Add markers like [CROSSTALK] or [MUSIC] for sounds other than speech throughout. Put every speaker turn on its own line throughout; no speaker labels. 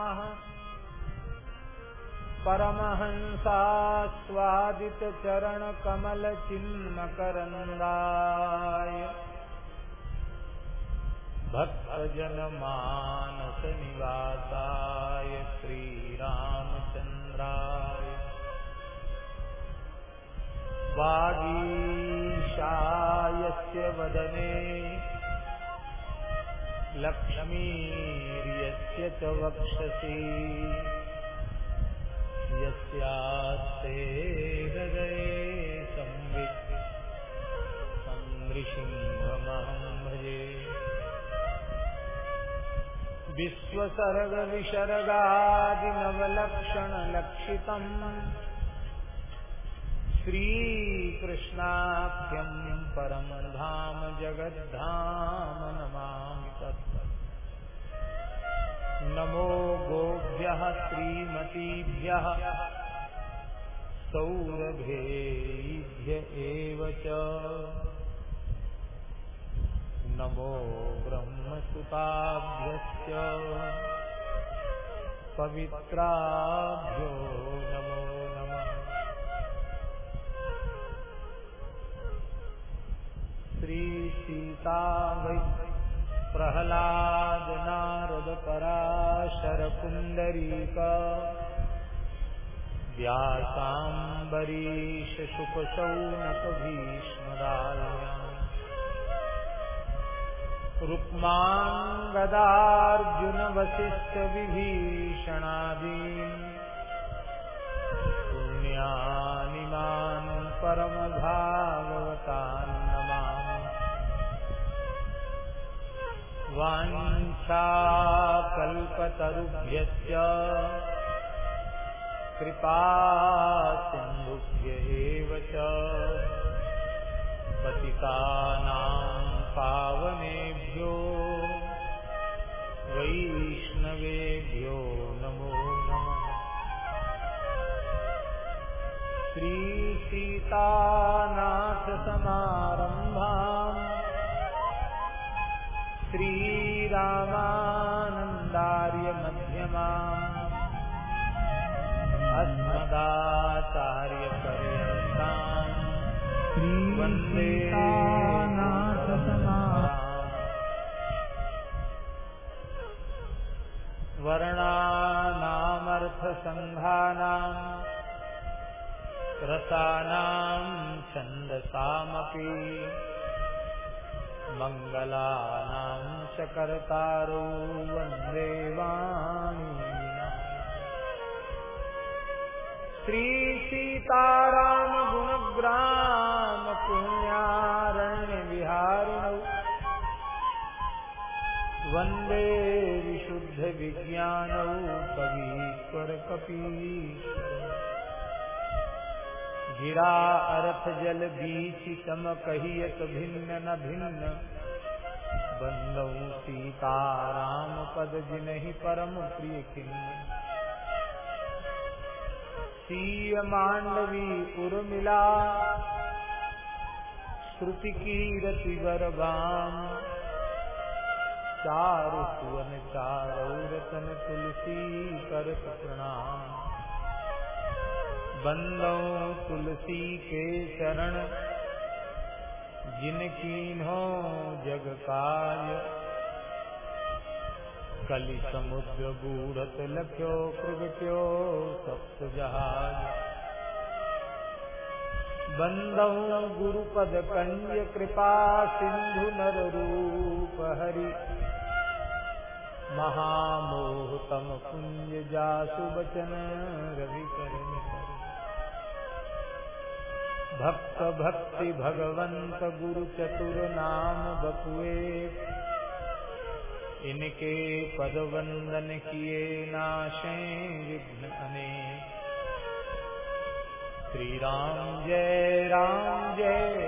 नमः परमहंसास्वादितचरणकमलचिन्मकरन्दाय। भक्तजनमानसनिवासाय श्रीरामचन्द्राय। वागीशायस्य वदने लक्ष्मीर्यस्य च वक्षसि। यस्यास्ते हृदये संवित् संनृसिंहमहं भजे विश्वसर्गविसर्गादिनवलक्षणलक्षितम्। श्रीकृष्णाख्यं परम धाम जगद्धाम नमामि तत् नमो गोभ्यः श्रीमतीभ्यः। सौरभेभ्य नमो ब्रह्मसुताभ्यश्च। पवित्राभ्यो नमः श्रीसीता वै प्रहलाद नारद पराशर पुण्डरीक व्यासाम्बरीश शुकशौनक भीष्मदाल्या रुक्माङ्गदार्जुन वसिष्ठ विभीषणादीन्। पुण्यानिमान् परमभागवतान्। वाञ्छाकल्पतरुभ्यश्च कृपा सिन्धुभ्य एव च। पावनेभ्यो। वैष्णवेभ्यो नमो नमः। श्रीसीतानाथसमारम्भाम् श्रीरामानन्दार्यमध्यमाम् अस्मदाचार्यपर्यन्ताम् वंदे वर्णानामर्थसङ्घानाम् रसानाम् छन्दसामपि मङ्गलानाम् च कर्तारो वंदे वाणी श्रीसीतारामगुणग्राम पुण्यारण्यविहारिणौ वंदे विशुद्धविज्ञानौ कवीश्वरकपीश्वर गिरा अर्थ जल बीच सम कहियत भिन्न न भिन्न। बंदौ सीताराम पद जिनहि परम प्रिय किन्न सीय मांडवी उर्मिला श्रुति कीरति बरबाम चारु सुवन चारौ रतन तुलसी करत प्रणाम। बंदौ तुलसी के चरण जिनकी हो जग काज। कलि समुद्र बूढ़त लख्यो, प्रगट्यो सप्त जहाज़। बंदौ गुरुपद कंज कृपा, सिंधु नर रूप हरि। महामोहतम कुंज जासु बचन रवि करण भक्त भक्ति भगवंत गुरु चतुर नाम बकुए इनके पद वंदन किए नाशे विघ्न अने। श्री राम जय राम जय।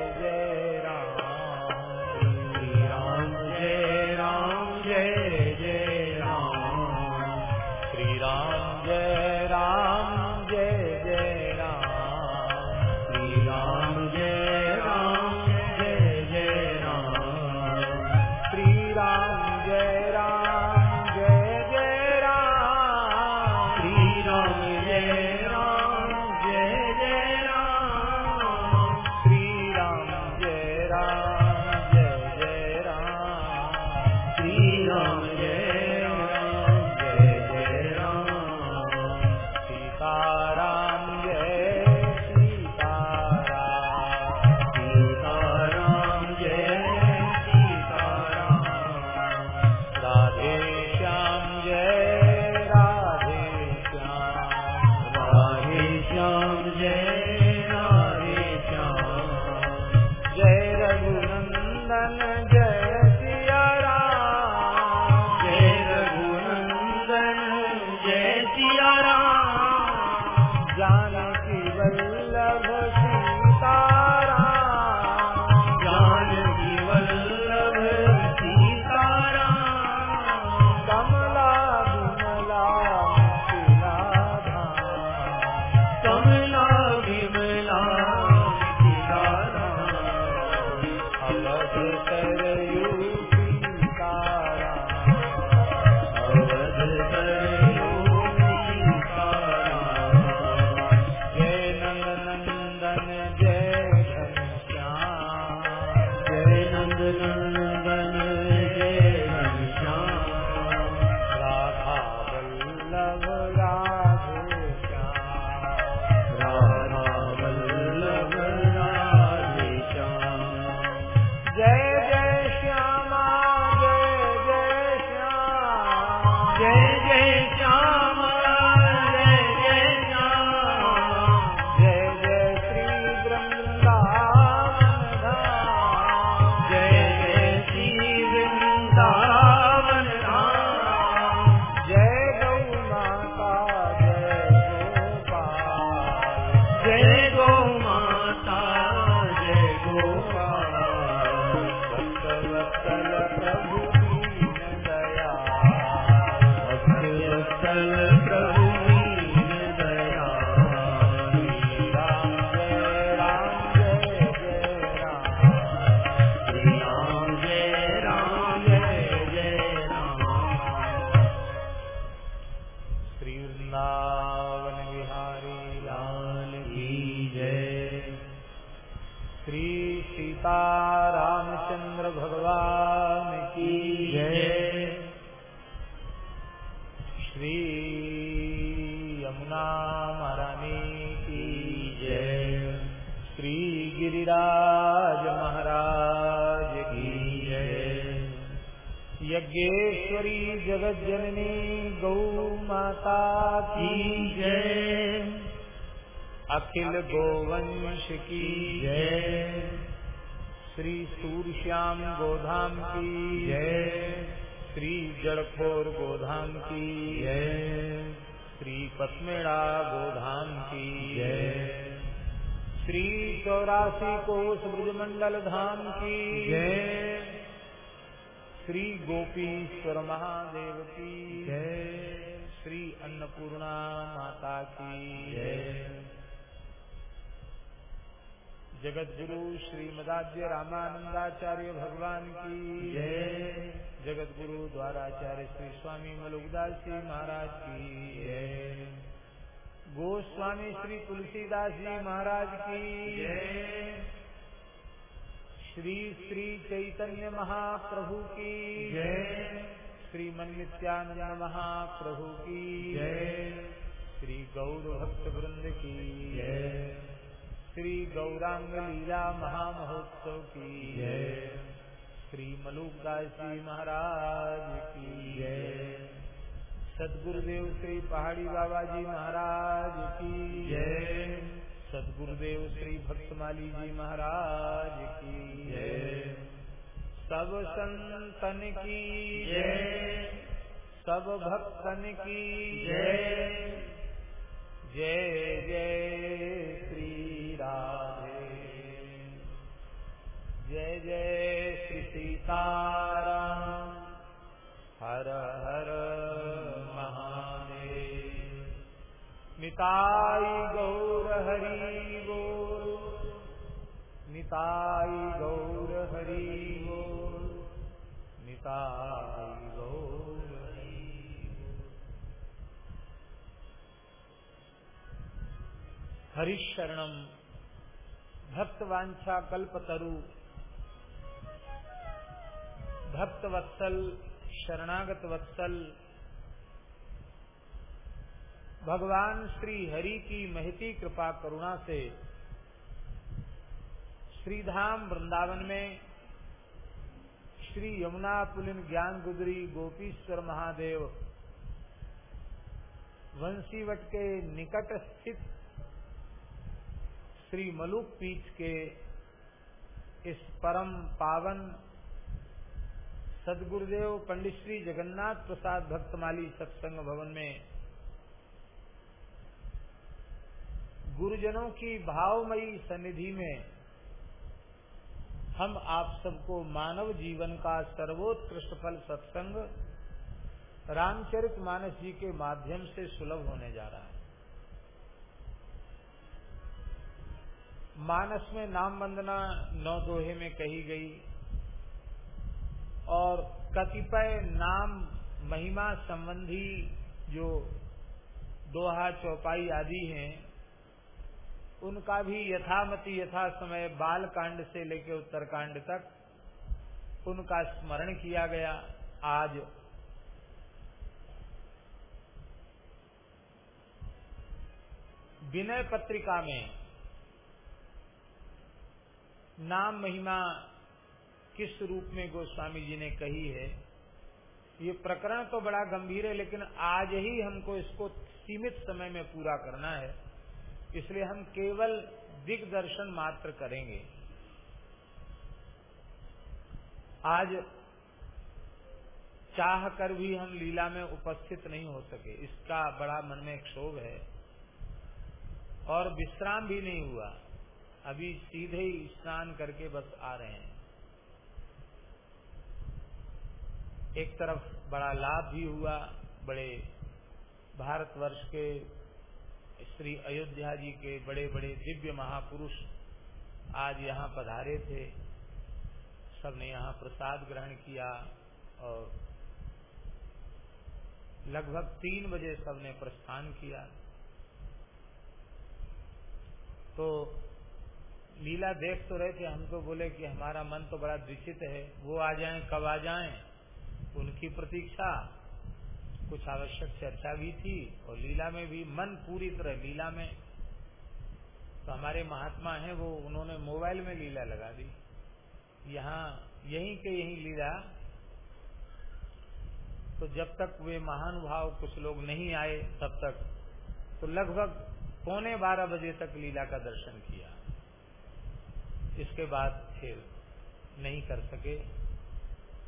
अखिल गोवंश की जय। श्री सूरश्याम गोधाम की जय। श्री जड़खोर गोधाम की जय। श्री पसमेड़ा गोधाम की जय। श्री चौरासी कोष ब्रजमंडल धाम की जय। श्री गोपीश्वर महादेव की जय। श्री अन्नपूर्णा माता की जय। जगत गुरु श्री मदाज्य रामानंदाचार्य भगवान की जय। जगत गुरु द्वाराचार्य श्री स्वामी मलुकदास जी महाराज की जय। गोस्वामी श्री तुलसीदास जी महाराज की जय। श्री श्री चैतन्य महाप्रभु की जय। श्री नित्यानंद महाप्रभु की जय। श्री गौर भक्त वृंद की जय। श्री गौरांग लीला महामहोत्सव की जय। श्री मलुकदास महाराज की सदगुरुदेव श्री पहाड़ी बाबा जी महाराज की सदगुरुदेव श्री भक्तमाली जी महाराज की सब संतन की सब भक्तन की जय। जय जय। जय जय श्री सीताराम। हर हर महादेव। निताई गौर हरि बोल निताई गौर हरि बोल निताई गौर हरिशरणम भक्त वांछा कल्प तरु भक्त वत्सल शरणागत वत्सल भगवान श्री हरि की महती कृपा करुणा से श्रीधाम वृंदावन में श्री यमुना पुलिन ज्ञान गुदरी गोपीश्वर महादेव वंशीवट के निकट स्थित श्री मलुक पीठ के इस परम पावन सदगुरुदेव पंडित श्री जगन्नाथ प्रसाद भक्तमाली सत्संग भवन में गुरुजनों की भावमयी सनिधि में हम आप सबको मानव जीवन का सर्वोत्कृष्ट फल सत्संग रामचरित मानस जी के माध्यम से सुलभ होने जा रहा है। मानस में नाम वंदना नौ दोहे में कही गई। और कतिपय नाम महिमा संबंधी जो दोहा, चौपाई आदि हैं, उनका भी यथामति यथा समय बाल कांड से लेकर उत्तरकांड तक उनका स्मरण किया गया आज। विनय पत्रिका में नाम महिमा किस रूप में गोस्वामी जी ने कही है? ये प्रकरण तो बड़ा गंभीर है, लेकिन आज ही हमको इसको सीमित समय में पूरा करना है। इसलिए हम केवल दिग्दर्शन मात्र करेंगे। आज चाह कर भी हम लीला में उपस्थित नहीं हो सके, इसका बड़ा मन में क्षोभ है। और विश्राम भी नहीं हुआ। अभी सीधे ही स्नान करके बस आ रहे हैं। एक तरफ़ बड़ा लाभ भी हुआ, बड़े भारतवर्ष के श्री अयोध्या जी के बड़े बड़े दिव्य महापुरुष आज यहाँ पधारे थे। सबने यहाँ प्रसाद ग्रहण किया और लगभग तीन बजे सबने प्रस्थान किया। तो लीला देख तो रहे थे हम तो बोले कि हमारा मन तो बड़ा द्विचित है, वो आ जाएँ, कब आ जाएँ? उनकी प्रतीक्षा, कुछ आवश्यक चर्चा भी थी और लीला में भी मन पूरी तरह लीला में। तो हमारे महात्मा हैं, वो उन्होंने मोबाइल में लीला लगा दी। यहाँ यहीं के यहीं लीला। तो जब तक वे महानुभाव कुछ लोग नहीं आए तब तक तो लगभग पौने बारह बजे तक लीला का दर्शन किया। इसके बाद फिर नहीं कर सके।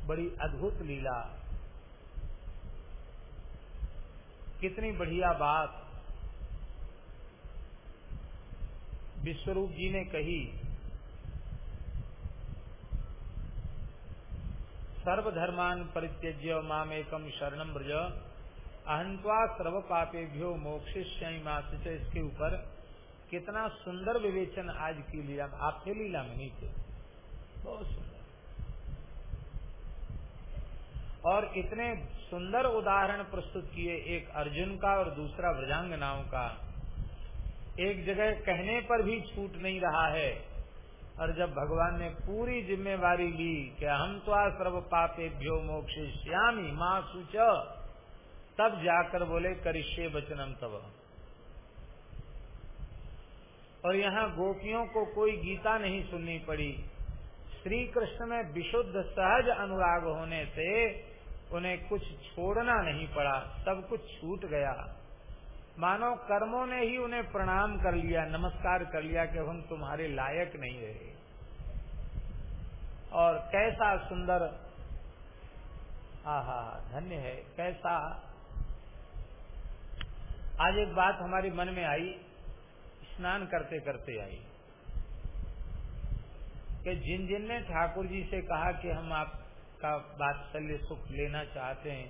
बड़ी अद्भुत लीला। कितनी बढ़िया बात विश्वरूप जी ने कही। सर्वधर्मान परित्यज्य माम एकम शरणम ब्रज अहंत्वा सर्व पापेभ्यो मोक्षिष्य मासिच इसके ऊपर। कितना सुंदर विवेचन आज की लीला आपके लीला में नहीं थे बहुत सुंदर। और इतने सुंदर उदाहरण प्रस्तुत किए एक अर्जुन का और दूसरा व्रजांगनाओं का। एक जगह कहने पर भी छूट नहीं रहा है। और जब भगवान ने पूरी जिम्मेवारी ली कि हम तो आ सर्व पापे भ्यो मोक्ष श्यामी माँ सूच। तब जाकर बोले, करिष्य वचनम तब और यहाँ गोपियों को कोई गीता नहीं सुननी पड़ी। श्री कृष्ण में विशुद्ध सहज अनुराग होने से उन्हें कुछ छोड़ना नहीं पड़ा, सब कुछ छूट गया। मानो कर्मों ने ही उन्हें प्रणाम कर लिया, नमस्कार कर लिया कि हम तुम्हारे लायक नहीं रहे। और कैसा सुंदर, आहा, धन्य है, कैसा। आज एक बात हमारे मन में आई, स्नान करते करते आई। कि जिन जिन ने ठाकुर जी से कहा कि हम आपका वात्सल्य सुख लेना चाहते हैं,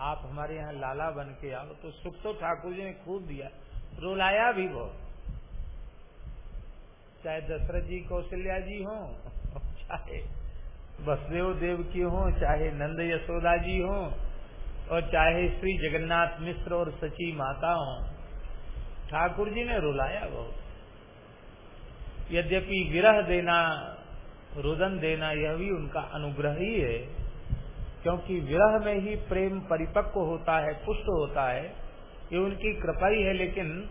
आप हमारे यहाँ लाला बन के आओ तो सुख तो ठाकुर जी ने खूब दिया, रुलाया भी बहुत। चाहे दशरथ जी, कौशल्या जी हो, चाहे वसुदेव देव की हो, चाहे नंद यशोदा जी हो, और चाहे श्री जगन्नाथ मिश्र और सची माता हो, ठाकुर जी ने रुलाया बहुत। यद्यपि विरह देना रुदन देना यह भी उनका अनुग्रह ही है। क्योंकि विरह में ही प्रेम परिपक्व होता है, पुष्ट होता है, ये उनकी कृपा ही है, लेकिन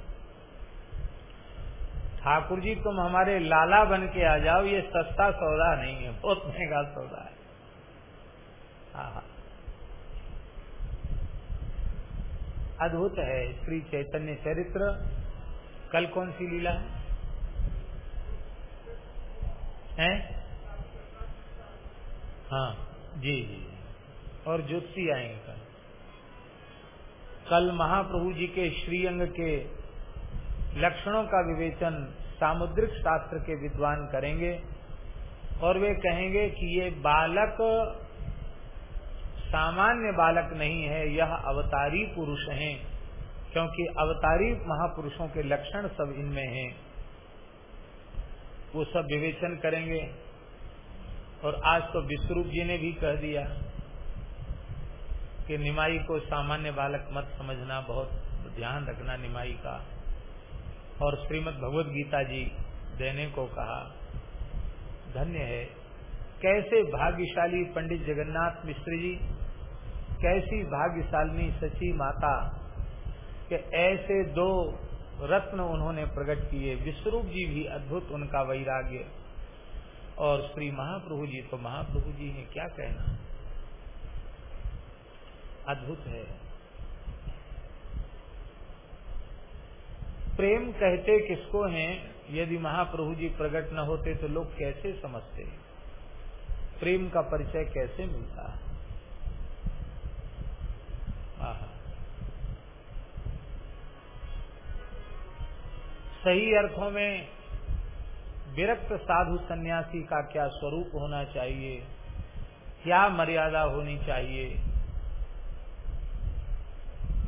ठाकुर जी, तुम हमारे लाला बन के आ जाओ, ये सस्ता सौदा नहीं है, बहुत महँगा सौदा है। हाँ अद्भुत है श्री चैतन्य चरित्र। कल कौन सी लीला है? हैं? हाँ जी जी और ज्योतिषी आएँगे। कल कल महाप्रभु जी के श्रीअंग के लक्षणों का विवेचन सामुद्रिक शास्त्र के विद्वान करेंगे और वे कहेंगे कि ये बालक सामान्य बालक नहीं है, यह अवतारी पुरुष हैं, क्योंकि अवतारी महापुरुषों के लक्षण सब इनमें हैं। वो सब विवेचन करेंगे। और आज तो विश्वरूप जी ने भी कह दिया कि निमाई को सामान्य बालक मत समझना बहुत, ध्यान रखना निमाई का। और श्रीमद भगवत गीता जी देने को कहा, धन्य है। कैसे भाग्यशाली पंडित जगन्नाथ मिश्र जी, कैसी भाग्यशालिनी सची माता के ऐसे दो रत्न उन्होंने प्रकट किए। विश्वरूप जी भी अद्भुत उनका वैराग्य। और श्री महाप्रभु जी तो महाप्रभु जी हैं क्या कहना? अद्भुत है। प्रेम कहते किसको हैं? यदि महाप्रभु जी प्रकट न होते तो लोग कैसे समझते? प्रेम का परिचय कैसे मिलता? सही अर्थों में विरक्त साधु सन्यासी का क्या स्वरूप होना चाहिए? क्या मर्यादा होनी चाहिए?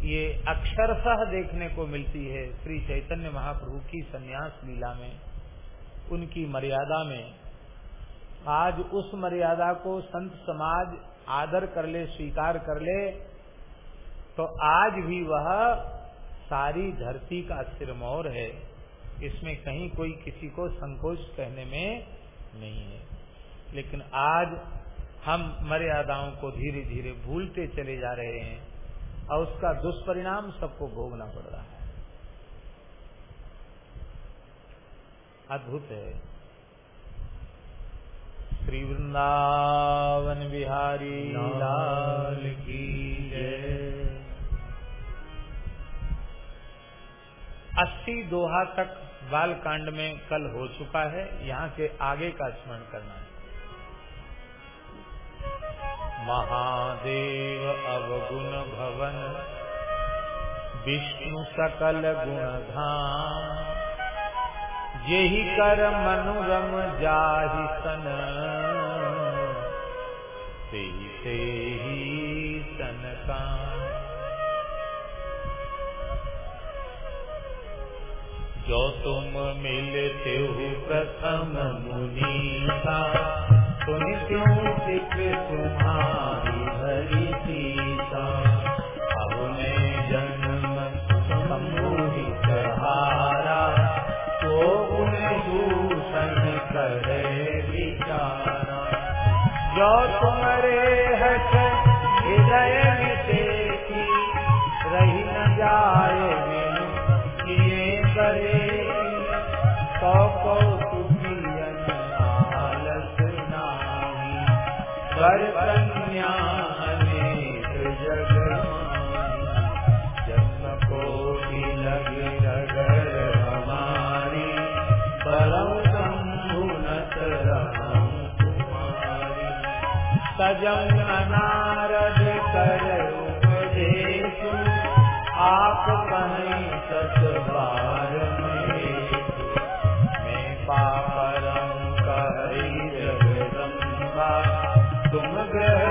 ये अक्षरशः देखने को मिलती है श्री चैतन्य महाप्रभु की सन्यास लीला में, उनकी मर्यादा में। आज उस मर्यादा को संत समाज आदर कर ले, स्वीकार कर ले तो आज भी वह सारी धरती का सिरमौर है। इसमें कहीं कोई किसी को संकोच कहने में नहीं है। लेकिन आज हम मर्यादाओं को धीरे धीरे भूलते चले जा रहे हैं और उसका दुष्परिणाम सबको भोगना पड़ रहा है। अद्भुत है। श्री वृंदावन बिहारी लाल की अस्सी दोहा तक बाल कांड में कल हो चुका है, यहाँ के आगे का स्मरण करना है। महादेव अवगुण भवन, विष्णु सकल गुण धाम यही कर मनुरम जाहि सन ते जो तुम मिलते हो प्रथम मुनीता सुन क्यों सिख तुम्हारी हरी सीता? अब जन्म सम्मोहित तो उन दूषण करे विचारा। जो वर कन्या जग जन्म को भी रगर हमारी परम शंभुनत रहम कुमारी अनारद कर उपदेश आप कहीं सत बार मैं पापरम कही जगदम्बा तुम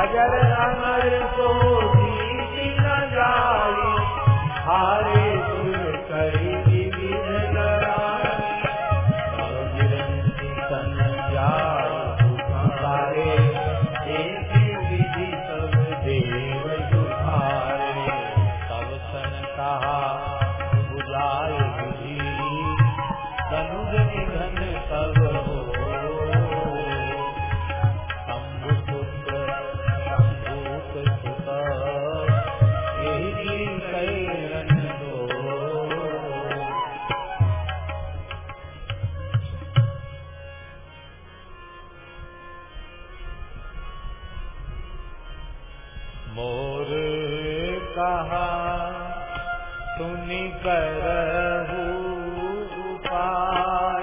अजर अमर तो जीति न जाई हारे सुर करी कहा सुनी करहु उपाय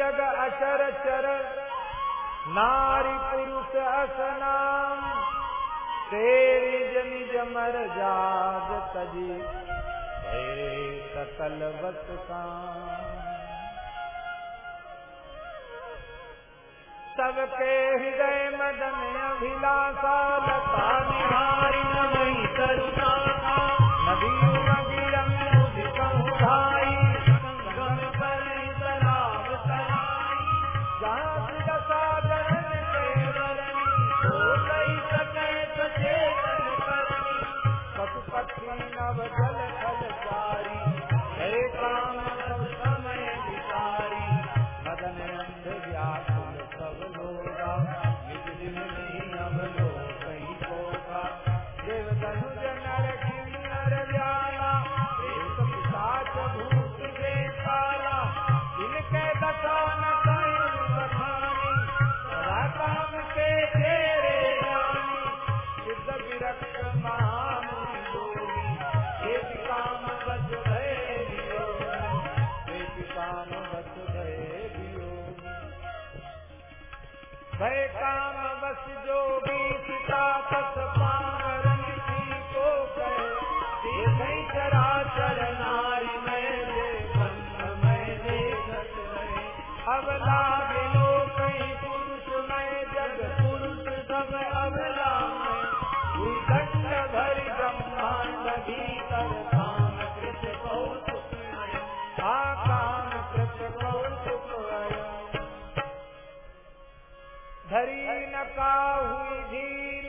जग अचर चर। नारी पुरुष असना तेरी जन जमर जाग तजी। सकल वत सबके हृदय मदन अभिलाषा। लता निहारी भय काम बस जो भी तस धरी न का हुई धीर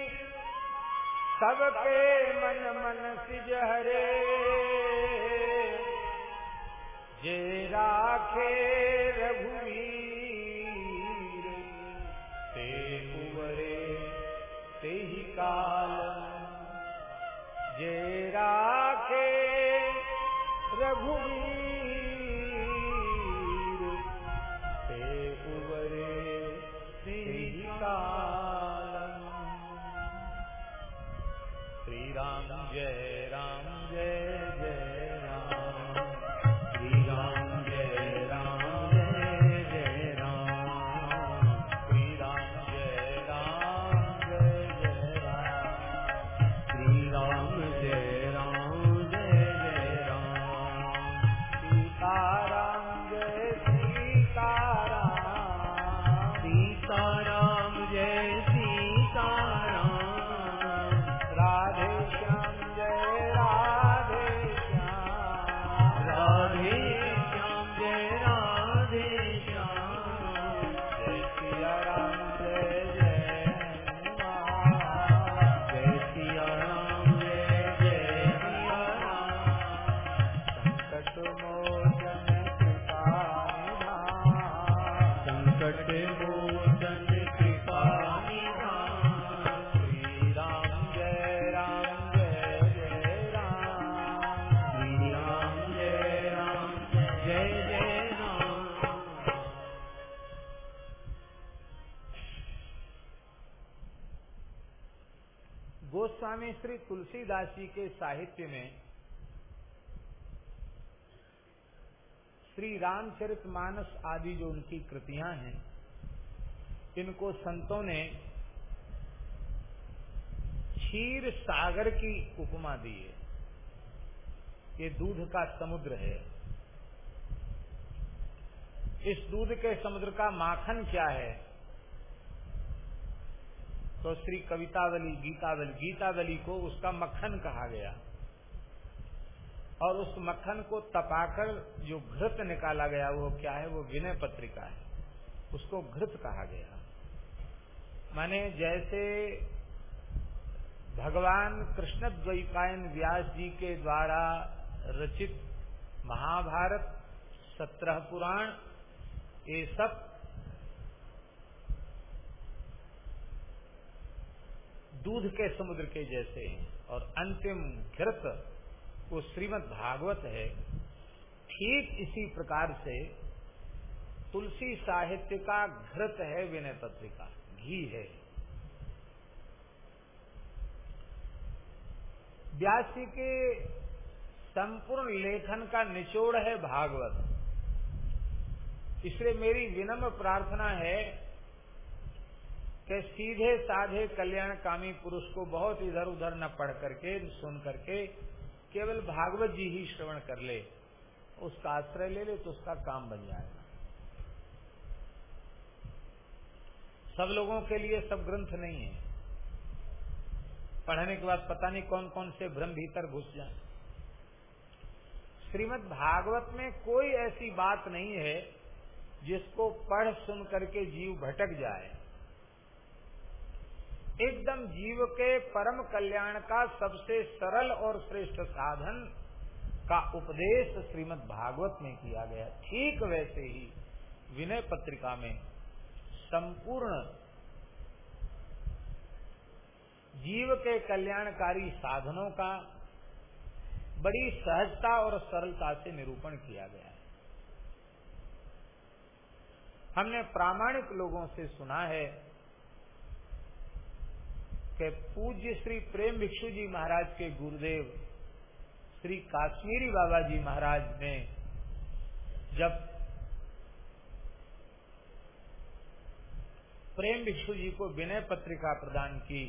सबके मन मन सिज हरे जे राखे रघुवीर, ते कुवरे, ते ही काल। जे राखे जय गोस्वामी श्री तुलसीदास जी के साहित्य में श्री रामचरित मानस आदि जो उनकी कृतियाँ हैं, इनको संतों ने क्षीर सागर की उपमा दी है। ये दूध का समुद्र है। इस दूध के समुद्र का माखन क्या है? तो श्री कवितावली, गीतावली गीतावली को उसका मक्खन कहा गया। और उस मक्खन को तपाकर जो घृत निकाला गया, वो क्या है? वो विनय पत्रिका है। उसको घृत कहा गया। माने जैसे भगवान कृष्ण द्वैपायन व्यास जी के द्वारा रचित महाभारत, सत्रह पुराण, ये सब दूध के समुद्र के जैसे हैं। और अंतिम घृत वो श्रीमद भागवत है। ठीक इसी प्रकार से तुलसी साहित्य का घृत है, विनय पत्रिका। घी है। व्यास के संपूर्ण लेखन का निचोड़ है भागवत। इसलिए मेरी विनम्र प्रार्थना है कि सीधे साधे कल्याणकामी पुरुष को बहुत इधर उधर न पढ़ करके सुन करके, केवल भागवत जी ही श्रवण कर ले। उसका आश्रय ले ले तो उसका काम बन जाएगा। सब लोगों के लिए सब ग्रंथ नहीं है। पढ़ने के बाद पता नहीं कौन कौन से भ्रम भीतर घुस जाए। श्रीमद भागवत में कोई ऐसी बात नहीं है जिसको पढ़ सुन करके जीव भटक जाए। एकदम जीव के परम कल्याण का सबसे सरल और श्रेष्ठ साधन का उपदेश श्रीमद् भागवत में किया गया। ठीक वैसे ही विनय पत्रिका में संपूर्ण जीव के कल्याणकारी साधनों का बड़ी सहजता और सरलता से निरूपण किया गया है। हमने प्रामाणिक लोगों से सुना है कि पूज्य श्री प्रेम भिक्षु जी महाराज के गुरुदेव, श्री काश्मीरी बाबा जी महाराज ने जब प्रेम भिक्षु जी को विनय पत्रिका प्रदान की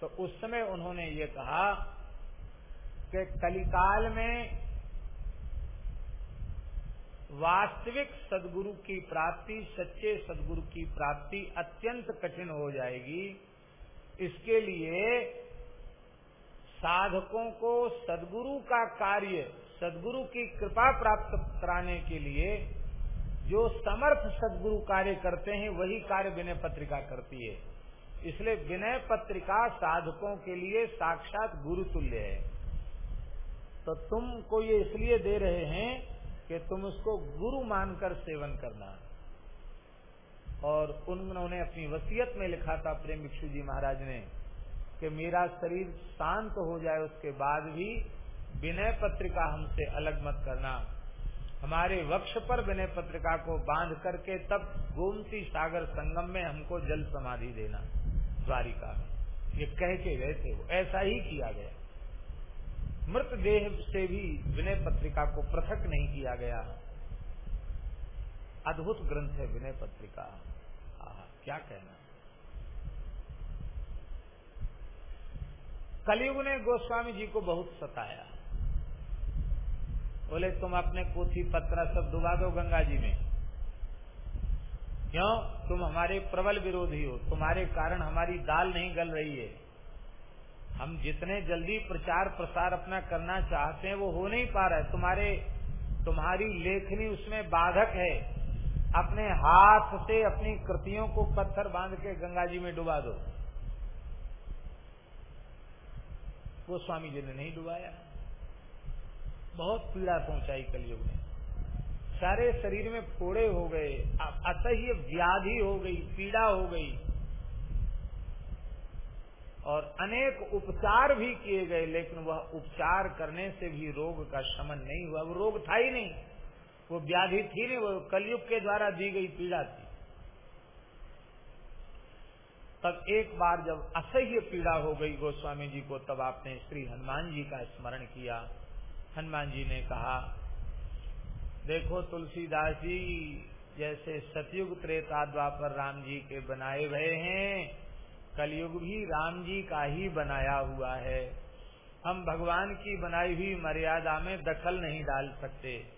तो उस समय उन्होंने ये कहा कि कलिकाल में वास्तविक सदगुरु की प्राप्ति, सच्चे सदगुरु की प्राप्ति अत्यंत कठिन हो जाएगी। इसके लिए साधकों को सदगुरु का कार्य, सदगुरु की कृपा प्राप्त कराने के लिए जो समर्थ सदगुरु कार्य करते हैं, वही कार्य विनय पत्रिका करती है। इसलिए विनय पत्रिका साधकों के लिए साक्षात गुरु तुल्य है। तो तुमको ये इसलिए दे रहे हैं कि तुम उसको गुरु मानकर सेवन करना। और उन्होंने अपनी वसीयत में लिखा था प्रेम भिक्षु जी महाराज ने, कि मेरा शरीर शांत हो जाए, उसके बाद भी विनय पत्रिका हमसे अलग मत करना। हमारे वक्ष पर विनय पत्रिका को बाँध करके तब गोमती सागर संगम में हमको जल समाधि देना, द्वारिका में। ये कह के गए थे वो। ऐसा ही किया गया। मृत देह से भी विनय पत्रिका को पृथक नहीं किया गया। अद्भुत ग्रंथ है विनय पत्रिका। क्या कहना कलयुग ने गोस्वामी जी को बहुत सताया। बोले, तुम अपने पोथी पत्रा सब डुबा दो गंगा जी में। क्यों? तुम हमारे प्रबल विरोधी हो। तुम्हारे कारण हमारी दाल नहीं गल रही है। हम जितने जल्दी प्रचार प्रसार अपना करना चाहते हैं, वो हो नहीं पा रहा है। तुम्हारे, तुम्हारी लेखनी उसमें बाधक है। अपने हाथ से अपनी कृतियों को पत्थर बाँध के गंगा जी में डुबा दो। वो स्वामी जी ने नहीं डुबाया। बहुत पीड़ा पहुंचाई कलयुग में। सारे शरीर में फोड़े हो गए असह्य व्याधि हो गई, पीड़ा हो गई। और अनेक उपचार भी किए गए, लेकिन वह उपचार करने से भी रोग का शमन नहीं हुआ। वो रोग था ही नहीं। वो व्याधि थी नहीं, वो कलयुग के द्वारा दी गई पीड़ा थी। तब एक बार जब असह्य पीड़ा हो गई गोस्वामी जी को, तब आपने श्री हनुमान जी का स्मरण किया। हनुमान जी ने कहा, देखो तुलसीदास जी जैसे सतयुग त्रेता द्वापर राम जी के बनाए हुए हैं, कलयुग भी राम जी का ही बनाया हुआ है। हम भगवान की बनाई हुई मर्यादा में दखल नहीं डाल सकते।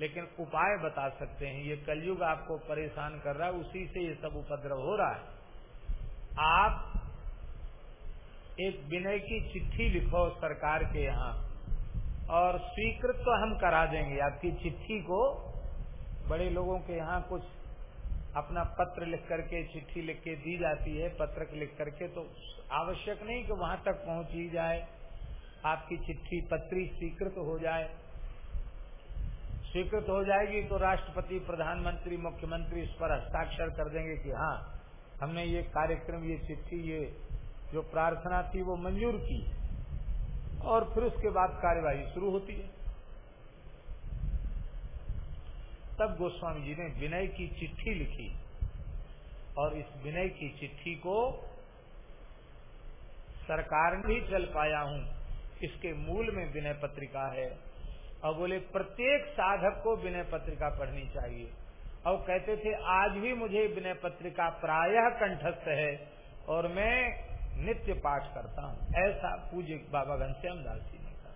लेकिन उपाय बता सकते हैं। ये कलयुग आपको परेशान कर रहा है, उसी से ये सब उपद्रव हो रहा है। आप एक विनय की चिट्ठी लिखो सरकार के यहाँ, और स्वीकृत तो हम करा देंगे। आपकी चिट्ठी को बड़े लोगों के यहाँ कुछ अपना पत्र लिख करके, चिट्ठी लिख के दी जाती है पत्र लिख करके तो आवश्यक नहीं कि वहाँ तक पहुँच जाए। आपकी चिट्ठी पत्री स्वीकृत हो जाए। स्वीकृत हो जाएगी तो राष्ट्रपति, प्रधानमंत्री, मुख्यमंत्री इस पर हस्ताक्षर कर देंगे कि हाँ हमने ये कार्यक्रम, ये चिट्ठी, ये जो प्रार्थना थी वो मंजूर की। और फिर उसके बाद कार्यवाही शुरू होती है। तब गोस्वामी जी ने विनय की चिट्ठी लिखी और इस विनय की चिट्ठी को सरकार भी चल पाया हूँ। इसके मूल में विनय पत्रिका है। और बोले, प्रत्येक साधक को विनय पत्रिका पढ़नी चाहिए। और कहते थे, आज भी मुझे विनय पत्रिका प्रायः कंठस्थ है और मैं नित्य पाठ करता हूँ। ऐसा पूज्य बाबा घनश्याम दास जी ने कहा।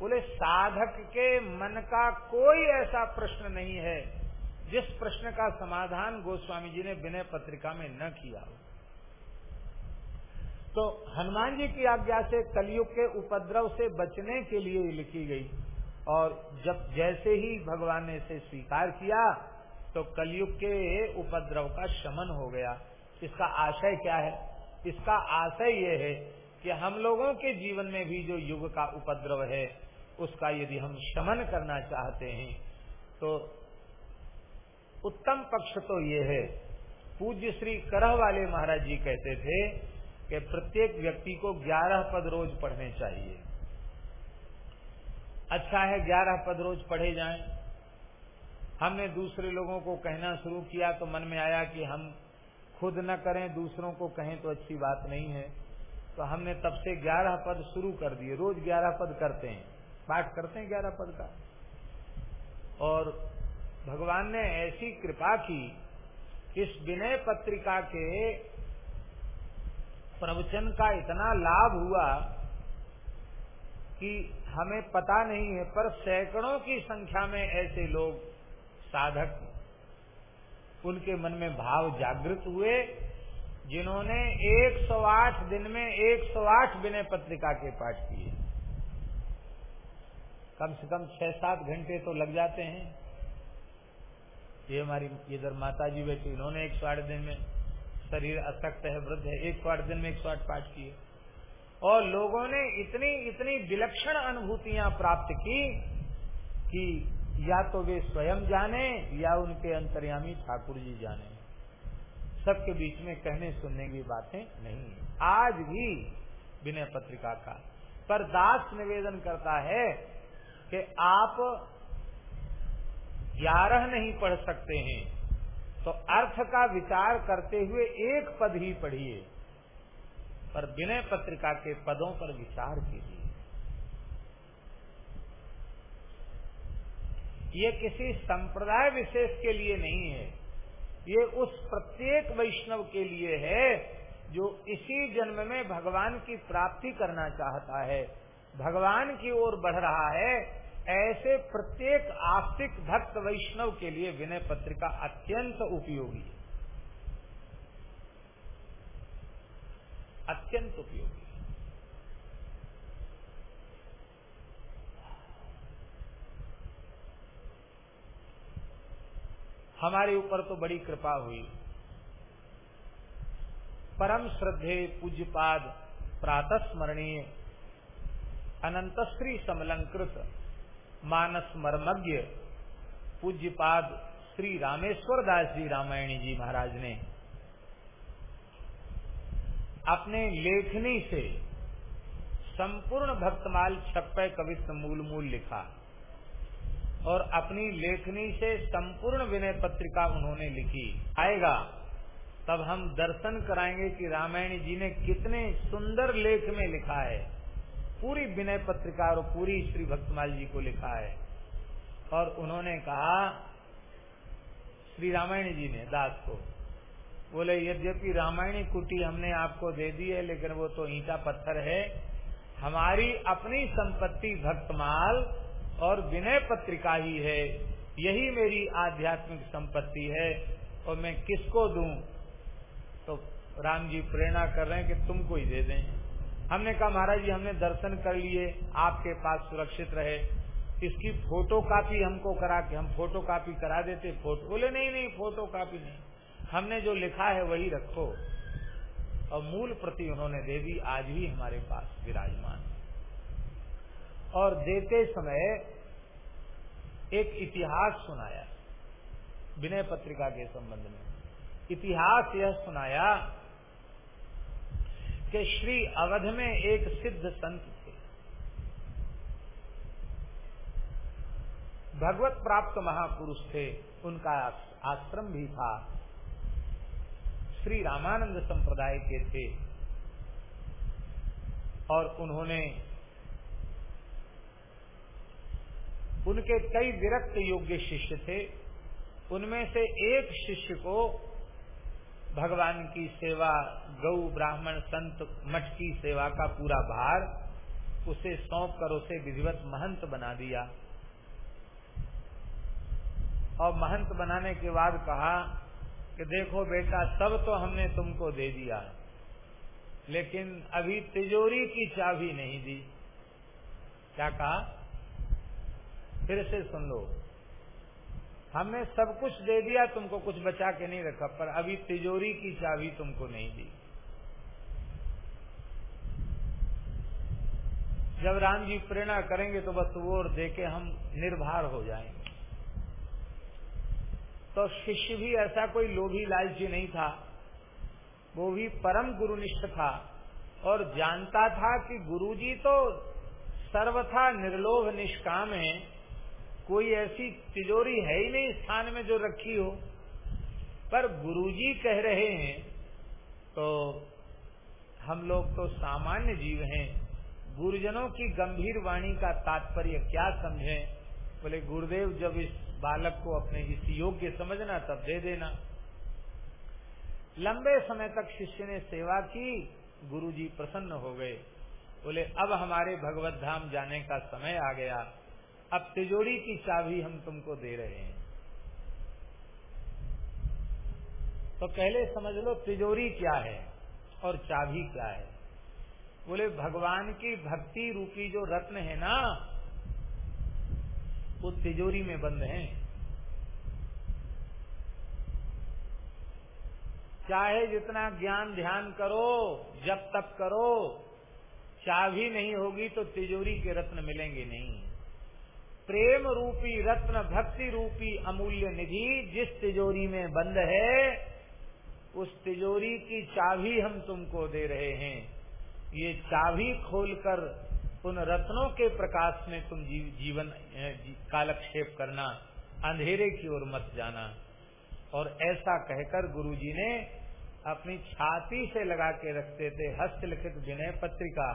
बोले, साधक के मन का कोई ऐसा प्रश्न नहीं है जिस प्रश्न का समाधान गोस्वामी जी ने विनय पत्रिका में न किया हो। तो हनुमान जी की आज्ञा से कलयुग के उपद्रव से बचने के लिए लिखी गई। और जब जैसे ही भगवान ने इसे स्वीकार किया तो कलयुग के उपद्रव का शमन हो गया। इसका आशय क्या है? इसका आशय ये है कि हम लोगों के जीवन में भी जो युग का उपद्रव है, उसका यदि हम शमन करना चाहते हैं तो उत्तम पक्ष तो ये है। पूज्य श्री करह वाले महाराज जी कहते थे कि प्रत्येक व्यक्ति को ग्यारह पद रोज पढ़ने चाहिए। अच्छा है ग्यारह पद रोज पढ़े जाएँ। हमने दूसरे लोगों को कहना शुरू किया तो मन में आया कि हम खुद न करें, दूसरों को कहें तो अच्छी बात नहीं है। तो हमने तब से ग्यारह पद शुरू कर दिए। रोज ग्यारह पद करते हैं। पाठ करते हैं ग्यारह पद का। और भगवान ने ऐसी कृपा की, इस विनय पत्रिका के प्रवचन का इतना लाभ हुआ कि हमें पता नहीं है, पर सैकड़ों की संख्या में ऐसे लोग साधक उनके मन में भाव जागृत हुए, जिन्होंने 108 दिन में 108 विनय पत्रिका के पाठ किए। कम से कम छह सात घंटे तो लग जाते हैं। ये हमारी इधर माता जी बैठी, इन्होंने एक सौ आठ दिन में शरीर असक्त है, वृद्ध है। एक सौ आठ दिन में एक सौ आठ पाठ किए। और लोगों ने इतनी इतनी विलक्षण अनुभूतियाँ प्राप्त की कि या तो वे स्वयं जाने, या उनके अंतर्यामी ठाकुर जी जाने। सबके बीच में कहने, सुनने की बातें नहीं आज भी विनय पत्रिका का पर दास निवेदन करता है कि आप ग्यारह नहीं पढ़ सकते हैं। तो अर्थ का विचार करते हुए एक पद ही पढ़िए। पर विनय पत्रिका के पदों पर विचार कीजिए। ये किसी संप्रदाय विशेष के लिए नहीं है। ये उस प्रत्येक वैष्णव के लिए है जो इसी जन्म में भगवान की प्राप्ति करना चाहता है। भगवान की ओर बढ़ रहा है ऐसे प्रत्येक आस्तिक भक्त वैष्णव के लिए विनय पत्रिका अत्यंत उपयोगी है। अत्यंत उपयोगी हमारे ऊपर तो बड़ी कृपा हुई। परम श्रद्धे पूज्यपाद प्रातः स्मरणीय अनंत श्री समलंकृत मानस मर्मज्ञ, पूज्यपाद श्री रामेश्वर दास जी रामायणी जी महाराज ने अपने लेखनी से संपूर्ण भक्तमाल छप्पे कवित्व मूल मूल लिखा और अपनी लेखनी से संपूर्ण विनय पत्रिका उन्होंने लिखी। आएगा, तब हम दर्शन कराएँगे कि रामायणी जी ने कितने सुंदर लेख में लिखा है। पूरी विनय पत्रिका और पूरी श्री भक्तमाल जी को लिखा है। और उन्होंने कहा, श्री रामायण जी ने, दास को, बोले, यद्यपि रामायणी कुटी हमने आपको दे दी है, लेकिन वो तो ईटा पत्थर है। हमारी अपनी संपत्ति भक्तमाल और विनय पत्रिका ही है। यही मेरी आध्यात्मिक संपत्ति है और मैं किसको दूँ? तो राम जी प्रेरणा कर रहे हैं कि तुमको ही दे दें। हमने कहा, महाराज जी, हमने दर्शन कर लिए, आपके पास सुरक्षित रहे। इसकी फ़ोटो कापी हमको करा के, हम फ़ोटो कापी करा देते। फ़ोटो बोले, नहीं नहीं फ़ोटो कापी नहीं। हमने जो लिखा है, वही रखो। और मूल प्रति उन्होंने दे दी, आज भी हमारे पास विराजमान और देते समय एक इतिहास सुनाया, विनय पत्रिका के संबंध में। इतिहास यह सुनाया कि श्री अवध में एक सिद्ध संत थे। भगवत प्राप्त महापुरुष थे, उनका आश्रम भी था। श्री रामानंद संप्रदाय के थे। और उन्होंने उनके कई विरक्त योग्य शिष्य थे। उनमें से एक शिष्य को भगवान की सेवा, गौ, ब्राह्मण, संत, मठ की सेवा का पूरा भार, उसे सौंप कर उसे विधिवत महंत बना दिया। और महंत बनाने के बाद कहा कि देखो बेटा, सब तो हमने तुमको दे दिया, लेकिन अभी तिजोरी की चाबी नहीं दी। क्या कहा? फिर से सुन लो। हमने सब कुछ दे दिया, तुमको कुछ बचा के नहीं रखा, पर अभी तिजोरी की चाबी तुमको नहीं दी। जब राम जी प्रेरणा करेंगे तो बस वो और देके हम निर्भर हो जाएँगे। तो शिष्य भी ऐसा कोई लोभी लालची नहीं था, वो भी परम गुरुनिष्ठ था और जानता था कि गुरुजी तो सर्वथा निर्लोभ निष्काम है। कोई ऐसी तिजोरी है ही नहीं स्थान में जो रखी हो। पर गुरुजी कह रहे हैं तो हम लोग तो सामान्य जीव हैं। गुरुजनों की गंभीर वाणी का तात्पर्य क्या समझें? बोले, गुरुदेव, जब इस बालक को अपने इस योग्य समझना, तब दे देना। लंबे समय तक शिष्य ने सेवा की, गुरुजी प्रसन्न हो गए। बोले, अब हमारे भगवत धाम जाने का समय आ गया। अब तिजोरी की चाबी हम तुमको दे रहे हैं। तो पहले समझ लो तिजोरी क्या है और चाबी क्या है। बोले, भगवान की भक्ति रूपी जो रत्न है ना, वो तिजोरी में बंद है। चाहे जितना ज्ञान ध्यान करो जब तक करो, चाबी नहीं होगी तो तिजोरी के रत्न मिलेंगे नहीं। प्रेम रूपी रत्न भक्ति रूपी अमूल्य निधि जिस तिजोरी में बंद है उस तिजोरी की चाबी हम तुमको दे रहे हैं। ये चाबी खोलकर उन रत्नों के प्रकाश में तुम जी, जीवन जी, कालक्षेप करना अंधेरे की ओर मत जाना। और ऐसा कहकर गुरुजी ने अपनी छाती से लगा के रखते थे हस्तलिखित विनय पत्रिका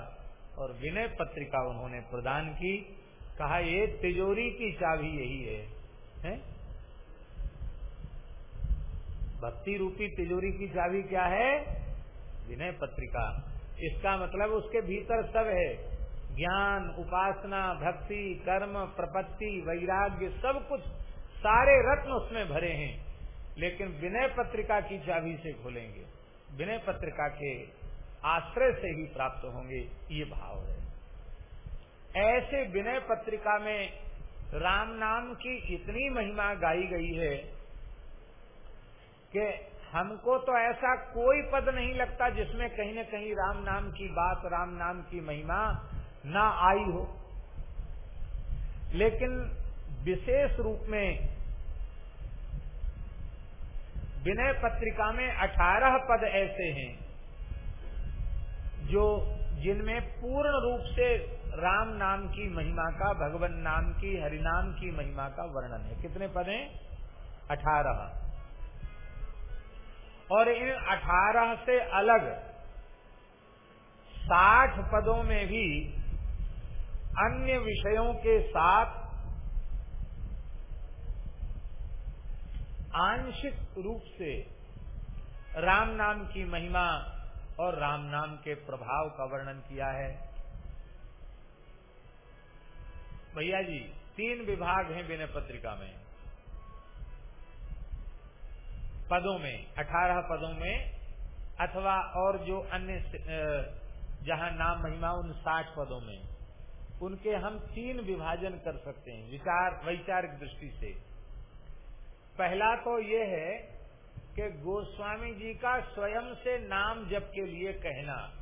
और विनय पत्रिका उन्होंने प्रदान की। कहा ये तिजोरी की चाबी यही है, है? भक्ति रूपी तिजोरी की चाबी क्या है? विनय पत्रिका। इसका मतलब उसके भीतर सब है। ज्ञान उपासना भक्ति कर्म प्रपत्ति वैराग्य सब कुछ सारे रत्न उसमें भरे हैं। लेकिन विनय पत्रिका की चाबी से खोलेंगे। विनय पत्रिका के आश्रय से ही प्राप्त होंगे ये भाव है। ऐसे विनय पत्रिका में राम नाम की इतनी महिमा गाई गई है कि हमको तो ऐसा कोई पद नहीं लगता जिसमें कहीं न कहीं राम नाम की बात, राम नाम की महिमा ना आई हो। लेकिन विशेष रूप में विनय पत्रिका में अठारह पद ऐसे हैं जो जिनमें पूर्ण रूप से राम नाम की महिमा का, भगवान नाम की हरिनाम की महिमा का वर्णन है। कितने पद हैं? अठारह। और इन अठारह से अलग साठ पदों में भी अन्य विषयों के साथ आंशिक रूप से राम नाम की महिमा और राम नाम के प्रभाव का वर्णन किया है। भैया जी, तीन विभाग हैं विनय पत्रिका में। पदों में, अठारह पदों में, अथवा और जो अन्य जहाँ नाम महिमा उन साठ पदों में। उनके हम तीन विभाजन कर सकते हैं, विचार, वैचारिक दृष्टि से। पहला तो ये है कि गोस्वामी जी का स्वयं से नाम जप के लिए कहना।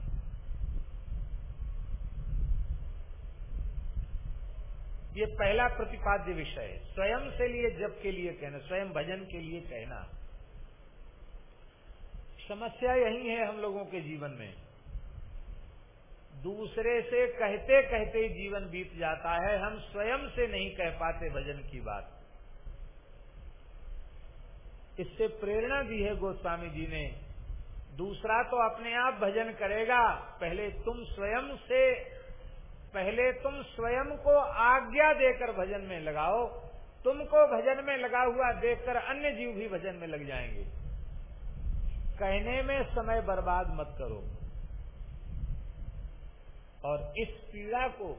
ये पहला प्रतिपाद्य विषय है। स्वयं से लिए जप के लिए कहना, स्वयं भजन के लिए कहना। समस्या यही है हम लोगों के जीवन में। दूसरे से कहते कहते जीवन बीत जाता है, हम स्वयं से नहीं कह पाते भजन की बात। इससे प्रेरणा दी है गोस्वामी जी ने। दूसरा तो अपने आप भजन करेगा, पहले तुम स्वयं से, पहले तुम स्वयं को आज्ञा देकर भजन में लगाओ, तुमको भजन में लगा हुआ देखकर अन्य जीव भी भजन में लग जाएँगे। कहने में समय बर्बाद मत करो। और इस पीड़ा को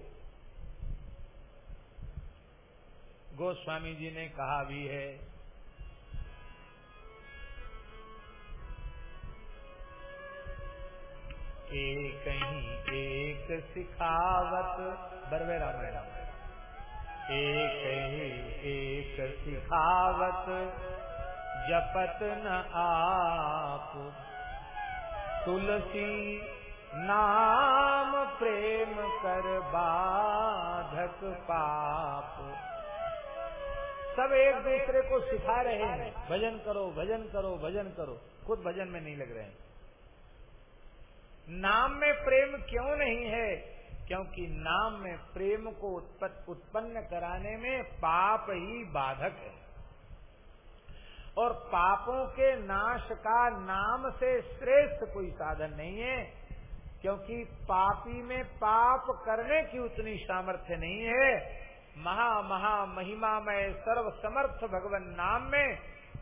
गोस्वामी जी ने कहा भी है एक ही एक सिखावत। बरवे रामायण एक ही एक सिखावत, जपत न आप। तुलसी नाम प्रेम कर बाधक पाप। सब एक दूसरे को सिखा रहे हैं। भजन करो भजन करो भजन करो। खुद भजन में नहीं लग रहे हैं। नाम में प्रेम क्यों नहीं है? क्योंकि नाम में प्रेम को उत्पन्न कराने में पाप ही बाधक है। और पापों के नाश का नाम से श्रेष्ठ कोई साधन नहीं है, क्योंकि पापी में पाप करने की उतनी सामर्थ्य नहीं है। महा महा महिमा में सर्व समर्थ भगवान नाम में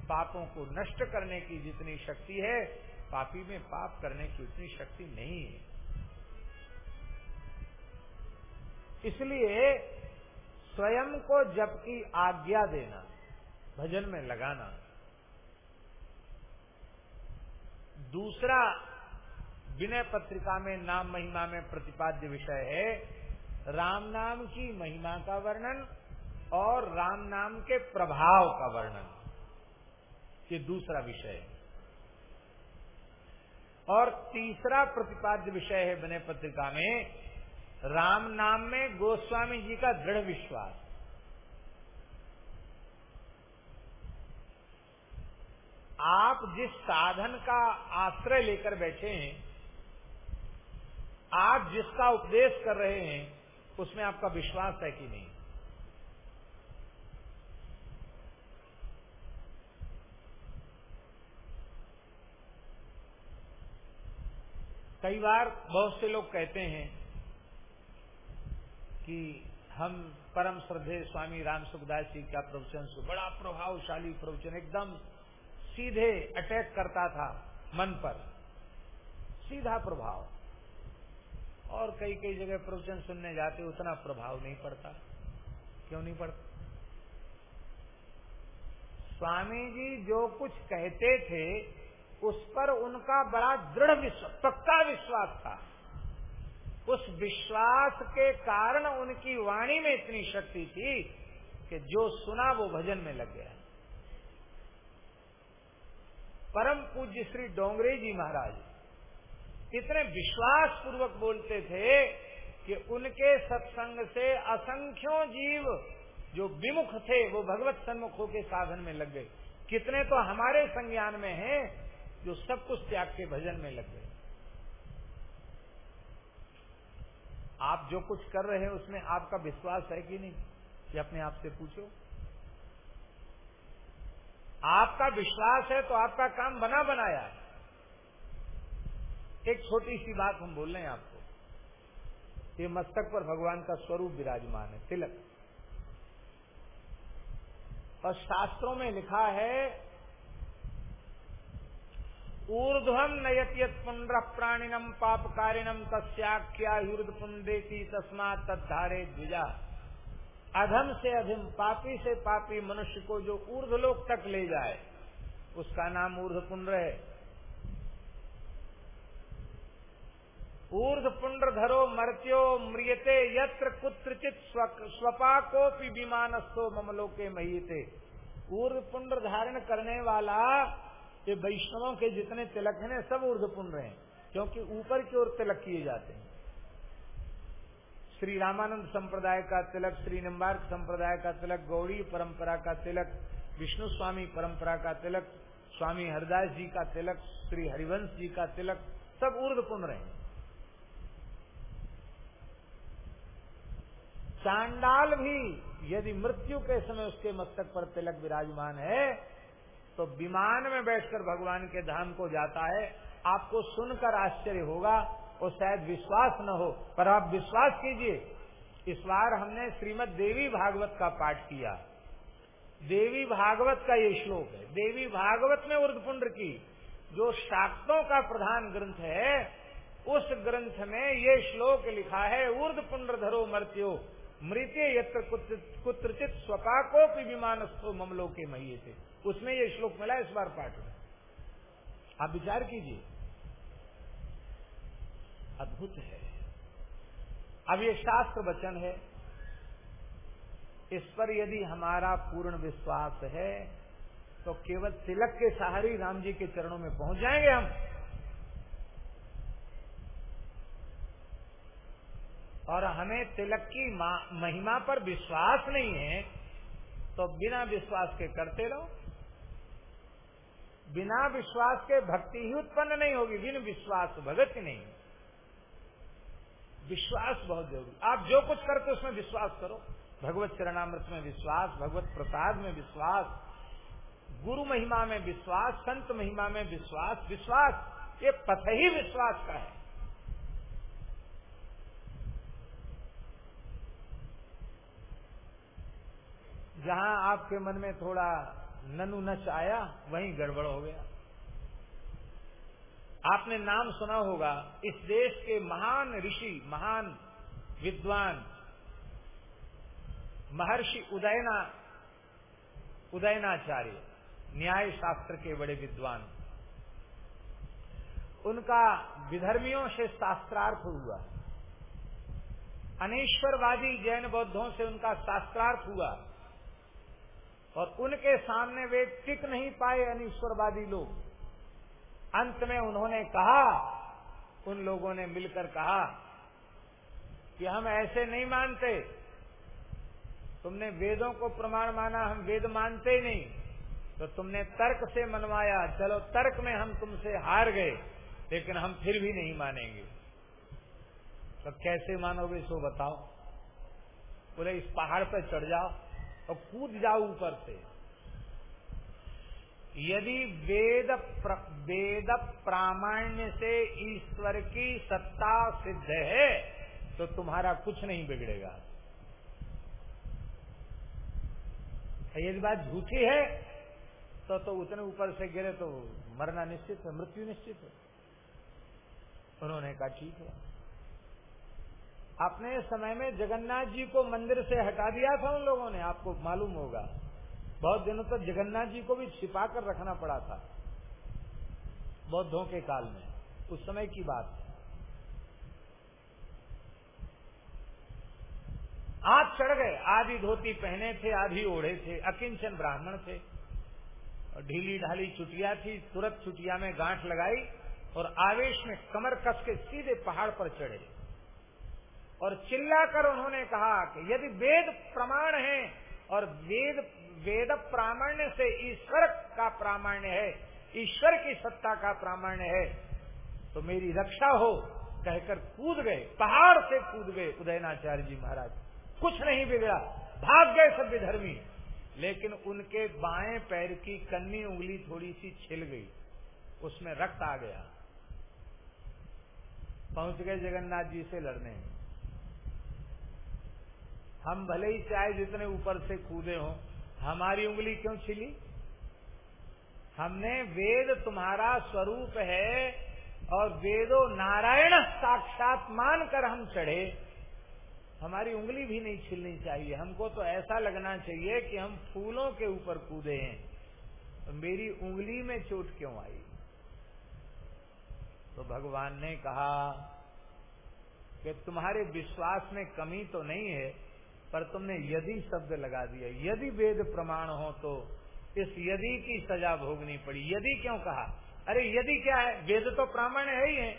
पापों को नष्ट करने की जितनी शक्ति है पापी में पाप करने की उतनी शक्ति नहीं है। इसलिए स्वयं को जब की आज्ञा देना, भजन में लगाना। दूसरा विनय पत्रिका में नाम महिमा में प्रतिपाद्य विषय है, राम नाम की महिमा का वर्णन और राम नाम के प्रभाव का वर्णन। ये दूसरा विषय है। और तीसरा प्रतिपाद्य विषय है बने पत्रिका में, राम नाम में गोस्वामी जी का दृढ़ विश्वास। आप जिस साधन का आश्रय लेकर बैठे हैं, आप जिसका उपदेश कर रहे हैं, उसमें आपका विश्वास है कि नहीं। कई बार बहुत से लोग कहते हैं कि हम परम श्रद्धे स्वामी राम सुखदास जी का प्रवचन से बड़ा प्रभावशाली प्रवचन, एकदम सीधे अटैक करता था मन पर। सीधा प्रभाव। और कई कई जगह प्रवचन सुनने जाते, उतना प्रभाव नहीं पड़ता। क्यों नहीं पड़ता? स्वामी जी जो कुछ कहते थे उस पर उनका बड़ा दृढ़ विश्वास, पक्का विश्वास था। उस विश्वास के कारण उनकी वाणी में इतनी शक्ति थी कि जो सुना वो भजन में लग गया। परम पूज्य श्री डोंगरे जी महाराज इतने विश्वास पूर्वक बोलते थे कि उनके सत्संग से असंख्यों जीव जो विमुख थे, वो भगवत सन्मुख के साधन में लग गए। कितने तो हमारे संज्ञान में हैं जो सब कुछ त्याग के भजन में लग गए। आप जो कुछ कर रहे हैं, उसमें आपका विश्वास है कि नहीं? ये अपने आप से पूछो। आपका विश्वास है तो आपका काम बना बनाया एक छोटी सी बात हम बोल रहे हैं आपको। ये मस्तक पर भगवान का स्वरूप विराजमान है, तिलक। और शास्त्रों में लिखा है ऊर्ध्वम नयत पुण्र प्राणिनम पापकारिणम तस्याख्या हृद पुंडेती तस्मात तद्धारे द्विजा। अधम से अधम, पापी से पापी मनुष्य को जो ऊर्धलोक तक ले जाए, उसका नाम ऊर्ध पुण्र है। ऊर्ध पुण्र धरो मर्त्यो मृियते यत्र कुत्रचित स्वपाकोपि विमानस्थो ममलोके महीते ऊर्ध पुण्र धारण करने वाला ये वैष्णवों के जितने तिलक हैं, सब ऊर्ध पुण्र हैं, क्योंकि ऊपर की ओर तिलक किए जाते हैं। श्री रामानंद संप्रदाय का तिलक, श्री निम्बार्क संप्रदाय का तिलक, गौड़ी परंपरा का तिलक, विष्णु स्वामी परंपरा का तिलक, स्वामी हरिदास जी का तिलक, श्री हरिवंश जी का तिलक, सब ऊर्ध पुण्य रहे चांडाल भी, यदि मृत्यु के समय उसके मस्तक पर तिलक विराजमान है तो विमान में बैठकर भगवान के धाम को जाता है, आपको सुनकर आश्चर्य होगा वो शायद विश्वास न हो। पर आप विश्वास कीजिए, इस बार हमने श्रीमद देवी भागवत का पाठ किया। देवी भागवत का ये श्लोक है। देवी भागवत में उर्दपुंड की जो शाक्तों का प्रधान ग्रंथ है, उस ग्रंथ में ये श्लोक लिखा है ऊर्ध पुण्र धरो मर्त्यो, मृत्य यत्र कुत्रचित स्वपाको की विमानस्थो ममलो के महिये थे उसमें ये श्लोक मिला इस बार पाठ में। आप विचार कीजिए। अद्भुत है। अब ये शास्त्र वचन है। इस पर यदि हमारा पूर्ण विश्वास है तो केवल तिलक के सहारे राम जी के चरणों में पहुँच जाएँगे हम। और हमें तिलक की महिमा पर विश्वास नहीं है तो बिना विश्वास के करते रहो। बिना विश्वास के भक्ति ही उत्पन्न नहीं होगी, बिन विश्वास भगत नहीं। विश्वास बहुत ज़रूरी। आप जो कुछ करते उसमें विश्वास करो। भगवत चरणामृत में विश्वास, भगवत प्रसाद में विश्वास, गुरु महिमा में विश्वास, संत महिमा में विश्वास विश्वास, ये पथ ही विश्वास का है। जहाँ आपके मन में थोड़ा ननु नच आया, वहीं गड़बड़ हो गया। आपने नाम सुना होगा, इस देश के महान ऋषि, महान विद्वान, महर्षि उदयना, उदयनाचार्य न्याय शास्त्र के बड़े विद्वान। उनका विधर्मियों से शास्त्रार्थ हुआ। अनेश्वरवादी जैन बौद्धों से उनका शास्त्रार्थ हुआ। और उनके सामने वे टिक नहीं पाए अनिश्वरवादी लोग। अंत में उन्होंने कहा, उन लोगों ने मिलकर कहा कि हम ऐसे नहीं मानते। तुमने वेदों को प्रमाण माना, हम वेद मानते ही नहीं। तो तुमने तर्क से मनवाया, चलो तर्क में हम तुमसे हार गए, लेकिन हम फिर भी नहीं मानेंगे। तो कैसे मानोगे सो बताओ। बोले, इस पहाड़ पर चढ़ जाओ। और कूद जाओ ऊपर से। यदि वेद प्र, वेद प्रामाण्य से ईश्वर की सत्ता सिद्ध है तो तुम्हारा कुछ नहीं बिगड़ेगा। यदि बात झूठी है तो तो उतने ऊपर से गिरे तो मरना निश्चित है मृत्यु निश्चित है। उन्होंने कहा ठीक है। अपने समय में जगन्नाथ जी को मंदिर से हटा दिया था उन लोगों ने, आपको मालूम होगा। बहुत दिनों तक जगन्नाथ जी को भी छिपा कर रखना पड़ा था, बौद्धों के काल में। उस समय की बात है। आप चढ़ गए, आधी धोती पहने थे, आधी ओढ़े थे, अकिंचन ब्राह्मण थे। और ढीली ढाली चुटिया थी, तुरंत चुटिया में गांठ लगाई और आवेश में कमर कस के सीधे पहाड़ पर चढ़े। और चिल्लाकर उन्होंने कहा कि यदि वेद प्रमाण है और वेद वेद प्रामाण्य से ईश्वर का प्रामाण्य है, ईश्वर की सत्ता का प्रामाण्य है तो मेरी रक्षा हो, कहकर कूद गए, पहाड़ से कूद गए उदयनाचार्य जी महाराज। कुछ नहीं बिगड़ा, भाग गए सब विधर्मी लेकिन उनके बाएँ पैर की कन्नी उंगली थोड़ी सी छिल गई, उसमें रक्त आ गया। पहुँच गए जगन्नाथ जी से लड़ने। हम भले ही चाहे जितने ऊपर से कूदे हों, हमारी उंगली क्यों छिली? हमने वेद तुम्हारा स्वरूप है और वेदो नारायण साक्षात मान कर हम चढ़े। हमारी उंगली भी नहीं छिलनी चाहिए। हमको तो ऐसा लगना चाहिए कि हम फूलों के ऊपर कूदे हैं। तो मेरी उंगली में चोट क्यों आई? तो भगवान ने कहा कि तुम्हारे विश्वास में कमी तो नहीं है पर तुमने यदि शब्द लगा दिया, यदि वेद प्रमाण हो तो इस यदि की सजा भोगनी पड़ी। यदि क्यों कहा? अरे यदि क्या है? वेद तो प्रामाण्य है ही है।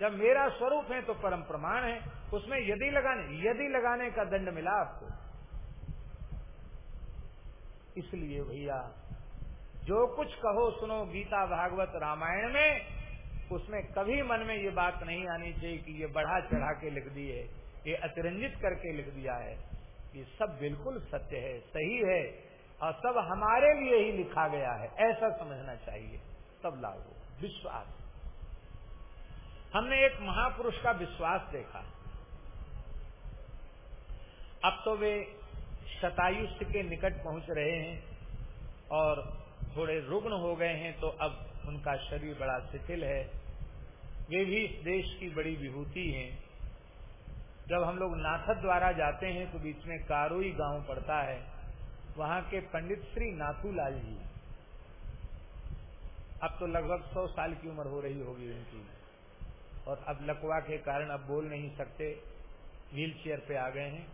जब मेरा स्वरूप है तो परम प्रमाण है। उसमें यदि लगाने यदि लगाने का दंड मिला आपको। इसलिए भैया, जो कुछ कहो सुनो गीता भागवत रामायण में, उसमें कभी मन में ये बात नहीं आनी चाहिए कि ये बढ़ा चढ़ा के लिख दिए। ये अतिरंजित करके लिख दिया है ये सब बिल्कुल सत्य है, सही है और सब हमारे लिए ही लिखा गया है। ऐसा समझना चाहिए। तब लागू विश्वास। हमने एक महापुरुष का विश्वास देखा। अब तो वे शतायुष के निकट पहुँच रहे हैं और थोड़े रुग्ण हो गए हैं तो अब उनका शरीर बड़ा शिथिल है। वे भी इस देश की बड़ी विभूति हैं। जब हम लोग नाथद द्वारा जाते हैं तो बीच में कारोई गाँव पड़ता है। वहाँ के पंडित श्री नाथूलाल जी। अब तो लगभग सौ साल की उम्र हो रही होगी उनकी। और अब लकवा के कारण अब बोल नहीं सकते। व्हील चेयर पे आ गए हैं।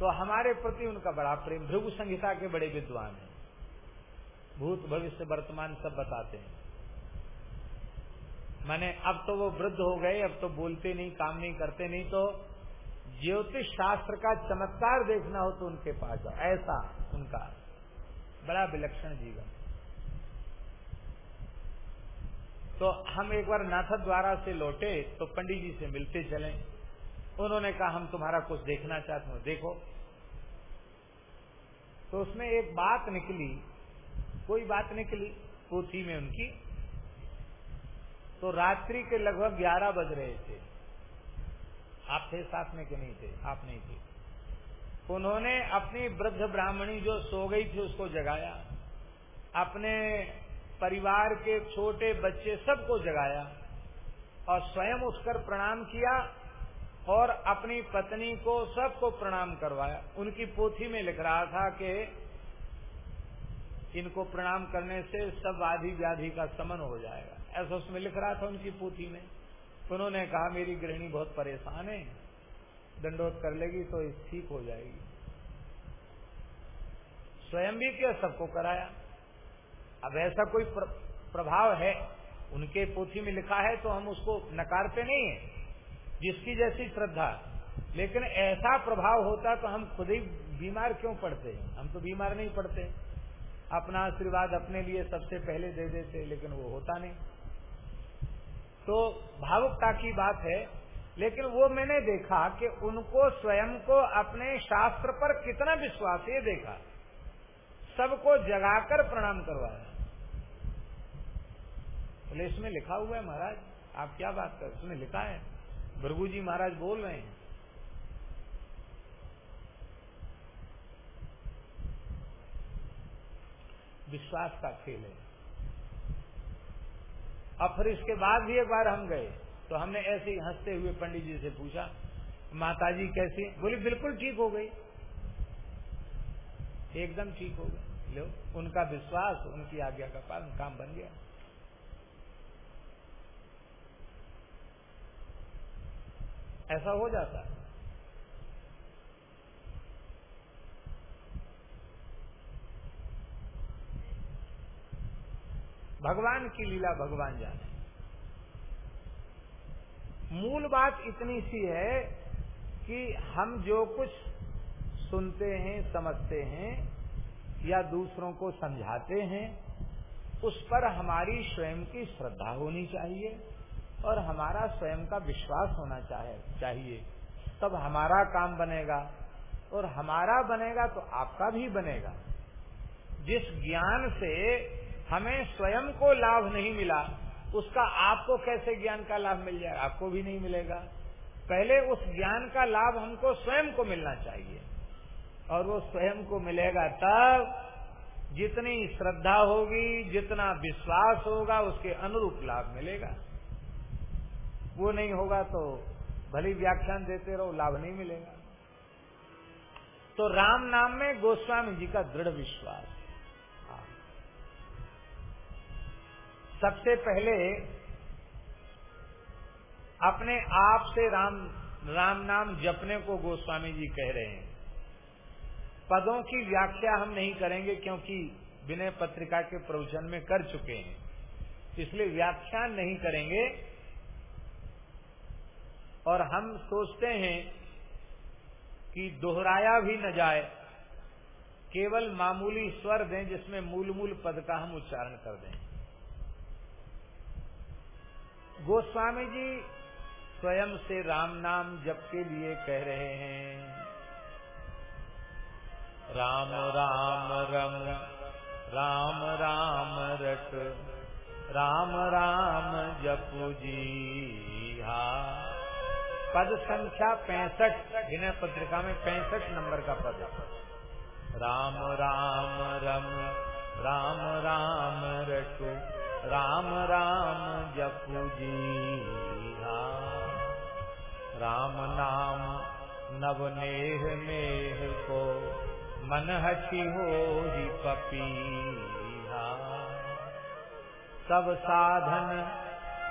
तो हमारे प्रति उनका बड़ा प्रेम, भृगु संहिता के बड़े विद्वान हैं। भूत भविष्य वर्तमान सब बताते हैं। मैंने, अब तो वो वृद्ध हो गए, अब तो बोलते नहीं, काम नहीं करते, नहीं तो ज्योतिष शास्त्र का चमत्कार देखना हो तो उनके पास जाओ। ऐसा उनका बड़ा विलक्षण जीवन। तो हम एक बार नाथक द्वारा से लौटे तो पंडित जी से मिलते चले। उन्होंने कहा, हम तुम्हारा कुछ देखना चाहते हो, देखो। तो उसमें एक बात निकली, कोई बात निकली, पोथी में उनकी तो रात्रि के लगभग ग्यारह बज रहे थे। आप थे साथ में कि नहीं थे? आप नहीं थे। उन्होंने अपनी वृद्ध ब्राह्मणी जो सो गई थी, उसको जगाया। अपने परिवार के छोटे बच्चे सबको जगाया और स्वयं उठकर प्रणाम किया और अपनी पत्नी को सबको प्रणाम करवाया। उनकी पोथी में लिख रहा था कि इनको प्रणाम करने से सब आधि व्याधि का समन हो जाएगा। ऐसा उसमें लिख रहा था उनकी पोथी में। उन्होंने कहा मेरी गृहिणी बहुत परेशान है। दंडोत कर लेगी तो ठीक हो जाएगी। स्वयं भी किया सबको कराया? अब ऐसा कोई प्र, प्रभाव है? उनके पोथी में लिखा है तो हम उसको नकारते नहीं है जिसकी जैसी श्रद्धा। लेकिन ऐसा प्रभाव होता तो हम खुद ही बीमार क्यों पड़ते हम तो बीमार नहीं पड़ते। अपना आशीर्वाद अपने लिए सबसे पहले दे देते लेकिन वो होता नहीं। तो भावुकता की बात है, लेकिन वो मैंने देखा कि उनको स्वयं को अपने शास्त्र पर कितना विश्वास ये देखा। सबको जगाकर प्रणाम करवाया। बोले, इसमें लिखा हुआ है महाराज, आप क्या बात कर उसमें लिखा है। भृगु जी महाराज बोल रहे हैं। विश्वास का खेल है। अब फिर इसके बाद भी एक बार हम गए तो हमने ऐसे ही हँसते हुए पंडित जी से पूछा माता जी कैसी बोली, बिल्कुल ठीक हो गई। एकदम ठीक हो गई लो, उनका विश्वास, उनकी आज्ञा का पालन काम बन गया। ऐसा हो जाता है। भगवान की लीला भगवान जाने। मूल बात इतनी सी है कि हम जो कुछ सुनते हैं, समझते हैं, या दूसरों को समझाते हैं, उस पर हमारी स्वयं की श्रद्धा होनी चाहिए और हमारा स्वयं का विश्वास होना चाहे, चाहिए। तब हमारा काम बनेगा और हमारा बनेगा तो आपका भी बनेगा। जिस ज्ञान से हमें स्वयं को लाभ नहीं मिला, उसका आपको कैसे ज्ञान का लाभ मिल जाए आपको भी नहीं मिलेगा। पहले उस ज्ञान का लाभ हमको स्वयं को मिलना चाहिए। और वो स्वयं को मिलेगा तब जितनी श्रद्धा होगी, जितना विश्वास होगा, उसके अनुरूप लाभ मिलेगा। वो नहीं होगा तो भली व्याख्यान देते रहो, लाभ नहीं मिलेगा। तो राम नाम में गोस्वामी जी का दृढ़ विश्वास। सबसे पहले अपने आप से राम राम नाम जपने को गोस्वामी जी कह रहे हैं। पदों की व्याख्या हम नहीं करेंगे क्योंकि विनय पत्रिका के प्रवचन में कर चुके हैं। इसलिए व्याख्यान नहीं करेंगे। और हम सोचते हैं कि दोहराया भी न जाए, केवल मामूली स्वर दें जिसमें मूल मूल पद का हम उच्चारण कर दें। गोस्वामी जी स्वयं से राम नाम जप के लिए कह रहे हैं। राम राम, रम, राम राम, रट, राम राम, जपू जी, हा। पद संख्या पैंसठ, विनय पत्रिका में पैंसठ नंबर का पद राम राम, रम, राम राम, रटु राम राम जपू जी। राम नाम नवनेह मेह को मन हसी हो ही पपी सब साधन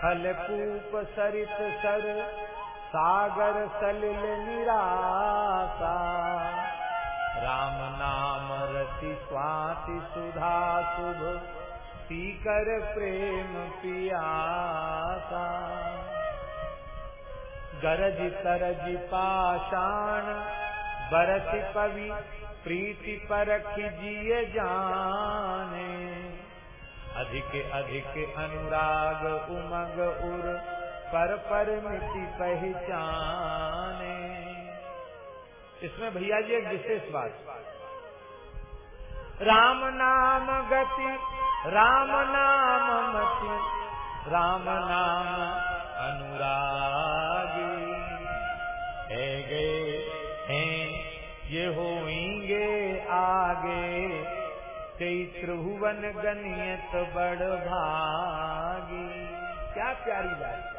फल पूप सरित सर, सागर सलिल निरासा राम नाम रति स्वाति सुधा शुभ सीकर प्रेम पियासा। गरज तरज पाषाण, बरस पवि प्रीति परख जिय जाने। अधिक अधिक अनुराग उमग उर पर पर मिट्टी पहचाने। इसमें भैया जी एक विशेष बात। राम नाम गति राम नाम मति, राम नाम अनुरागी। है गए हैं, ये होंगे आगे। कई त्रिभुवन गनियत बड़ भागी। क्या प्यारी बात।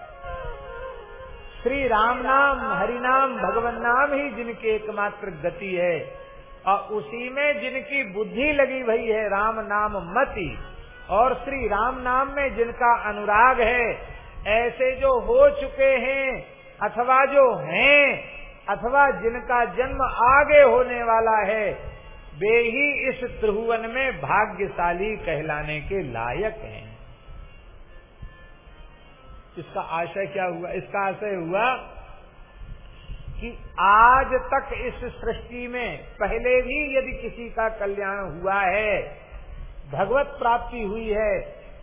श्री राम नाम, हरि नाम, भगवान नाम ही जिनकी एकमात्र गति है। और उसी में जिनकी बुद्धि लगी हुई है, राम नाम मति, और श्री राम नाम में जिनका अनुराग है, ऐसे जो हो चुके हैं, अथवा जो हैं, अथवा जिनका जन्म आगे होने वाला है, वे ही इस त्रिभुवन में भाग्यशाली कहलाने के लायक हैं। इसका आशय क्या हुआ? इसका आशय हुआ कि आज तक इस सृष्टि में पहले भी यदि किसी का कल्याण हुआ है, भगवत प्राप्ति हुई है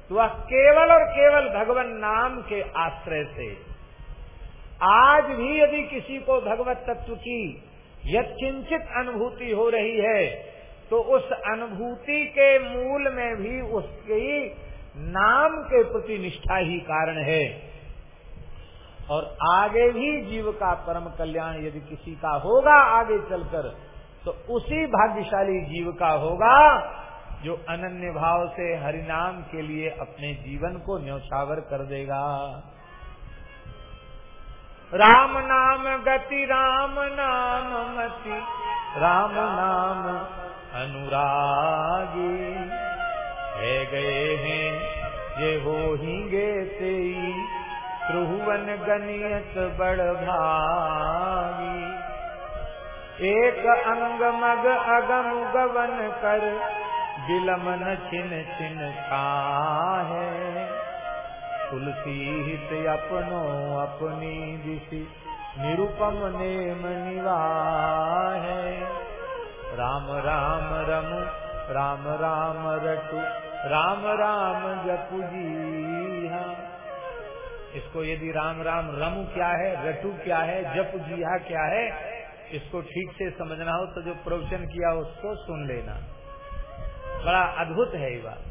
तो वह केवल और केवल भगवान नाम के आश्रय से। आज भी यदि किसी को भगवत तत्व की यथकिंचित अनुभूति हो रही है तो उस अनुभूति के मूल में भी उसकी नाम के प्रति निष्ठा ही कारण है। और आगे भी जीव का परम कल्याण यदि किसी का होगा आगे चलकर तो उसी भाग्यशाली जीव का होगा जो अनन्य भाव से हरिनाम के लिए अपने जीवन को न्यौछावर कर देगा। राम नाम गति, राम नाम मति, राम नाम अनुरागी। है गए हैं, ये हो ही गे तेई। त्रुवन गनियत बड़ भागी एक अंग मग अगम गवन कर, बिलमन छिन छिन है तुलसी हित अपनो अपनी दिशि, निरुपम नेम निवाहे। राम राम रम, राम राम रटु, राम राम जपु इसको यदि राम राम रमु क्या है, रटु क्या है, जप जिया क्या है, इसको ठीक से समझना हो तो जो प्रवचन किया उसको सुन लेना। बड़ा अद्भुत है ये बात।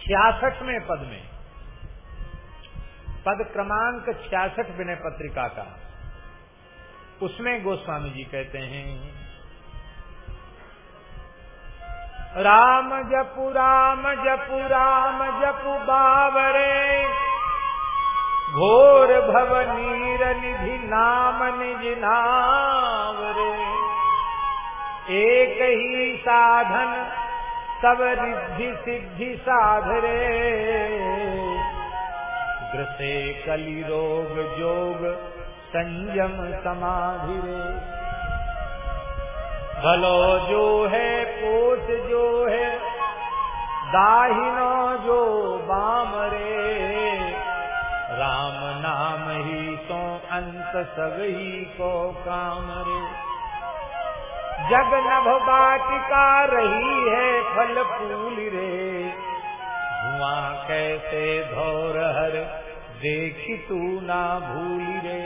छियासठवें पद में, पद क्रमांक छियासठ विनय पत्रिका का, उसमें गोस्वामी जी कहते हैं राम जपु राम जपु राम जपु बावरे। घोर भव नीर निधि नाम निज नावरे। एक ही साधन सब रिद्धि सिद्धि साधरे। ग्रसे कली रोग जोग संयम समाधि रे भलो जो है कोट जो है, दाहिनो जो बाम रे राम नाम ही तो अंत सब ही को काम रे जग नभ बाटिका रही है फल फूल रे। धुआँ कैसे धौर हर, देखी तू ना भूल रे।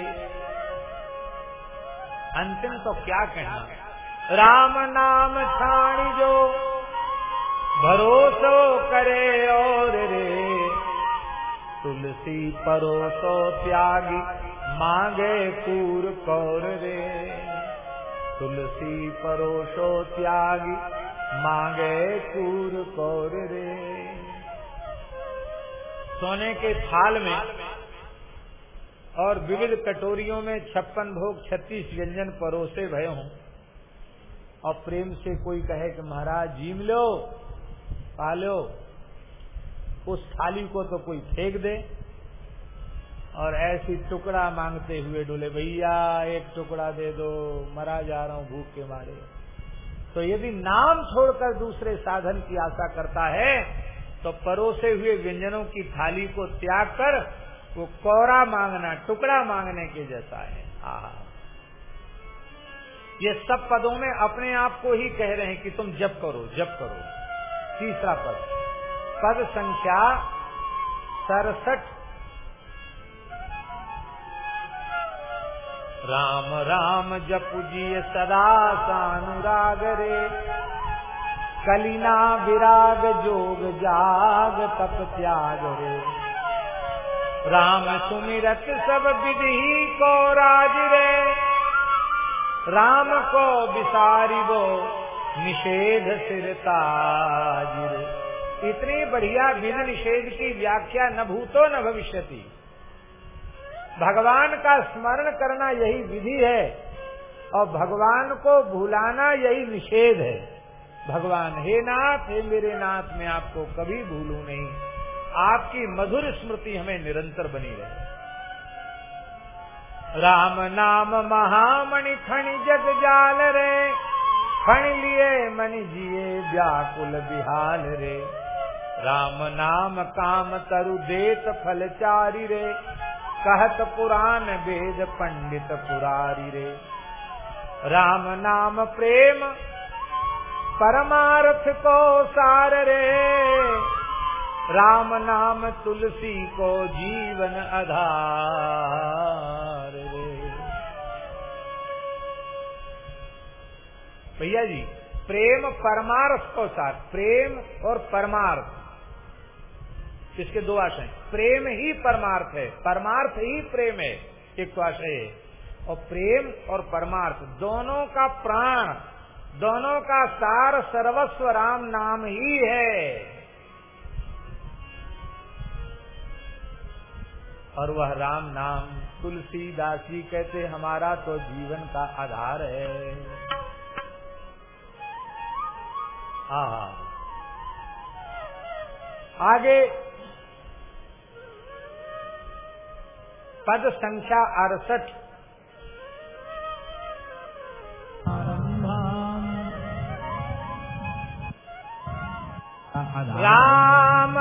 अंतिम तो क्या कहना? राम नाम छाणी जो, भरोसो करे और रे। तुलसी परोसो त्यागी, मांगे कूर कौर रे। तुलसी परोसो त्यागी, मांगे कूर कौर रे। सोने के थाल में और विविध कटोरियों में छप्पन भोग छत्तीस व्यंजन परोसे भय हों। और प्रेम से कोई कहे कि महाराज जीम लो पालो उस थाली को तो कोई फेंक दे। और ऐसी टुकड़ा मांगते हुए डोले, भैया, एक टुकड़ा दे दो, मरा जा रहा हूँ भूख के मारे। तो यदि नाम छोड़कर दूसरे साधन की आशा करता है तो परोसे हुए व्यंजनों की थाली को त्याग कर वो कोरा मांगना, टुकड़ा मांगने के जैसा है। आहा। ये सब पदों में अपने आप को ही कह रहे हैं कि तुम जप करो जप करो। तीसरा पद पद संख्या सड़सठ। राम राम, जप जी सदा सानुराग रे कलिना विराग जोग जाग तप त्याग रे राम सुमिरत सब विधि को राज रे। राम को विसारी वो निषेध सिरताजिर इतनी बढ़िया बिन निषेध की व्याख्या न भूतो न भविष्यति। भगवान का स्मरण करना यही विधि है और भगवान को भूलाना यही निषेध है। भगवान, हे नाथ, हे मेरे नाथ, मैं आपको कभी भूलू नहीं। आपकी मधुर स्मृति हमें निरंतर बनी रहे। राम नाम महामणि खणि जग जाल रे। खण लिए मणि जिए व्याकुल बिहाल रे। राम नाम काम तरु देत फल रे। कहत पुराण वेद पंडित पुरारी रे। राम नाम प्रेम, परमार्थ को सार रे। राम नाम तुलसी को जीवन आधार। भैया जी, प्रेम परमार्थ को साथ, प्रेम और परमार्थ। इसके दो आशय प्रेम ही परमार्थ है, परमार्थ ही प्रेम है, एक तो आशय है। और प्रेम और परमार्थ, दोनों का प्राण, दोनों का सार सर्वस्व राम नाम ही है। और वह राम नाम तुलसीदास जी कहते, हमारा तो जीवन का आधार है। हाँ। हाँ आगे पद संख्या अड़सठ। राम राम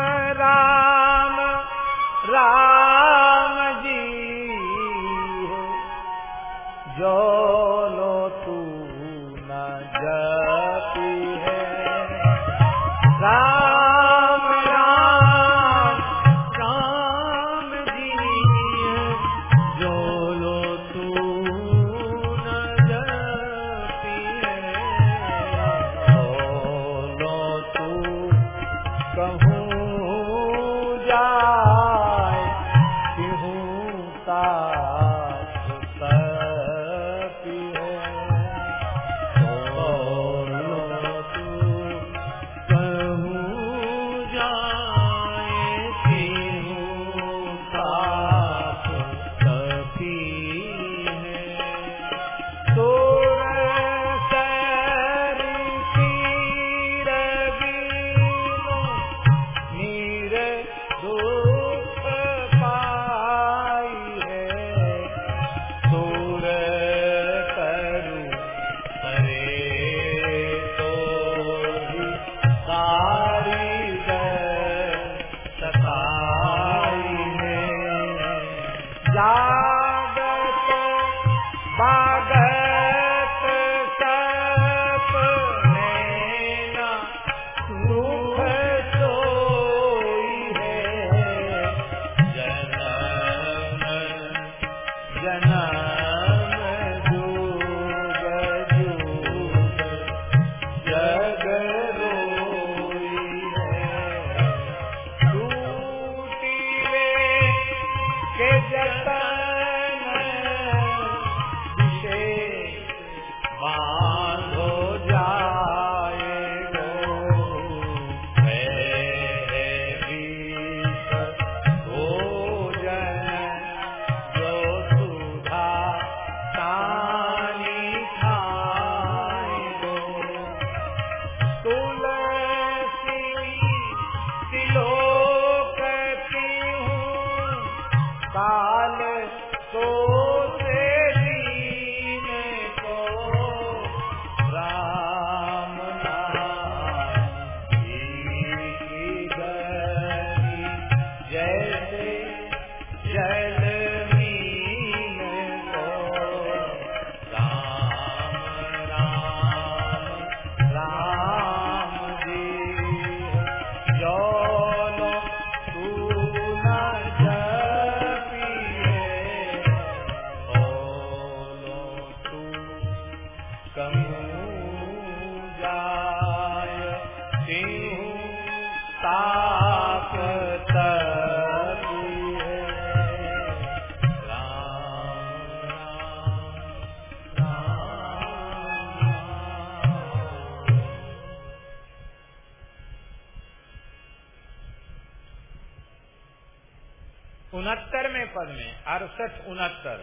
उनहत्तर में पद में अड़सठ उनहत्तर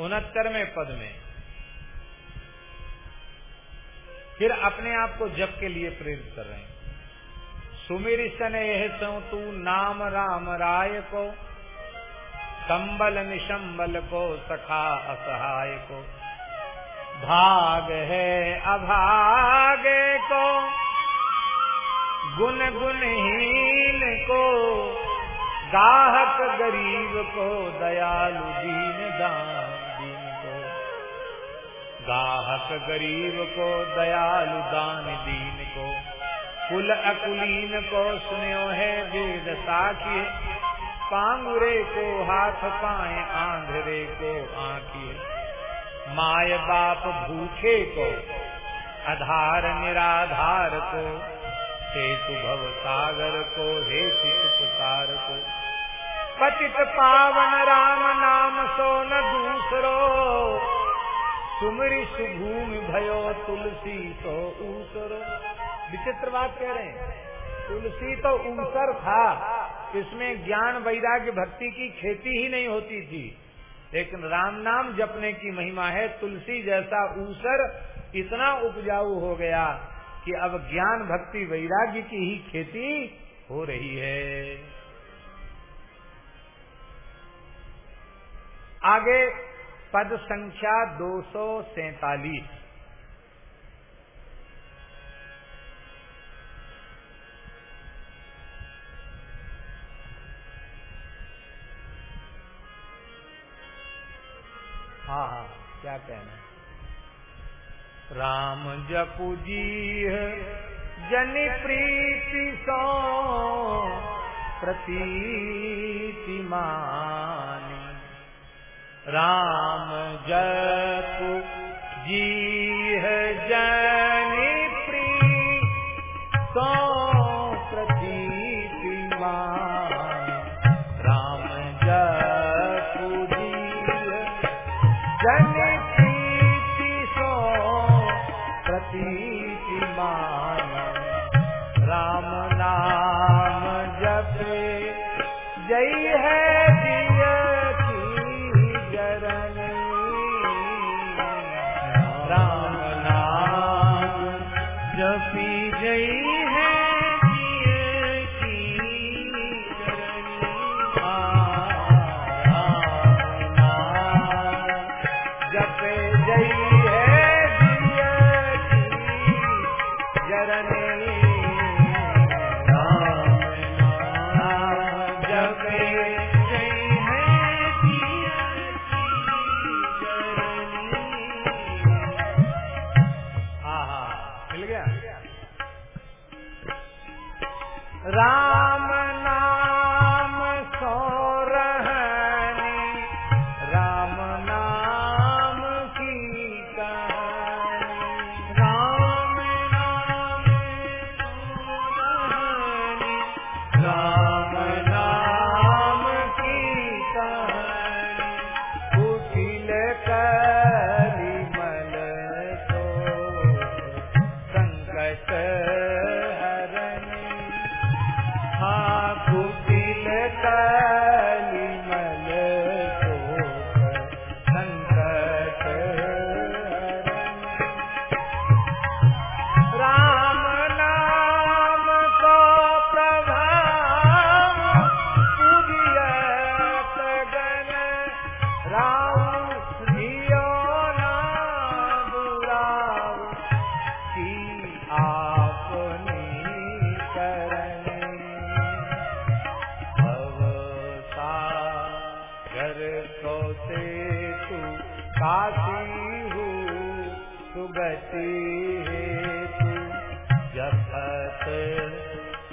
उनहत्तर में पद में फिर अपने आप को जप के लिए प्रेरित कर रहे हैं। सुमिर स्नेह तू नाम राम राय को संबल निशंबल को सखा असहाय को, भाग है अभाग को गुन गुणहीन को गाहक गरीब को दयालु दीन दान दीन को। गाहक गरीब को दयालु दान दीन को। कुल अकुलीन को सुनो है वेद साखिए। पांगुरे को हाथ पाए, आंधरे को आंखिए। माय बाप भूखे को, आधार निराधार को। हेतु भव सागर को हेतु सुपसार को पतित पावन राम नाम सो न दूसरो, सुमरी सुभूमि भयो तुलसी तो ऊसरो। विचित्र बात कह रहे हैं, तुलसी तो ऊसर था, इसमें ज्ञान वैराग्य भक्ति की खेती ही नहीं होती थी। लेकिन राम नाम जपने की महिमा है, तुलसी जैसा ऊसर इतना उपजाऊ हो गया कि अब ज्ञान भक्ति वैराग्य की ही खेती हो रही है। आगे, पद संख्या दो सौ हाँ हाँ क्या कहना राम जपु जी जन प्रीति सो प्रतीति मानी। राम जप जी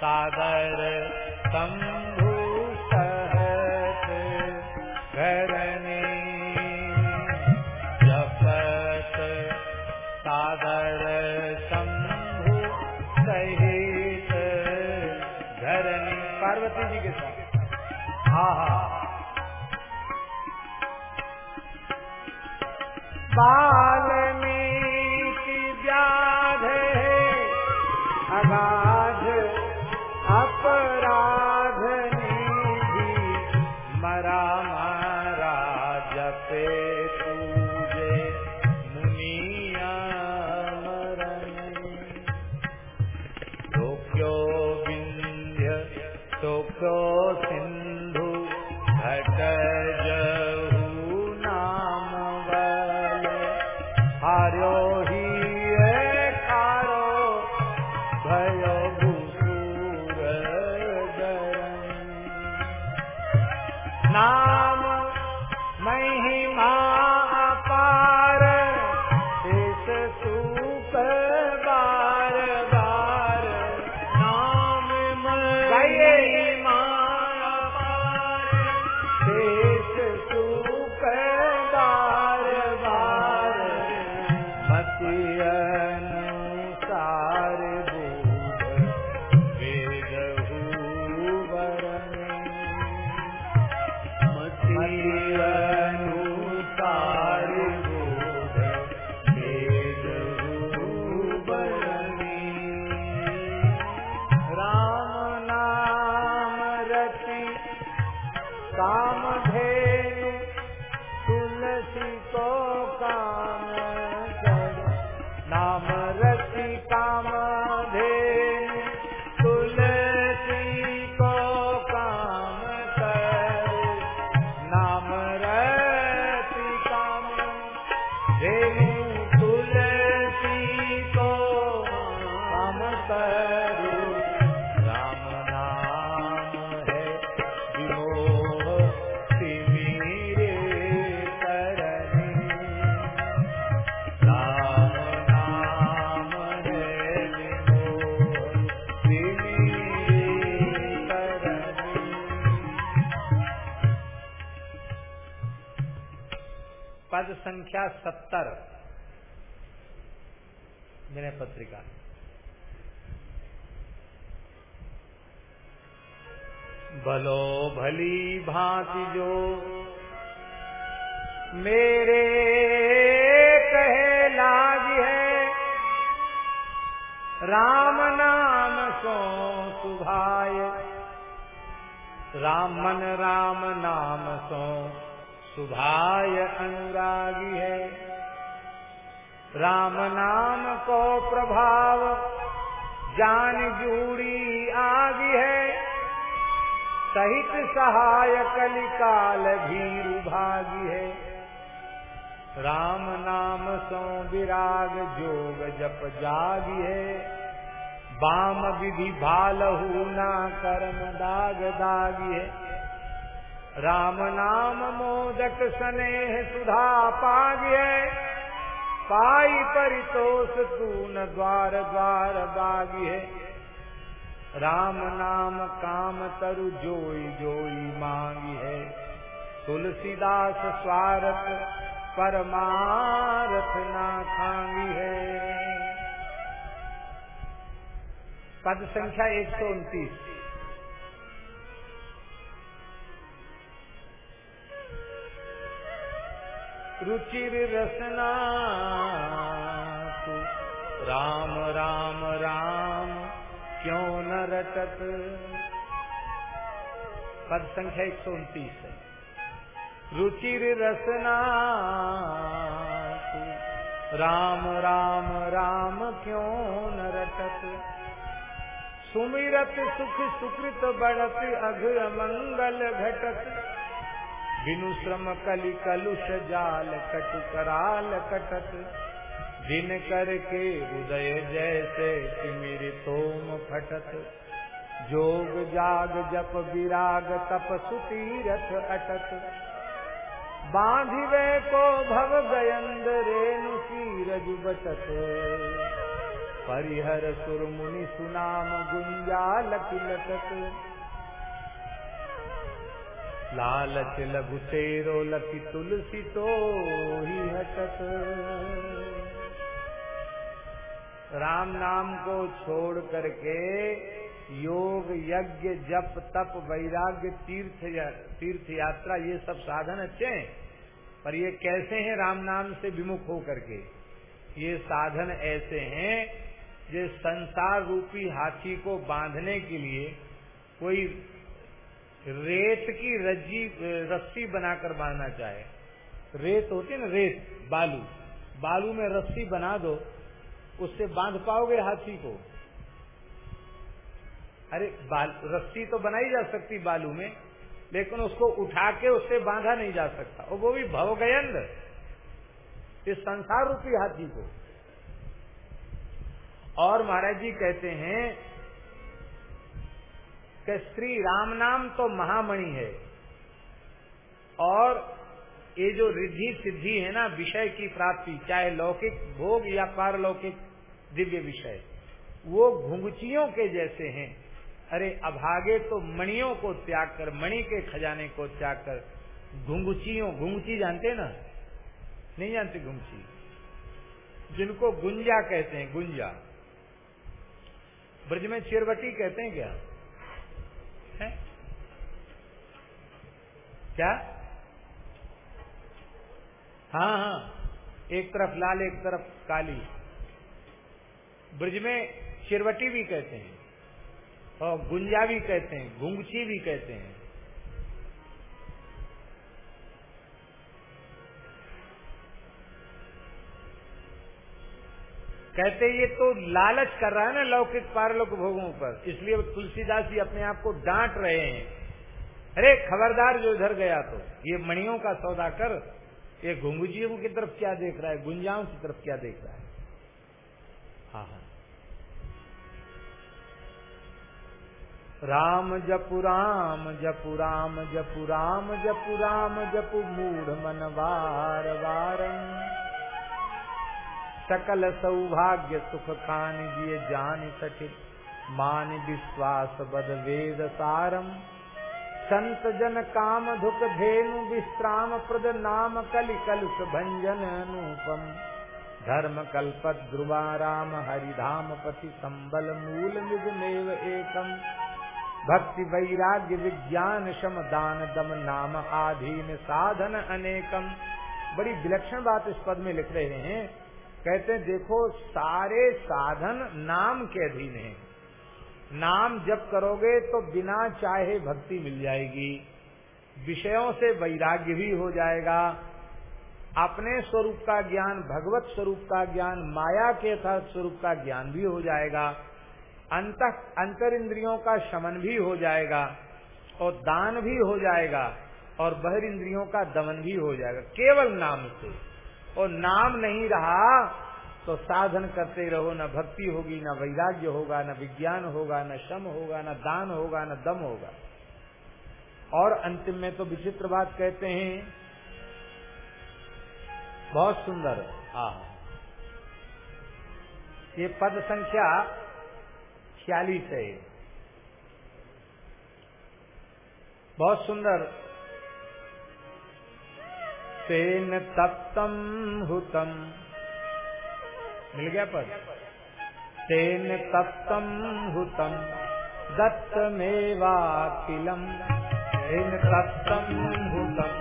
सागर शंभु सहत घरने जपत सागर शंभु सहित घरनी पार्वती जी के साथ। हाँ हाँ। संख्या सत्तर। विनय पत्रिका। भलो भली भांति जो मेरे कहे लाज है, राम नाम सो सुभाय। राम मन राम नाम सो सुभाय अनुरागी है। राम नाम को प्रभाव जान जूड़ी आगी है। सहित सहाय कलिकाल भीरु भागी है। राम नाम सो विराग जोग जप जागी है। बाम विधि भालहू ना कर्म दाग दागी है। राम नाम मोदक स्नेह सुधा पागी है पाई परितोष तू न द्वार द्वार बागी है राम नाम काम तरु जोई जोई मांगी है तुलसीदास स्वारथ परमारथ ना खांगी है पद संख्या एक सौ उनतीस। रुचिर रसना राम राम राम, क्यों न रटत? पद संख्या एक सौ उनतीस है। रुचिर रसना राम राम राम, क्यों न रटत? सुमिरत सुख सुकृत बढ़त, अघ मंगल घटत। बिनु श्रम कलि कलुष जाल कटु कराल कटत। दिन करके उदय जैसे तिमिर तोम फटत। जोग जाग जप विराग तप सुतीरथ अटत। बांधिवे को भव गयंद रेणु सीरज बचत परिहर सुर मुनि सुनाम गुंजाल किलकत लालच लघु तेरो लखी तुलसी तो ही हटत। राम नाम को छोड़ करके योग यज्ञ जप तप वैराग्य तीर्थ या, तीर्थ यात्रा ये सब साधन अच्छे हैं। पर ये कैसे हैं राम नाम से विमुख हो करके ये साधन ऐसे हैं जो संसार रूपी हाथी को बांधने के लिए कोई रेत की रज्जी, रस्सी बनाकर बांधना चाहे। रेत होती है ना, रेत, बालू। बालू में रस्सी बना दो, उससे बाँध पाओगे हाथी को। अरे रस्सी तो बनाई जा सकती बालू में, लेकिन उसको उठा के उससे बांधा नहीं जा सकता। और वो भी भवगयंद। इस संसार रूपी हाथी को। और महाराज जी कहते हैं कि श्री राम नाम तो महामणि है। और ये जो रिद्धि सिद्धि है ना, विषय की प्राप्ति, चाहे लौकिक भोग या पारलौकिक दिव्य विषय, वो घुंगचियों के जैसे हैं। अरे अभागे तो मणियों को त्याग कर, मणि के खजाने को त्याग कर घुंगचियों घुंगची जानते ना? नहीं जानते घुंगची जिनको गुंजा कहते हैं, गुंजा। ब्रज में चिरवटी कहते हैं क्या है? क्या? हाँ हाँ। एक तरफ़ लाल, एक तरफ़ काली। ब्रज में शिरवटी भी कहते हैं और गुंजा भी कहते हैं घुंगची भी कहते हैं। कहते ये तो लालच कर रहा है ना लौकिक पारलोक भोगों पर। इसलिए तुलसीदास जी अपने आप को डांट रहे हैं। अरे, खबरदार जो इधर गया तो ये मणियों का सौदा कर, ये घुंगुजियों की तरफ़ क्या देख रहा है, गुंजाओं की तरफ़ क्या देख रहा है? हाँ हाँ। राम जपु राम जपु राम जपु राम जपु राम जपु मूढ़ मन बार बारम सकल सौभाग्य सुख खान जिये जान सठित मान विश्वास बद वेद सारम। संत जन काम धुक धेनु विश्राम प्रद नाम कलि कलुष भंजन अनुपम धर्म कल्प ध्रुवा राम हरिधाम पति संबल मूल निजमेव एकम। भक्ति वैराग्य विज्ञान शम दान दम नाम आधीन साधन अनेकम। बड़ी विलक्षण बात इस पद में लिख रहे हैं। कहते हैं, देखो, सारे साधन नाम के अधीन है। नाम जब करोगे तो बिना चाहे भक्ति मिल जाएगी। विषयों से वैराग्य भी हो जाएगा। अपने स्वरूप का ज्ञान, भगवत स्वरूप का ज्ञान, माया के स्वरूप का ज्ञान भी हो जाएगा। अंत अंतर इंद्रियों का शमन भी हो जाएगा और दान भी हो जाएगा और बहर इंद्रियों का दमन भी हो जाएगा। केवल नाम से। और नाम नहीं रहा तो साधन करते रहो, न भक्ति होगी, न वैराग्य होगा, न विज्ञान होगा, न श्रम होगा, न दान होगा, न दम होगा। और अंतिम में तो विचित्र बात कहते हैं, बहुत सुंदर आ ये पद संख्या छियालीस है। बहुत सुंदर। तेन तप्तम हुतम। मिल गया पद। तेन तप्तम हुतम दत्तमेवाखिलम तेन तप्तम हुतम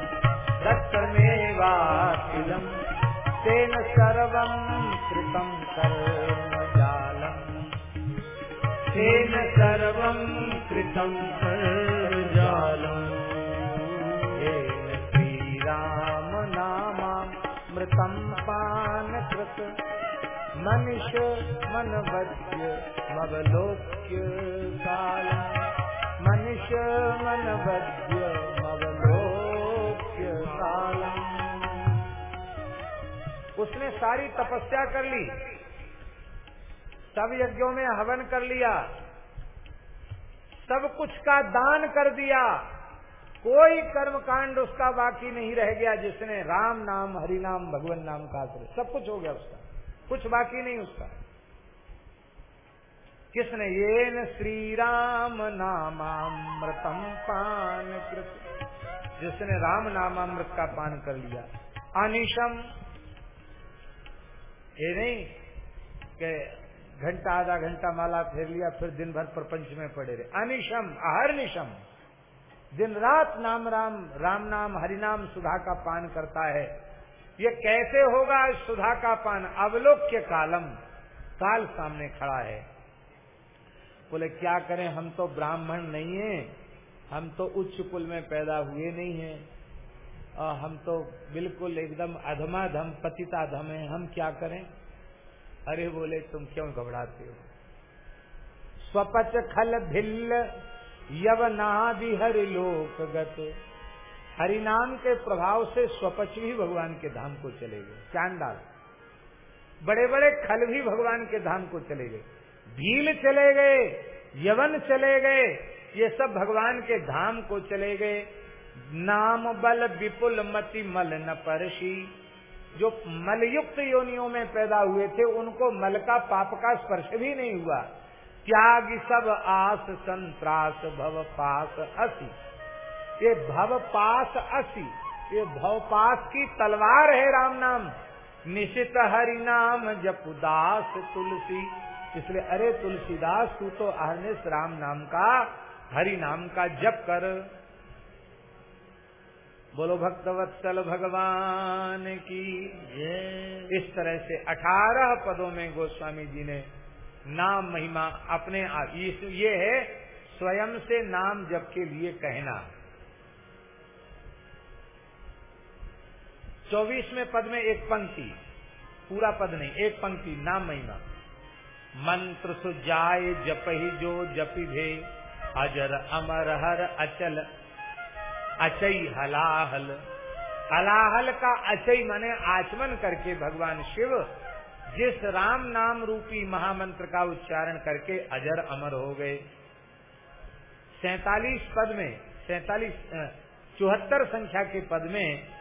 दत्तमेवाखिलम तेन सर्वं कृतं कर्मजालम तेन सर्वं कृतं कर्मजालम अमृतम पान कृत मनुष मन वज्य मवलोक्य काल। मनुष्य मन वज्य मवलोक्य काला। उसने सारी तपस्या कर ली। सब यज्ञों में हवन कर लिया। सब कुछ का दान कर दिया। कोई कर्म कांड उसका बाकी नहीं रह गया जिसने राम नाम, हरि नाम, भगवान नाम का सब कुछ हो गया उसका। कुछ बाकी नहीं उसका। किसने? ये न श्री राम नामामृतम पान कृत। जिसने राम नामामृत का पान कर लिया। अनिशम। ये नहीं के घंटा, आधा घंटा माला फेर लिया, फिर दिन भर प्रपंच में पड़े रहे। अनिशम अहर निशम दिन रात नाम राम राम नाम, हरि नाम, सुधा का पान करता है। ये कैसे होगा सुधा का पान? अवलोक्य कालम। काल सामने खड़ा है। बोले, क्या करें? हम तो ब्राह्मण नहीं है। हम तो उच्च कुल में पैदा हुए नहीं हैं। और हम तो बिल्कुल एकदम अधमा धम पतिता धम है। हम क्या करें? अरे बोले, तुम क्यों घबराते हो? स्वपच खल भिल्ल, यवनादि हरि लोक गत हरि नाम के प्रभाव से स्वपच भी भगवान के धाम को चले गए। चांडाल। बड़े बड़े खल भी भगवान के धाम को चले गए। भील चले गए, यवन चले गए, ये सब भगवान के धाम को चले गए। नाम बल विपुल मति मल न परशी जो मलयुक्त योनियों में पैदा हुए थे, उनको मल का पाप का स्पर्श भी नहीं हुआ। त्याग सब आस संत्रास भव पास असी। ये भव पास असी ये भव पास की तलवार है राम नाम। निशित हरि नाम जपुदास तुलसी। इसलिए अरे तुलसीदास तू तो अहरनिश राम नाम का हरि नाम का जप कर। बोलो भक्तवत्सल भगवान की। इस तरह से अठारह पदों में गोस्वामी जी ने नाम महिमा अपने आप ये है स्वयं से नाम जप के लिए कहना। चौबीसवें पद में एक पंक्ति, पूरा पद नहीं, एक पंक्ति, नाम महिमा। मंत्र सुजाय जप ही जो जपी भे अजर अमर हर अचल, अचई हलाहल। हलाहल का अचई माने आचमन करके भगवान शिव, जिस राम नाम रूपी महामंत्र का उच्चारण करके अजर अमर हो गए। सैतालीस पद में, सैतालीस चौहत्तर संख्या के पद में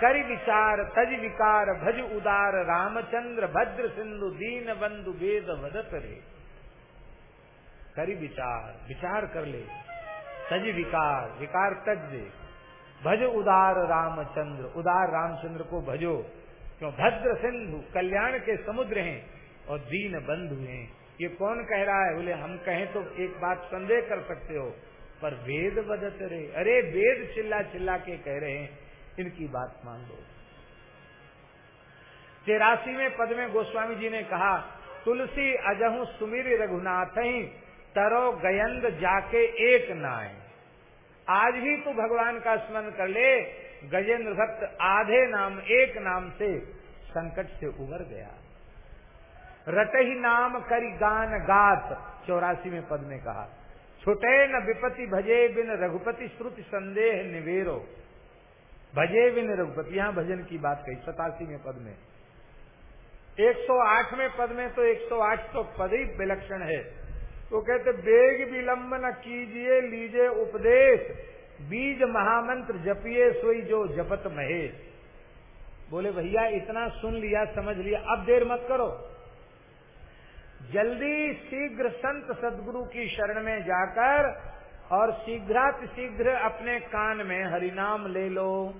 करि विचार, तज विकार, भज उदार, रामचंद्र, भद्र सिंधु, दीन, बंधु, वेद, वदत रे। करि विचार विचार कर ले। तज विकार विकार तज दे। भज उदार, रामचंद्र उदार रामचंद्र को भजो। क्यों? भद्र सिंधु कल्याण के समुद्र हैं और दीन बंधु हैं। ये कौन कह रहा है? बोले, हम कहें तो एक बात संदेह कर सकते हो, पर वेद बदत रे। अरे, वेद चिल्ला चिल्ला के कह रहे हैं। इनकी बात मान लो। तेरासी में पद में गोस्वामी जी ने कहा, तुलसी अजहू सुमिर रघुनाथ ही तरो गयंद जाके एक नाय। आज भी तू भगवान का स्मरण कर ले, गजेंद्र भक्त आधे नाम एक नाम से संकट से उबर गया। रट ही नाम करी गान गात, चौरासी में पद में कहा। छुटे न विपति भजे बिन रघुपति श्रुति संदेह निवेरो। भजे बिन रघुपति यहाँ भजन की बात कही, सतासी में पद में। 108 में पद में तो 108 तो पद ही विलक्षण है। तो कहते, बेग विलंब न कीजिए, लीजिए उपदेश। बीज महामंत्र जपिए सोई जो जपत महेश बोले, भैया, इतना सुन लिया, समझ लिया, अब देर मत करो। जल्दी शीघ्र संत सदगुरु की शरण में जाकर और शीघ्रात शीघ्र अपने कान में हरिनाम ले लो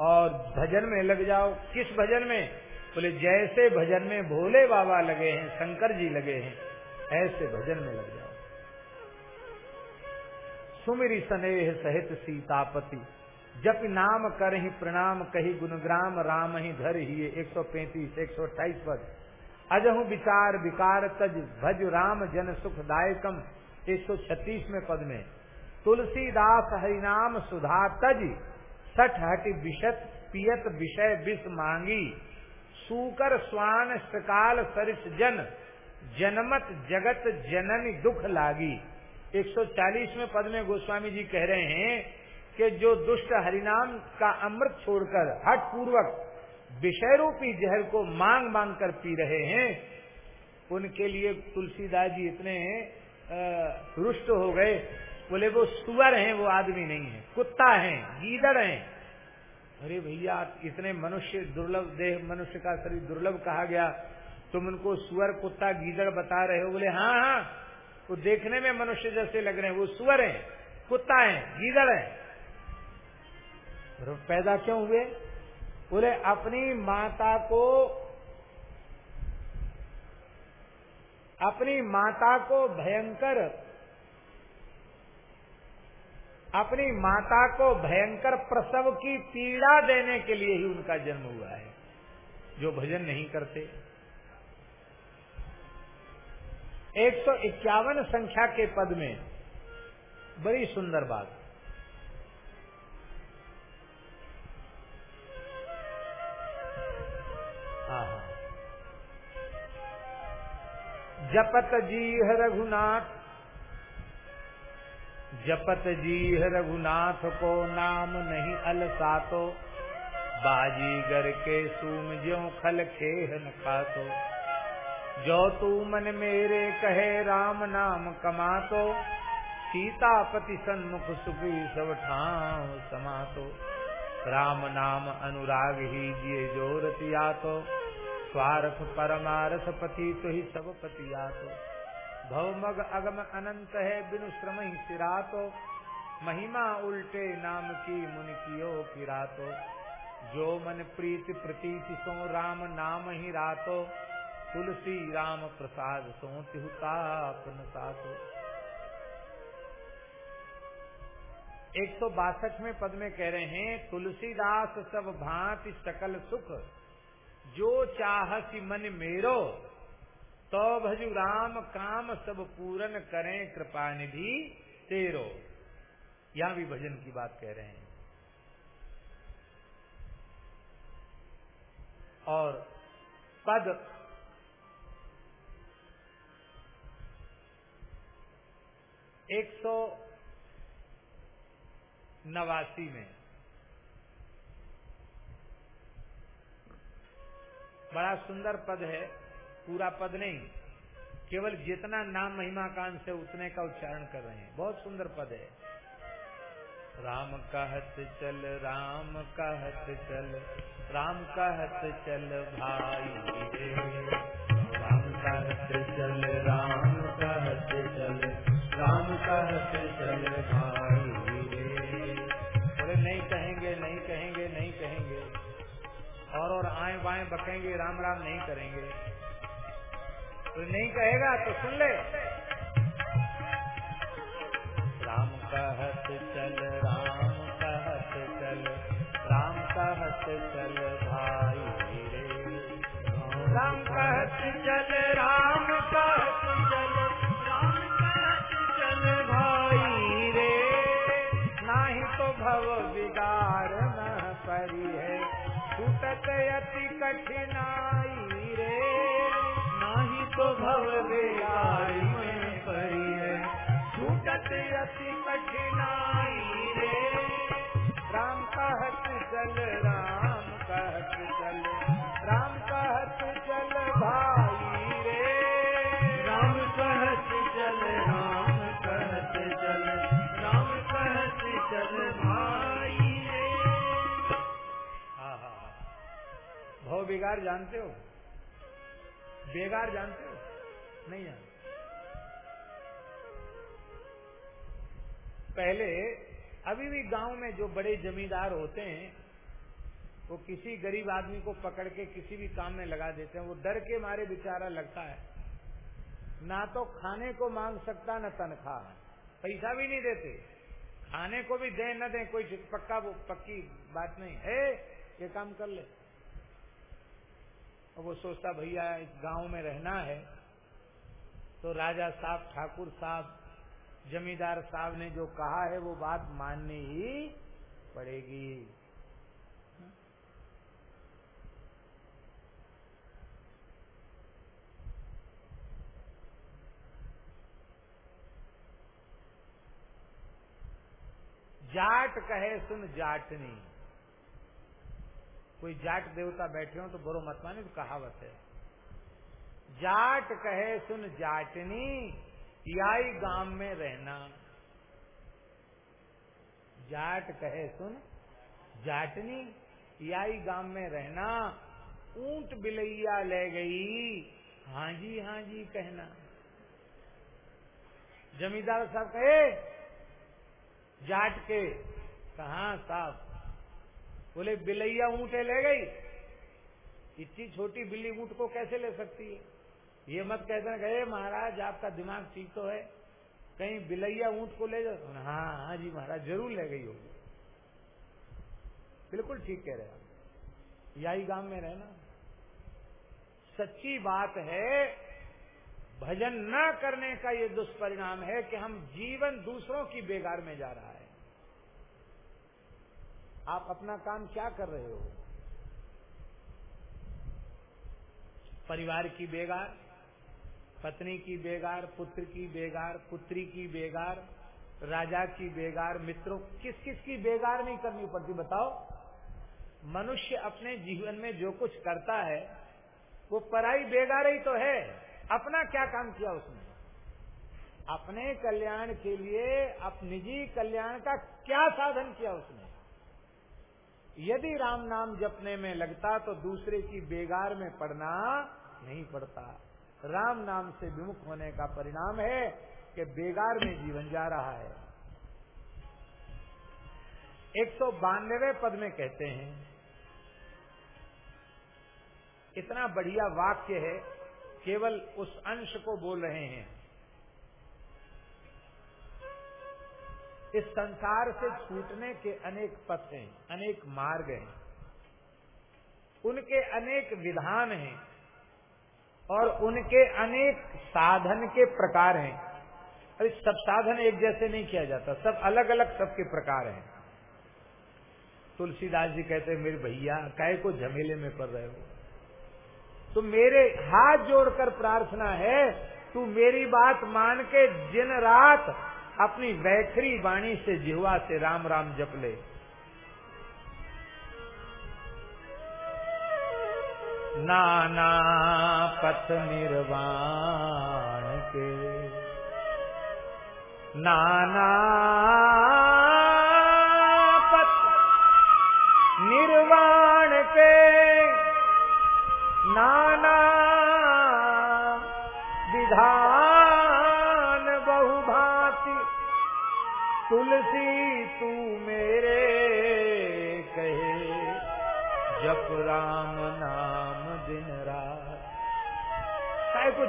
और भजन में लग जाओ। किस भजन में? बोले, जैसे भजन में भोले बाबा लगे हैं, शंकर जी लगे हैं, ऐसे भजन में लग जाओ। सुमिरी स्नेह सहित सीतापति, जप नाम कर ही प्रणाम कही गुणग्राम राम ही धर ही एक सौ पैंतीस, एक सौ अट्ठाईस पद। अजहु विचार विकार तज, भज राम जन सुखदायकम एक सौ छत्तीस में पद में, तुलसीदास हरिनाम सुधा तज सठ हट विशत पियत विषय विष मांगी, सूकर स्वान सकाल सरिस जन, जनमत जगत जननी दुख लागी। 140 में पद में गोस्वामी जी कह रहे हैं कि जो दुष्ट हरिनाम का अमृत छोड़कर हट पूर्वक विषय रूपी जहर को मांग मांग कर पी रहे हैं, उनके लिए तुलसीदास जी इतने रुष्ट हो गए। बोले, वो सुअर हैं, वो आदमी नहीं है। कुत्ता है, गीदड़ है। अरे भैया इतने मनुष्य, दुर्लभ देह, मनुष्य का शरीर दुर्लभ कहा गया। तुम उनको सुअर, कुत्ता, गीदड़ बता रहे हो। बोले हाँ हाँ वो देखने में मनुष्य जैसे लग रहे हैं। वो सुअर है, कुत्ता है, गीदड़ है। पैदा क्यों हुए? बोले, अपनी माता को अपनी माता को भयंकर, अपनी माता को भयंकर प्रसव की पीड़ा देने के लिए ही उनका जन्म हुआ है, जो भजन नहीं करते। एक सौ इक्यावन संख्या के पद में बड़ी सुंदर बात। हाँ हाँ। जपत जी रघुनाथ। जपत जी रघुनाथ को नाम नहीं अलसातो। बाजीगर के सूम ज्यो खल खेह न खातो। जो तू मन मेरे कहे राम नाम कमातो। सीतापति सन्मुख सुखी सब ठाव समातो। राम नाम अनुराग ही जिये जोरतिया तो स्वार्थ परमारथ पति तो ही सब पतिया तो भवमग अगम अनंत है, बिनु श्रम ही सिरा तो महिमा उल्टे नाम की मुनि कियो किरातो। जो मन प्रीति प्रतीति सो राम नाम ही रातो। तुलसी राम प्रसाद सो तिहुतापन सातो। एक सौ बासठ में पद में कह रहे हैं, तुलसीदास सब भांति सकल सुख। जो चाहसी मन मेरो तो भजु राम काम सब पूरन करें कृपा निधि तेरो। यहाँ भी भजन की बात कह रहे हैं। और पद एक सौ नवासी में बड़ा सुंदर पद है, पूरा पद नहीं, केवल जितना नाम महिमा कान से उतने का उच्चारण कर रहे हैं। बहुत सुंदर पद है। राम कहत चल, राम कहत चल, राम कहत चल भाई राम कहत चल, राम कहत चल, राम कहत चल भाई और आए बाएँ बकेंगे, राम राम नहीं करेंगे। तो नहीं कहेगा तो सुन ले। राम कहत चल, राम कहत चल, राम कहत चल भाई रे राम कहत चल, राम कहत कठिनाई रे। नाही तो भव विगार में परी है। छूटत अति कठिनाई रे। राम कहत चल बेगार जानते हो? बेगार जानते हो? नहीं जानते। पहले अभी भी गाँव में जो बड़े जमींदार होते हैं, वो किसी गरीब आदमी को पकड़ के किसी भी काम में लगा देते हैं। वो डर के मारे बेचारा लगता है। ना तो खाने को मांग सकता, ना तनख्वाह। पैसा भी नहीं देते। खाने को भी दें, न दे, कोई पक्का वो, पक्की बात नहीं। है, ये काम कर ले। और वो सोचता, भैया, इस गाँव में रहना है। तो राजा साहब, ठाकुर साहब, जमींदार साहब ने जो कहा है, वो बात माननी ही पड़ेगी। जाट कहे सुन जाटनी कोई जाट देवता बैठे हो तो बुरो मत माने तो कहावत है। जाट कहे, सुन जाटनी याई गाँव में रहना। जाट कहे, सुन जाटनी याई गाँव में रहना। ऊँट बिलैया ले गई हाँ जी हाँ जी कहना। जमींदार साहब कहे, जाट के, कहा साहब? बोले, बिलैया ऊंटे ले गई। इतनी छोटी बिल्ली ऊँट को कैसे ले सकती है? ये मत कहते गए महाराज, आपका दिमाग ठीक तो है। कहीं बिलैया ऊँट को ले जाओ। हाँ हाँ जी महाराज, ज़रूर ले गई होगी। बिल्कुल ठीक कह रहे आप। यही गाँव में रहना। सच्ची बात है, भजन न करने का ये दुष्परिणाम है कि हम जीवन दूसरों की बेगार में जा रहा है। आप अपना काम क्या कर रहे हो? परिवार की बेगार पत्नी की बेगार पुत्र की बेगार पुत्री की बेगार राजा की बेगार मित्रों किस किस की बेगार नहीं करनी पड़ती बताओ? मनुष्य अपने जीवन में जो कुछ करता है, वो पराई बेगार ही तो है। अपना क्या काम किया उसने? अपने कल्याण के लिए अप निजी कल्याण का क्या साधन किया उसने? यदि राम नाम जपने में लगता तो दूसरे की बेगार में पड़ना नहीं पड़ता। राम नाम से विमुख होने का परिणाम है कि बेगार में जीवन जा रहा है। एक सौ बानवे पद में कहते हैं, इतना बढ़िया वाक्य है, केवल उस अंश को बोल रहे हैं। इस संसार से छूटने के अनेक पथ हैं, अनेक मार्ग हैं। उनके अनेक विधान हैं और उनके अनेक साधन के प्रकार हैं। अरे, सब साधन एक जैसे नहीं किया जाता, सब अलग अलग सबके प्रकार हैं। तुलसीदास जी कहते हैं, मेरे भैया काय को झमेले में पड़ रहे हो। तो मेरे हाथ जोड़कर प्रार्थना है, तू मेरी बात मान के दिन रात अपनी वैखरी वाणी से जिहवा से राम राम जप ले। नाना पथ निर्वाण के। नाना पथ निर्वाण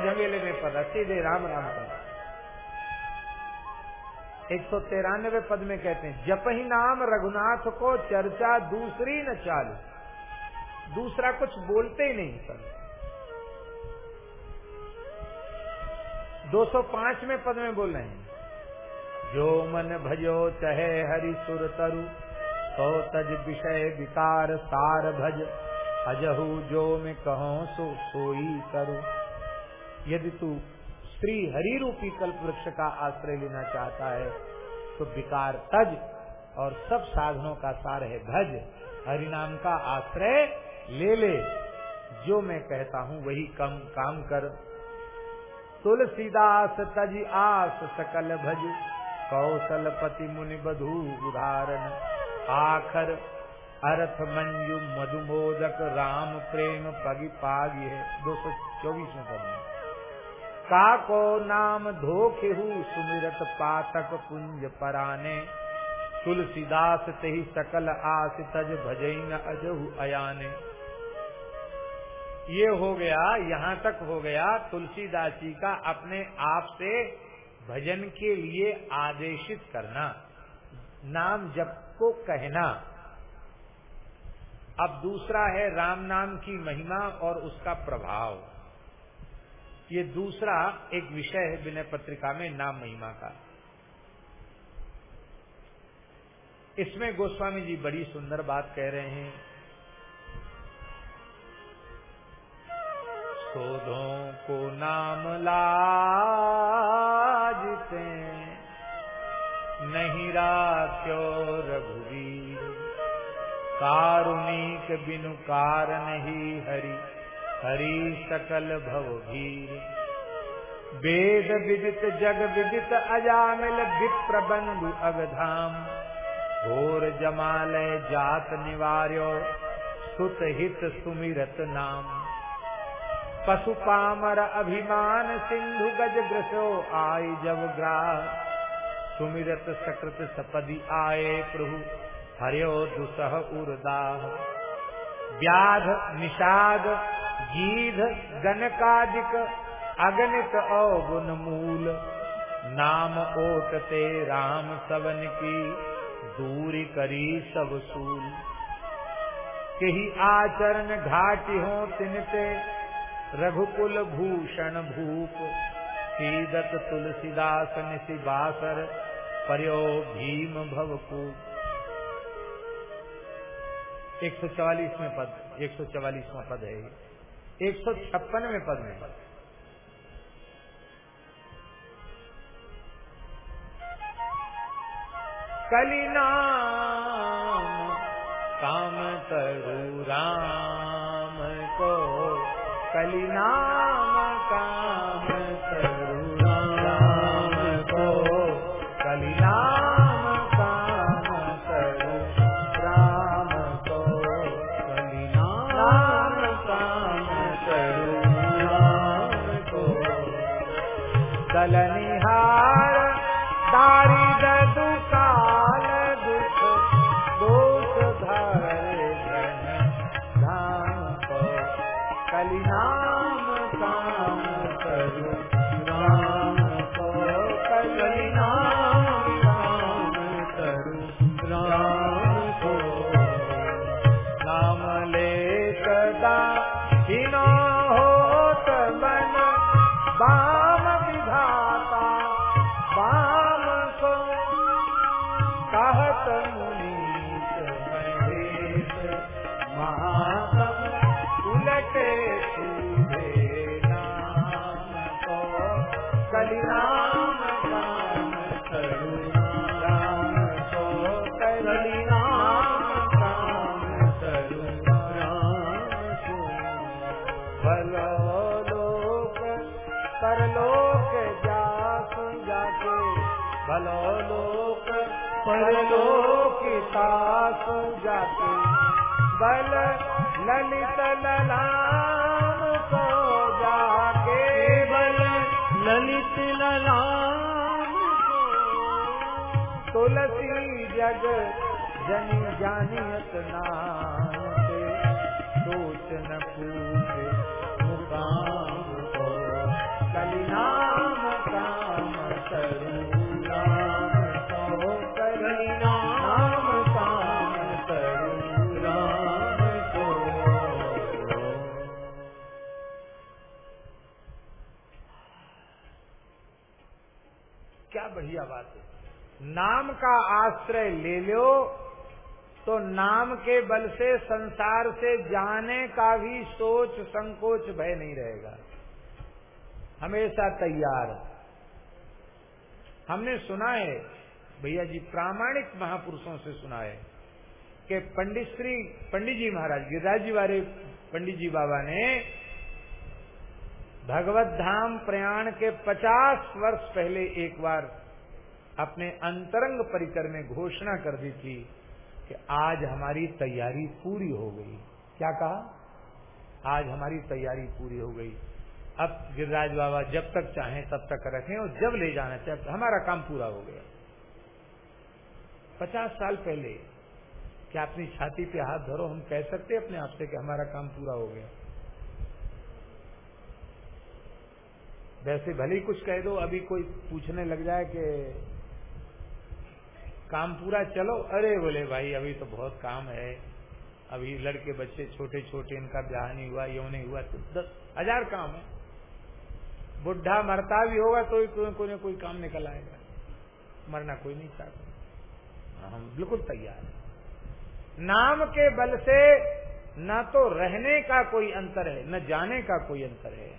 झमेले में पता सीधे राम राम का एक सौ तिरानवे पद में कहते हैं, जप ही नाम रघुनाथ को चर्चा दूसरी न चालू। दूसरा कुछ बोलते ही नहीं सर 205 में पद में बोल रहे हैं, जो मन भजो चहे हरि सुर तरु तो तज विषय विकार सार भज, अजहू जो मैं कहो सो सोई करो यदि तू श्री हरि रूपी कल्प वृक्ष का आश्रय लेना चाहता है तो विकार तज और सब साधनों का सार है भज। हरि नाम का आश्रय ले ले। जो मैं कहता हूँ, वही कम काम कर। तुलसीदास तज आस सकल भज। कौशल पति मुनि बधु उदाहरण। आखर अर्थ मंजू मधुमोदक राम प्रेम पगी पागी। है दो सौ चौबीस में पद का को नाम धोखेहू सुमिरत पातक पुंज पराने। तुलसीदास तेहि सकल आस तज भजन अजहु अयाने। ये हो गया, यहाँ तक हो गया तुलसीदास जी का अपने आप से भजन के लिए आदेशित करना। नाम जप को कहना। अब दूसरा है राम नाम की महिमा और उसका प्रभाव। ये दूसरा एक विषय है विनय पत्रिका में, नाम महिमा का। इसमें गोस्वामी जी बड़ी सुंदर बात कह रहे हैं। शोधों को नाम लाजते नहीं राख्यो रघुवीर। कारुणिक बिनु कारण ही हरि। हरि सकल भव भीर। वेद विदित, जग विदित, अजामिल विप्रबंधु अगधाम घोर जमालय जात निवार्यो, सुत हित सुमिरत नाम। पशु पामर अभिमान, सिंधु गज ग्रसो आई जब ग्राह। सुमिरत सकृत सपदि आए प्रभु, हरियो दुसह उर्दाह व्याध, निषाद गीध गनकादिक अगणित अवगुण मूल। नाम ओटते राम सवन की, दूरी करी सब सूल। के ही आचरण घाटी हो तिनते रघुकुल भूषण भूप। सीदत तुलसीदास निशि बासर, पर्यो भीम भवकूप। एक सौ चवालीस में पद, एक सौ चवालीसवा पद है एक सौ छप्पन में पद में कली काम तरु राम को कली परलोक तास बल ललित ललाम को जाके बल ललित ललाम तुलसी जग जनी जानियत नाम सोच न पूछे मुकाम को। कली नाम का आश्रय ले लो तो नाम के बल से संसार से जाने का भी सोच संकोच भय नहीं रहेगा। हमेशा तैयार। हमने सुना है, भैया जी प्रामाणिक महापुरुषों से सुना है, कि पंडित श्री, पंडित जी महाराज, गिरिराज जी वाले पंडित जी बाबा ने भगवत धाम प्रयाण के 50 वर्ष पहले एक बार अपने अंतरंग परिकर में घोषणा कर दी थी कि आज हमारी तैयारी पूरी हो गई। क्या कहा? आज हमारी तैयारी पूरी हो गई। अब गिरिराज बाबा जब तक चाहें तब तक रखें और जब ले जाना चाहे हमारा काम पूरा हो गया। पचास साल पहले, क्या अपनी छाती पे हाथ धरो, हम कह सकते अपने आप से कि हमारा काम पूरा हो गया। वैसे भले ही कुछ कह दो, अभी कोई पूछने लग जाए कि काम पूरा चलो। अरे बोले भाई अभी तो बहुत काम है। अभी लड़के बच्चे छोटे छोटे इनका ब्याह नहीं हुआ यो नहीं हुआ तो दस हज़ार काम है। बुढ़ा मरता भी होगा तो कोई कोई, कोई काम निकल आएगा। मरना कोई नहीं चाहता। हम बिल्कुल तैयार हैं। नाम के बल से न तो रहने का कोई अंतर है न जाने का कोई अंतर है।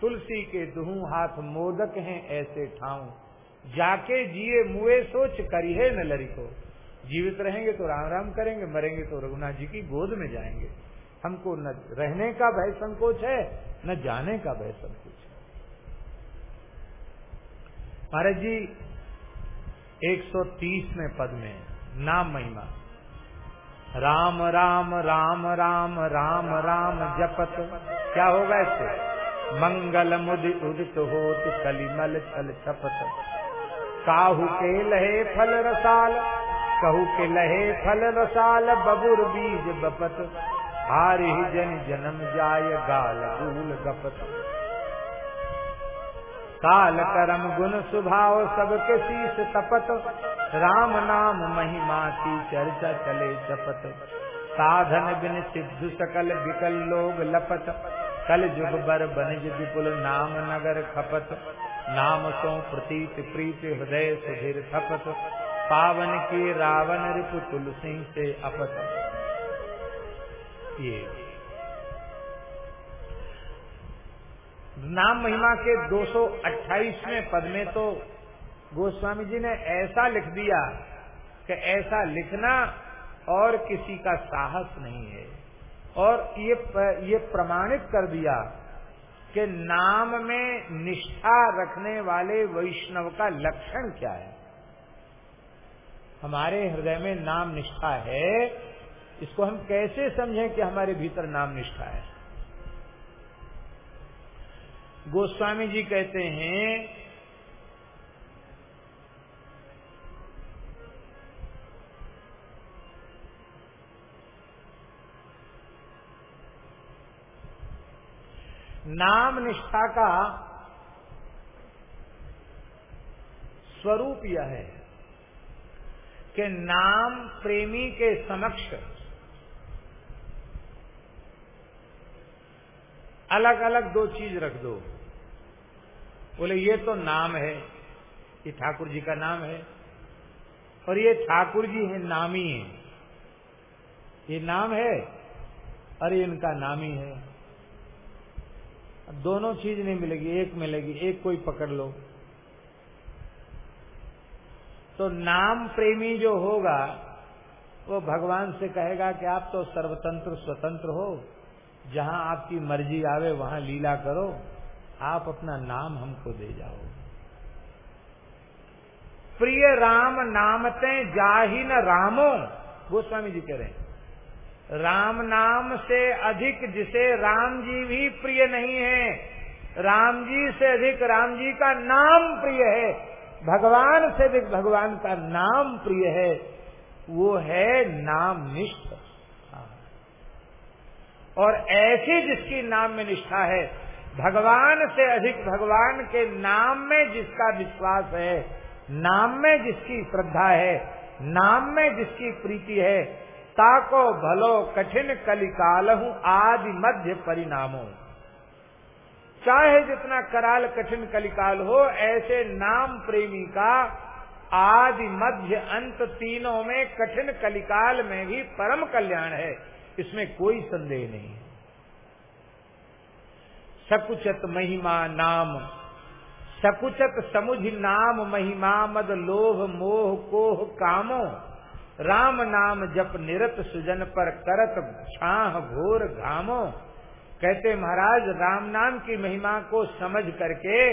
तुलसी के दुहू हाथ मोदक हैं ऐसे ठाऊ। जाके जिए मुए सोच करी है न लड़ी को। जीवित रहेंगे तो राम राम करेंगे, मरेंगे तो रघुनाथ जी की गोद में जाएँगे। हमको न रहने का भय संकोच है, न जाने का भय संकोच है। महाराज जी 130 में पद में, नाम महिमा। राम राम राम राम राम राम, जपत। क्या होगा इससे? मंगल मुद उदित होत, कलिमल छल छपत। काहू के लहे फल रसाल, कहू के लहे फल रसाल, बबुर बीज बपत। हारि जन जन्म जाय गाल गूल गपत। काल करम गुण सुभाव सबके शीस तपत। राम नाम महिमा की चर्चा चले चपत साधन बिन सिद्धु सकल विकल लोग लपत। कल जुग बर बनिज विपुल नाम नगर खपत। नाम सो प्रतीत प्रीत हृदय सुधीर थपत, पावन के रावण रिपु तुलसी से अपत। ये। नाम महिमा के 228वें पद में तो गोस्वामी जी ने ऐसा लिख दिया कि ऐसा लिखना और किसी का साहस नहीं है। और ये ये प्रमाणित कर दिया कि नाम में निष्ठा रखने वाले वैष्णव का लक्षण क्या है? हमारे हृदय में नाम निष्ठा है, इसको हम कैसे समझें कि हमारे भीतर नाम निष्ठा है? गोस्वामी जी कहते हैं नाम निष्ठा का स्वरूप यह है कि नाम प्रेमी के समक्ष अलग अलग दो चीज़ रख दो। बोले, ये तो नाम है, ये ठाकुर जी का नाम है, और ये ठाकुर जी है, नामी है। ये नाम है अरे इनका नाम है। दोनों चीज़ नहीं मिलेगी, एक मिलेगी, एक कोई पकड़ लो। तो नाम प्रेमी जो होगा, वो भगवान से कहेगा कि आप तो सर्वतंत्र, स्वतंत्र हो। जहाँ आपकी मर्ज़ी आवे, वहाँ लीला करो। आप अपना नाम हमको दे जाओ। प्रिय राम नामते जाही न रामो, गोस्वामी जी कह रहे हैं। राम नाम से अधिक जिसे राम जी भी प्रिय नहीं है, राम जी से अधिक राम जी का नाम प्रिय है, भगवान से अधिक भगवान का नाम प्रिय है, वो है नाम निष्ठ और ऐसी जिसकी नाम में निष्ठा है, भगवान से अधिक भगवान के नाम में जिसका विश्वास है, नाम में जिसकी श्रद्धा है, नाम में जिसकी प्रीति है ताको भलो कठिन कलिकाल हूँ, आदि मध्य परिणामों। चाहे जितना कराल कठिन कलिकाल हो, ऐसे नाम प्रेमी का आदि मध्य अंत तीनों में कठिन कलिकाल में भी परम कल्याण है, इसमें कोई संदेह नहीं सकुचत महिमा नाम, सकुचत समुझ नाम महिमा मद लोभ मोह कोह कामो। राम नाम जप निरत सुजन पर करत छाह घोर घामो। कहते महाराज, राम नाम की महिमा को समझ करके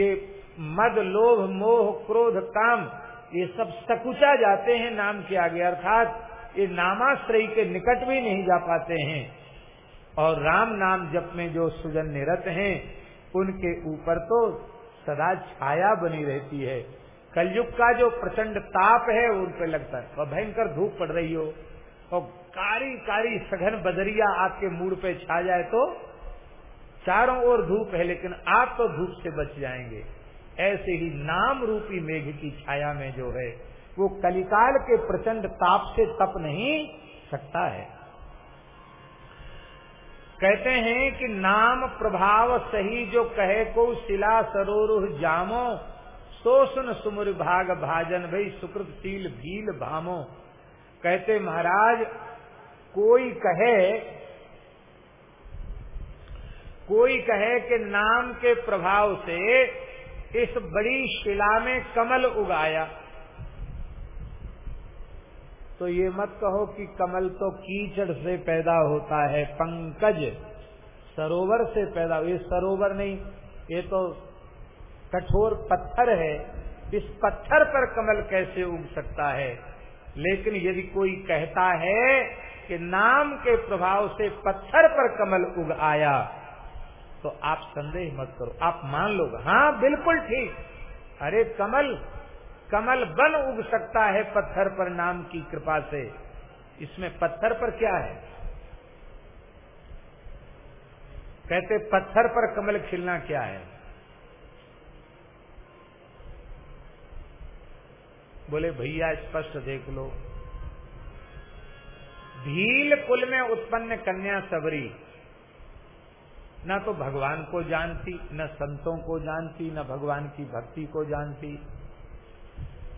ये मद, लोभ, मोह, क्रोध, काम, ये सब सकुचा जाते हैं नाम के आगे। अर्थात ये नामाश्रय के निकट भी नहीं जा पाते हैं। और राम नाम जप में जो सुजन निरत हैं, उनके ऊपर तो सदा छाया बनी रहती है। कलयुग का जो प्रचंड ताप है उन पर लगता है। और भयंकर धूप पड़ रही हो और कारी कारी सघन बदरिया आपके मूड पे छा जाए तो चारों ओर धूप है, लेकिन आप तो धूप से बच जाएँगे। ऐसे ही नाम रूपी मेघ की छाया में जो है, वो कलिकाल के प्रचंड ताप से तप नहीं सकता है। कहते हैं कि नाम प्रभाव सही जो कहे को शिला सरोरुह जामो सुन सुमुर भाग भाजन भई सुकृतशील भील भामो। कहते महाराज, कोई कहे कोई कहे कि नाम के प्रभाव से इस बड़ी शिला में कमल उगाया। तो ये मत कहो कि कमल तो कीचड़ से पैदा होता है, पंकज सरोवर से पैदा, ये सरोवर नहीं, ये तो कठोर पत्थर है, इस पत्थर पर कमल कैसे उग सकता है? लेकिन यदि कोई कहता है कि नाम के प्रभाव से पत्थर पर कमल उग आया तो आप संदेह मत करो। आप मान लो हाँ बिल्कुल ठीक। अरे, कमल कमल बन उग सकता है पत्थर पर नाम की कृपा से। इसमें पत्थर पर क्या है? कहते, पत्थर पर कमल खिलना क्या है? बोले, भैया, स्पष्ट देख लो। भील कुल में उत्पन्न कन्या सबरी, न तो भगवान को जानती, न संतों को जानती, न भगवान की भक्ति को जानती।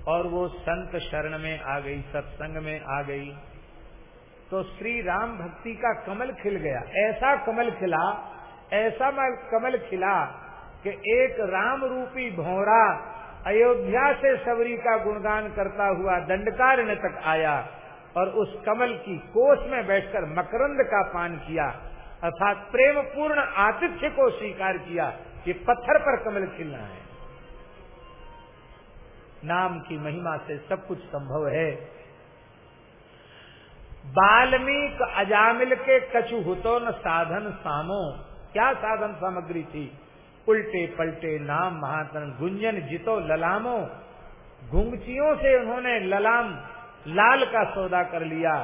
और वो संत शरण में आ गई, सत्संग में आ गई। तो श्री राम भक्ति का कमल खिल गया। ऐसा कमल खिला, ऐसा कमल खिला कि एक राम रूपी भौरा अयोध्या से सबरी का गुणगान करता हुआ दंडकारण्य तक आया और उस कमल की कोष में बैठकर मकरंद का पान किया, अर्थात प्रेम पूर्ण आतिथ्य को स्वीकार किया कि पत्थर पर कमल खिलना है। नाम की महिमा से सब कुछ संभव है। बाल्मीक अजामिल के कछु हुतो न साधन सामो, क्या साधन सामग्री थी? उल्टे पलटे नाम महातन गुंजन जितो ललामो। घुंगचियों से उन्होंने ललाम, लाल का सौदा कर लिया।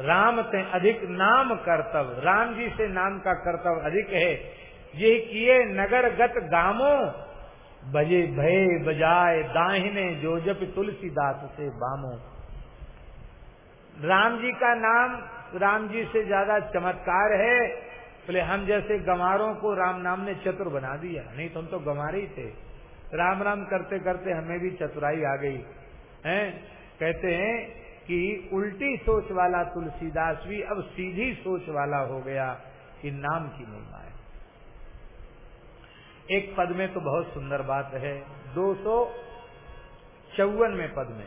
राम से अधिक नाम कर्तव्य, राम जी से नाम का कर्तव्य अधिक है। ये किए नगर गत गामो, बजे भय बजाए दाहिने जो जप तुलसीदास से बामो। राम जी का नाम, राम जी से ज़्यादा चमत्कार है। बोले, हम जैसे गमारों को राम नाम ने चतुर बना दिया, नहीं तो हम तो गमारे ही थे। राम राम करते करते हमें भी चतुराई आ गई। हैं? कहते हैं कि उल्टी सोच वाला तुलसीदास भी अब सीधी सोच वाला हो गया कि नाम की महिमा है। एक पद में तो बहुत सुंदर बात है, दो सौ चौवन में पद में।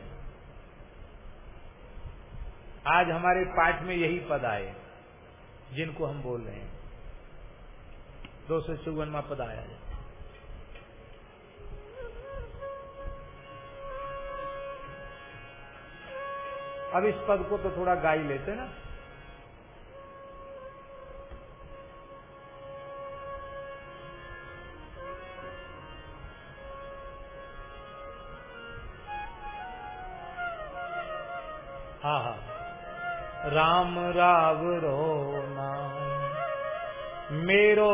आज हमारे पाठ में यही पद आए, जिनको हम बोल रहे हैं। दो सौ चौवन में पद आया है। अब इस पद को तो थोड़ा गाई लेते ना। हाँ हाँ। राम राव रो मेरो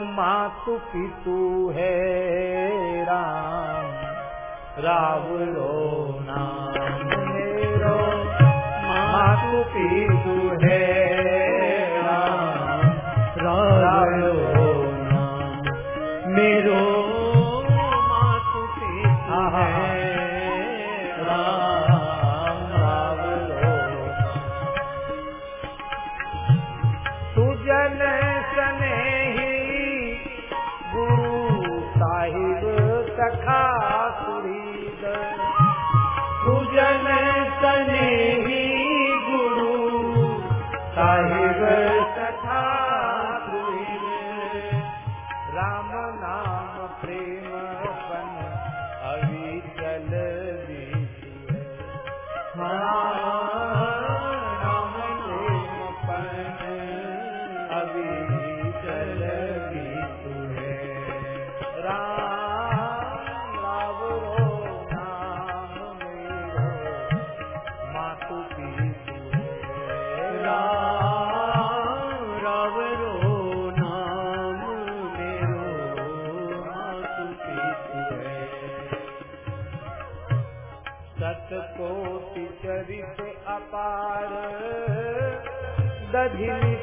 मातु पितु है राम रावरो नाम। मेरो मातु पितु है भी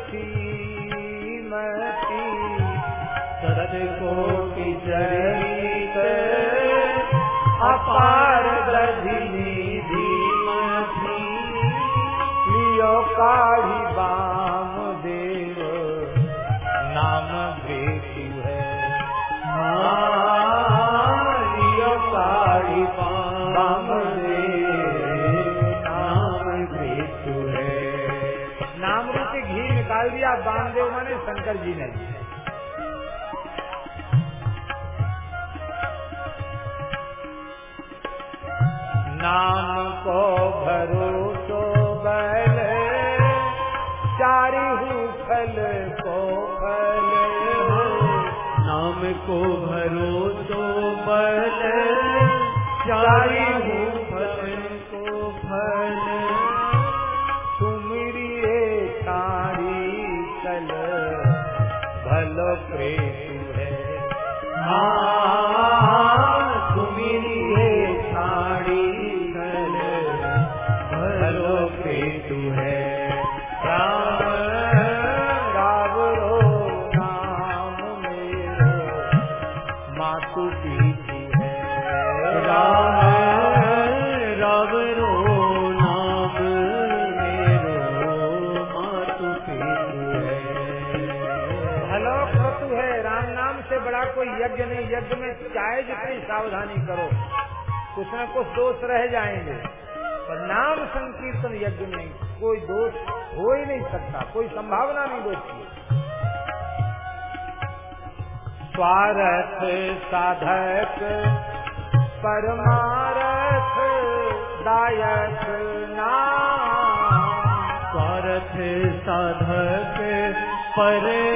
नाम को भरोसो सावधानी करो। कुछ न कुछ दोष रह जाएँगे। पर नाम संकीर्तन यज्ञ में कोई दोष हो ही नहीं सकता, कोई संभावना नहीं दोष। स्वार्थ साधक, परमारथ दायक नाम।
स्वार्थ साधक, पर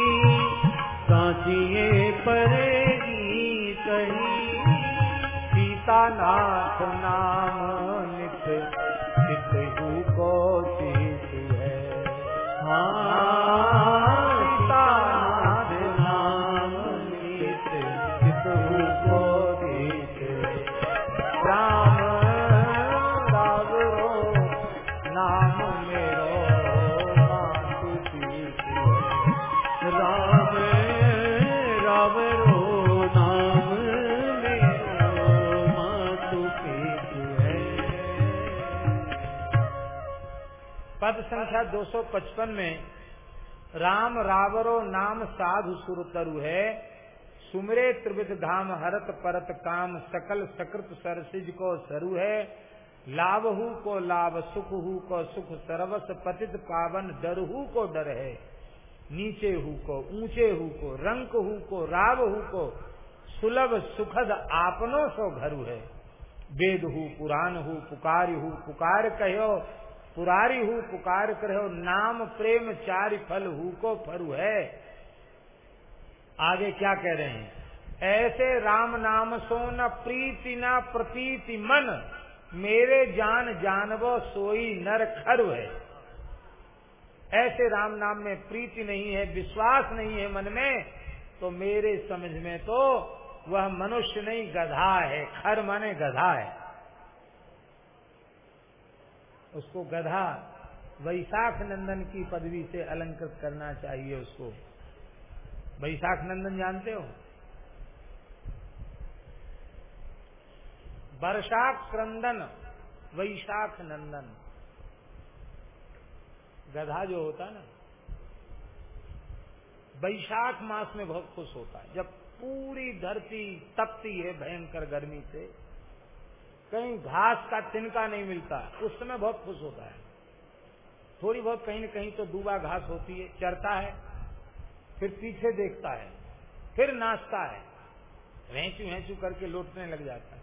दिए परेगी
कहीं
सीतानाथ 1255 में राम रावरो नाम साधु सुर तरु है, सुमरे त्रिविध धाम हरत परत काम, सकल सकृत सरसिज को सरु है लाभहु को लाभ सुखहु को सुख सर्वस, पतित पावन डरहु को डर है नीचे हु को ऊँचे हु को रंक who co Rao who co, सुलभ सुखद आपनों सो घरु है। वेद हु पुराण हु पुकार हु पुकार कहो पुरारी हु, पुकार कहो नाम प्रेम चारि फल हु को फरु है। आगे क्या कह रहे हैं? ऐसे राम नाम सो न प्रीति न प्रतीति मन, मेरे जान जानवो सोई नर खरु है। ऐसे राम नाम में प्रीति नहीं है, विश्वास नहीं है मन में तो मेरे समझ में तो वह मनुष्य नहीं, गधा है, खर माने गधा है। उसको गधा वैशाख नंदन की पदवी से अलंकृत करना चाहिए उसको। वैशाख नंदन जानते हो? वर्षाख क्रंदन, वैशाख नंदन। गधा जो होता है ना, वैशाख मास में बहुत खुश होता है। जब पूरी धरती तपती है भयंकर गर्मी से कहीं घास का तिनका नहीं मिलता। उस समय बहुत खुश होता है। थोड़ी बहुत कहीं न कहीं तो दूबा घास होती है, चरता है, फिर पीछे देखता है, फिर नाचता है। वेचू वेचू करके लौटने लग जाता है।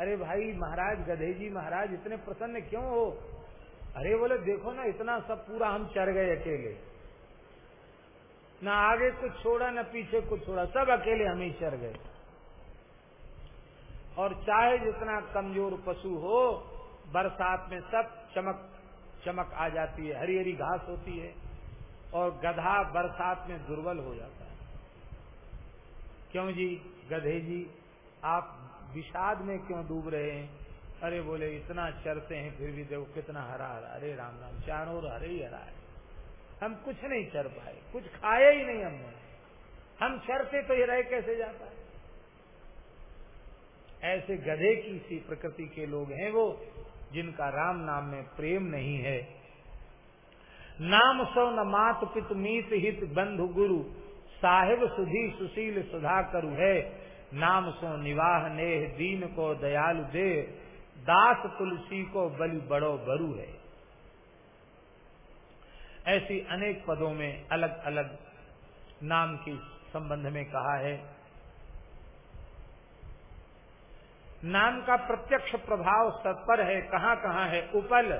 अरे भाई, महाराज, गधे जी महाराज, इतने प्रसन्न क्यों हो? अरे बोले, देखो ना, इतना सब पूरा हम चर गए अकेले। ना आगे कुछ छोड़ा, ना पीछे कुछ छोड़ा, सब अकेले हम ही चर गए। और चाहे जितना कमज़ोर पशु हो, बरसात में सब चमक चमक आ जाती है हरी हरी घास होती है, और गधा बरसात में दुर्बल हो जाता है। क्यों जी? गधे जी, आप विषाद में क्यों डूब रहे हैं? अरे बोले, इतना चरते हैं, फिर भी देखो कितना हरा हरा अरे राम राम, चारों ओर हरे ही हरा है। हम कुछ नहीं चर पाए, कुछ खाया ही नहीं हमने। हम चरते तो ये रह कैसे जाता है? ऐसे गधे की सी प्रकृति के लोग हैं वो, जिनका राम नाम में प्रेम नहीं है। नाम सो न मात पित मीत हित बंधु गुरु, साहिब सुधी सुशील सुधा करु है। नाम सो निवाह नेह दीन को दयालु दे, दास तुलसी को बलि बड़ो बरु है। ऐसी अनेक पदों में अलग अलग नाम के संबंध में कहा है। नाम का प्रत्यक्ष प्रभाव सत्पर है, कहाँ कहाँ है? उपल,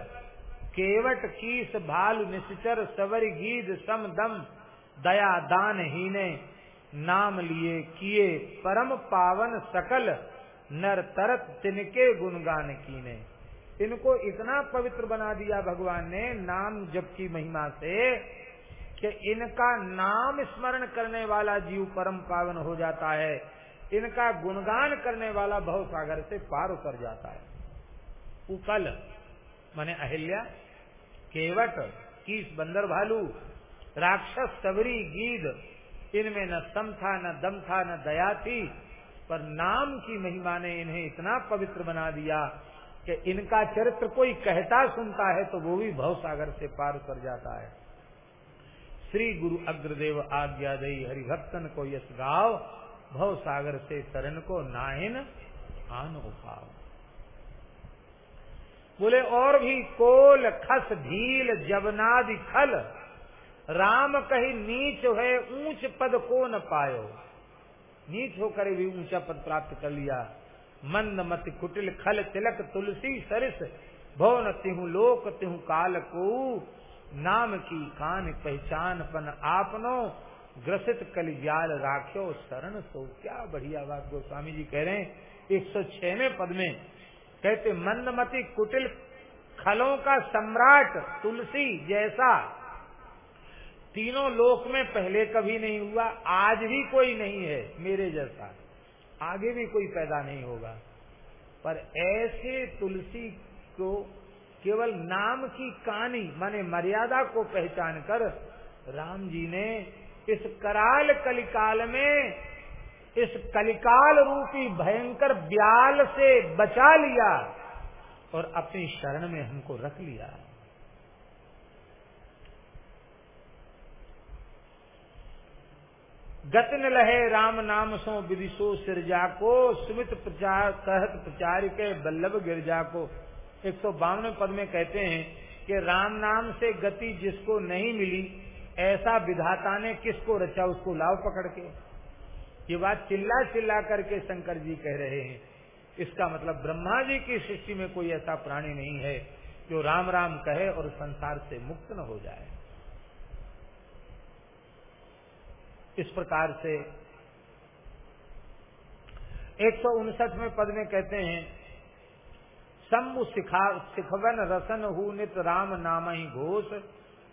केवट, कीस, भाल निश्चर सवर गीद सम, दम, दया, दान, हीने, नाम लिए, किए, परम पावन, सकल, नर, तरत, तिनके, गुणगान, कीने। इनको इतना पवित्र बना दिया भगवान ने, नाम जप की महिमा से, कि इनका नाम स्मरण करने वाला जीव परम पावन हो जाता है। इनका गुणगान करने वाला भव सागर से पार उतर जाता है। उकल माने अहिल्या, केवट, कीस बंदर भालू, राक्षस सबरी गीद इनमें न सम था न दम था न दया थी पर नाम की महिमा ने इन्हें इतना पवित्र बना दिया कि इनका चरित्र कोई कहता सुनता है तो वो भी भव सागर से पार उतर जाता है। श्री गुरु अग्रदेव आज्ञा दई हरिभक्तन को यश गाव भव सागर से शरण को नाहिन आन उपाव। बोले, और भी कोल खस ढील जबनादि खल, राम कही नीच है, ऊंच पद को न पायो। नीच होकर भी ऊँचा पद प्राप्त कर लिया। मंद मत कुटिल खल तिलक तुलसी सरिस, भवन तिहु लोक तिहु काल को। नाम की कान पहचान पन आपनो ग्रसित कलिजाल राख्यो शरण सो। क्या बढ़िया बात गोस्वामी जी कह रहे हैं। 106वें पद में कहते, मंदमती कुटिल खलों का सम्राट तुलसी जैसा। तीनों लोक में पहले कभी नहीं हुआ, आज भी कोई नहीं है मेरे जैसा। आगे भी कोई पैदा नहीं होगा। पर ऐसे तुलसी को केवल नाम की कहानी, माने मर्यादा को पहचान कर राम जी ने इस कराल कलिकाल में, इस कलिकाल रूपी भयंकर ब्याल से बचा लिया और अपनी शरण में हमको रख लिया। गतन लहे राम नाम सो विदिशो सिरजा को, सुमित प्रचार कहत प्रचार के बल्लभ गिरजा को। एक सौ बावन पद में कहते हैं कि राम नाम से गति जिसको नहीं मिली ऐसा विधाता ने किसको रचा उसको लाव पकड़ के? ये बात चिल्ला चिल्ला करके शंकर जी कह रहे हैं। इसका मतलब ब्रह्मा जी की सृष्टि में कोई ऐसा प्राणी नहीं है जो राम राम कहे और संसार से मुक्त न हो जाए। इस प्रकार से एक सौ उनसठ में पद में कहते हैं शंभु सिखवन रसन हु नित राम नाम ही घोष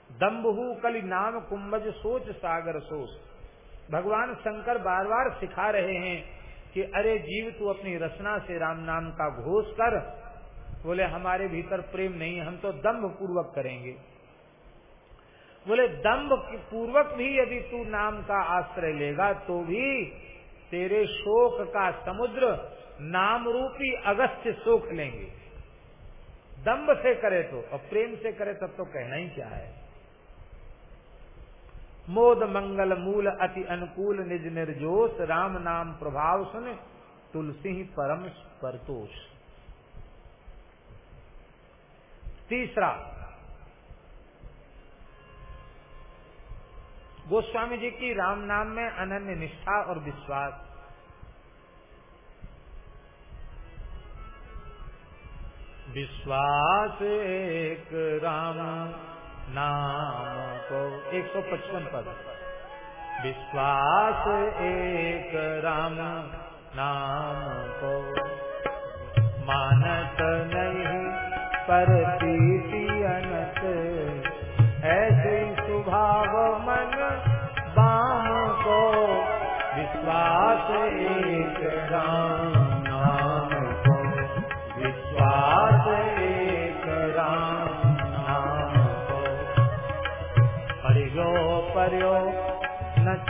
दम्ब हु कली नाम कुंभज सोच सागर सोच भगवान शंकर बार बार सिखा रहे हैं कि अरे जीव, तू अपनी रचना से राम नाम का घोष कर। बोले, हमारे भीतर प्रेम नहीं, हम तो दम्भ पूर्वक करेंगे। बोले, दम्भ पूर्वक भी यदि तू नाम का आश्रय लेगा तो भी तेरे शोक का समुद्र नाम रूपी अगस्त्य सोख लेंगे। दम्भ से करे तो और प्रेम से करे तब तो कहना ही क्या है। मोद मंगल मूल अति अनुकूल निज निर्जोश, राम नाम प्रभाव सुन, तुलसी परम परतोष। तीसरा, गोस्वामी जी की राम नाम में अनन्य निष्ठा और विश्वास। विश्वास एक राम नाम को एक सौ पचपन पद। विश्वास एक राम नाम को मानत नहीं पर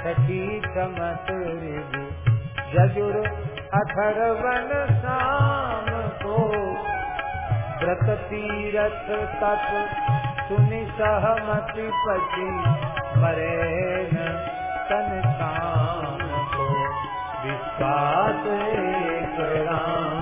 छठी चमत जजुर अथर्वन शाम को। व्रत तीरथ तप सुनि सहमति पति मरे न तन शाम को। विश्वास राम।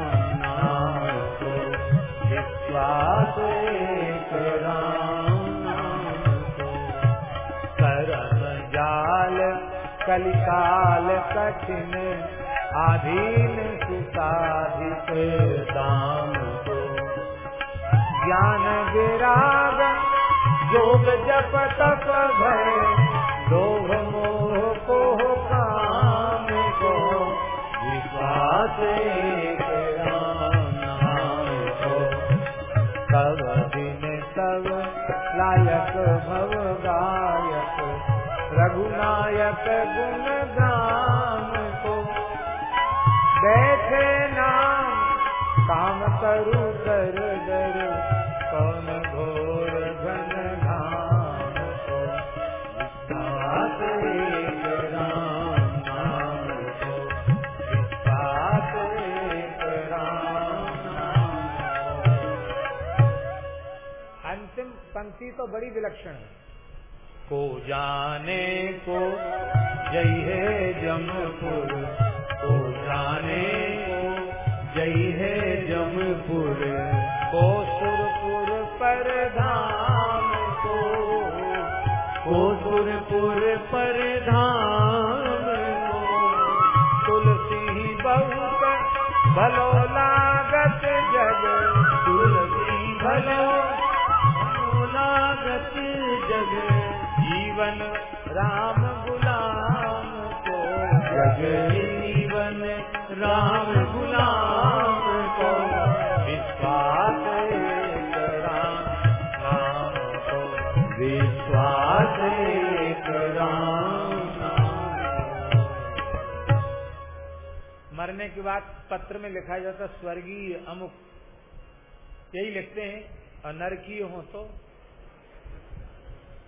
कलिकाल कठिन आधीन सुसाधित दाम को। ज्ञान विराग, योग जप तप भय, लोभ मोह को काम को। विश्वास रघुनायक गुण गाम को। बैठे नाम, काम करू कर दर, कौन घोर घन घाम को। विश्वास एक राम नाम को। विश्वास एक राम अंतिम पंक्ति तो बड़ी विलक्षण है। को जाने को, जय है जमपुर। को जाने को, जय है जमपुर। को सुरपुर पर धाम को सुरपुर पर धाम मरने के बाद पत्र में लिखा जाता स्वर्गीय अमुक। यही लिखते हैं और नरकीय हो तो।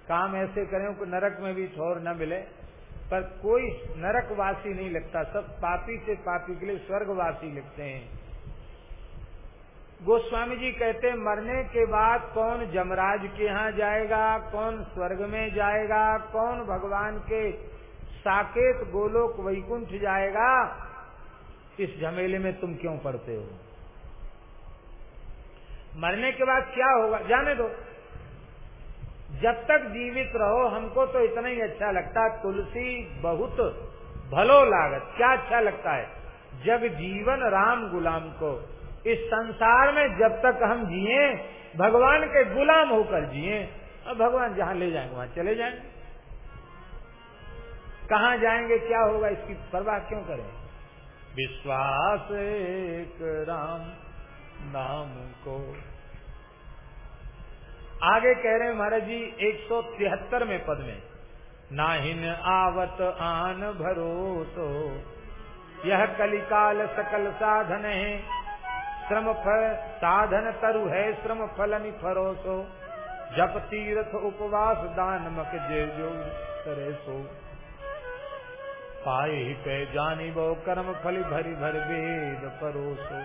काम ऐसे करें कि नरक में भी छोर न मिले। पर कोई नरकवासी नहीं लगता। सब पापी से पापी के लिए स्वर्गवासी लिखते हैं। गोस्वामी जी कहते हैं, मरने के बाद कौन जमराज के यहाँ जाएगा? कौन स्वर्ग में जाएगा? कौन भगवान के साकेत गोलोक वैकुंठ जाएगा? इस झमेले में तुम क्यों पड़ते हो? मरने के बाद क्या होगा? जाने दो। जब तक जीवित रहो, हमको तो इतना ही अच्छा लगता तुलसी बहुत भलो लागत। क्या अच्छा लगता है? जब जीवन राम गुलाम को, इस संसार में जब तक हम जिए, भगवान के गुलाम होकर जिए और भगवान जहाँ ले जाएँगे, वहाँ चले जाएँगे। कहाँ जाएँगे, क्या होगा, इसकी परवाह क्यों करें? विश्वास एक राम नाम को आगे कह रहे हैं महाराज जी, एक सौ तिहत्तर में पद में, नाहिन आवत आन भरोसो, यह कलिकाल सकल साधन है, श्रम फल साधन तरु है, श्रम फल फरोसो, जप तीर्थ उपवास दान मक जे जो करे सो। पाए पे जानी वो कर्म फल भरी भर वेद परोसो।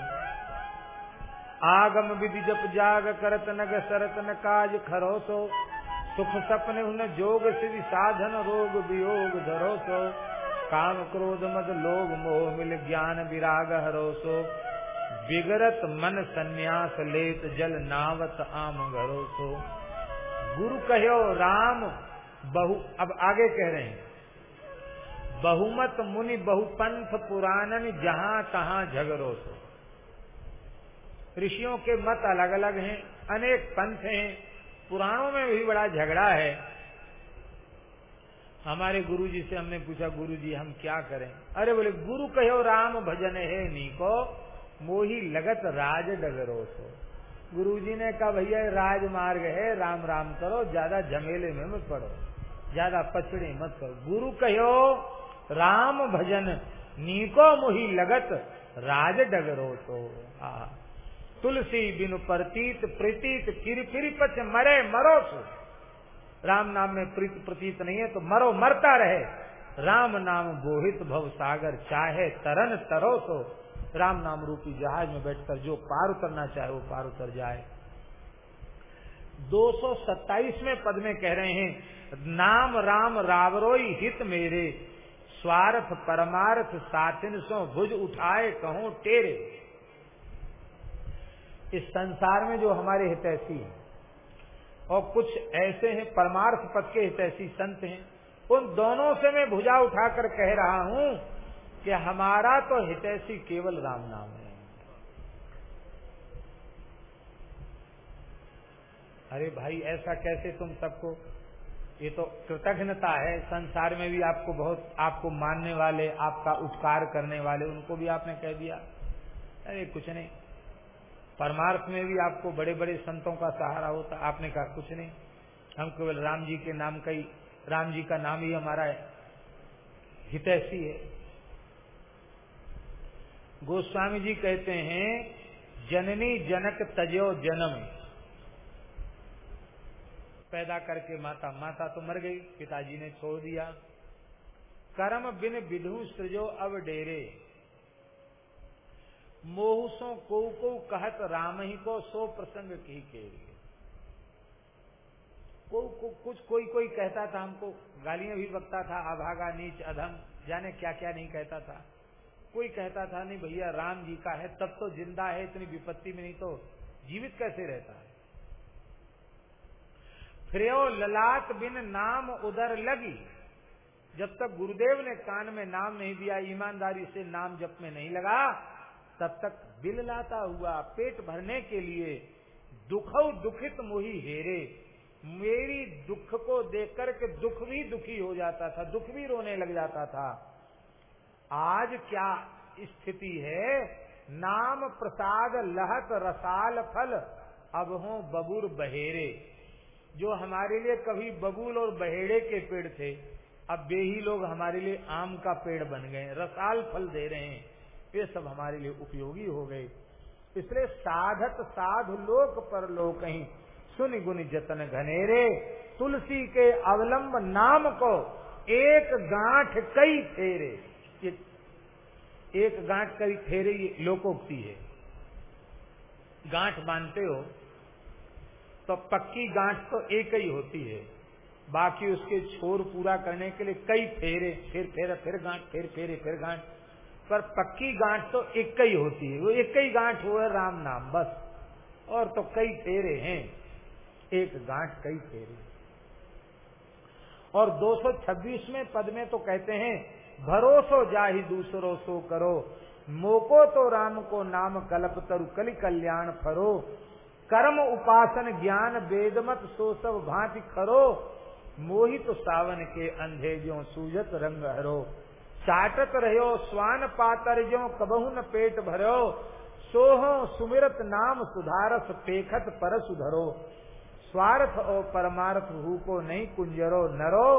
आगम विधि जप जाग करत नग सरत न काज खरोसो। सुख सपने उन जोग सिद्धि साधन रोग वियोग धरो धरोसो। काम क्रोध मद लोभ मोह मिल ज्ञान विराग हरोसो। बिगरत मन संन्यास लेत जल नावत आम घरोसो। गुरु कहो राम, बहु अब आगे कह रहे हैं। बहुमत मुनि बहुपंथ पुराणन जहाँ तहां झगड़ो सो ऋषियों के मत अलग अलग हैं, अनेक पंथ हैं, पुराणों में भी बड़ा झगड़ा है। हमारे गुरु जी से हमने पूछा गुरु जी हम क्या करें? अरे बोले, गुरु कहो, राम भजन है नीको मोही लगत राज डगरो सो। गुरु जी ने कहा, भैया, राजमार्ग है, राम राम करो, ज़्यादा झमेले में मत पड़ो, ज़्यादा पचड़े मत करो गुरु कहो, राम भजन नीको मोही लगत राज डगरो तो तुलसी बिनु प्रतीत प्रतीत, किर पच मरे, मरो सो। राम नाम में प्रीत, प्रतीत नहीं है तो मरो, मरता रहे। राम नाम बोहित भव सागर, चाहे तरन तरो तो राम नाम रूपी जहाज़ में बैठकर जो पार उतरना चाहे, वो पार उतर जाए। 227 में पद में कह रहे हैं, नाम राम रावरोई हित मेरे, स्वार्थ परमार्थ सातिन सो, भुज उठाए कहो टेरे इस संसार में जो हमारे हितैषी हैं, और कुछ ऐसे हैं, परमार्थ पद के हितैषी संत हैं, उन दोनों से मैं भुजा उठाकर कह रहा हूँ कि हमारा तो हितैषी केवल राम नाम है। अरे भाई, ऐसा कैसे तुम सबको? ये तो कृतज्ञता है, संसार में भी आपको बहुत, आपको मानने वाले, आपका उपकार करने वाले, उनको भी आपने कह दिया। अरे कुछ नहीं। परमार्थ में भी आपको बड़े बड़े संतों का सहारा होता आपने कहा, कुछ नहीं। हम केवल राम जी के नाम का ही, राम जी का नाम ही हमारा है हितैषी है। गोस्वामी जी कहते हैं, जननी जनक तजो जन्म। पैदा करके माता माता तो मर गई, पिताजी ने छोड़ दिया। कर्म बिन विधु सृजो अब डेरे मोहसों को को कहत राम ही को सो प्रसंग की के लिए। को, को कुछ कोई कोई कहता था हमको गालियाँ भी बकता था अभागा नीच अधम जाने क्या क्या नहीं कहता था। कोई कहता था नहीं भैया राम जी का है तब तो ज़िंदा है इतनी विपत्ति में नहीं तो जीवित कैसे रहता है? फ्रेयो ललाट बिन नाम उधर लगी। जब तक गुरुदेव ने कान में नाम नहीं दिया ईमानदारी से नाम जप में नहीं लगा तब तक बिल लाता हुआ पेट भरने के लिए दुख दुखित मुही हेरे। मेरी दुख को देख कर के दुख भी दुखी हो जाता था, दुख भी रोने लग जाता था। आज क्या स्थिति है? नाम प्रसाद लहत रसाल फल, अब हो बबूर बहेरे। जो हमारे लिए कभी बबूल और बहेड़े के पेड़ थे, अब वे ही लोग हमारे लिए आम का पेड़ बन गए, रसाल फल दे रहे हैं। ये सब हमारे लिए उपयोगी हो गए। इसलिए साधत साधु लोक पर लोक ही। सुन गुण जतन घनेरे, तुलसी के अवलंब नाम को एक गांठ कई फेरे। ये एक गांठ कई फेरे ये लोकोक्ति है। गांठ बांधते हो तो पक्की गांठ तो एक ही होती है। बाकी उसके छोर पूरा करने के लिए कई फेरे, फिर फेरे, फिर गांठ, फिर फेरे, फिर गांठ। पर पक्की गांठ तो एक ही होती है। वो एक ही गांठ हुआ राम नाम, बस। और तो कई फेरे हैं। एक गांठ कई फेरे और 226 में पद में तो कहते हैं, भरोसो जाहि दूसरो सो करो। मोको तो राम को नाम कल्प तरु कलि कल्याण फरो। कर्म उपासन ज्ञान वेदमत सो सब भांति खरो। मोहित तो सावन के अंधे जो सूजत रंग हरो। चाटत रहो, स्वान पातर जो कबहु पेट भरो। सोहो सुमिरत नाम सुधारस, पेखत पर सुधरो स्वार्थ और परमार्थ को नहीं कुंजरो, नरो।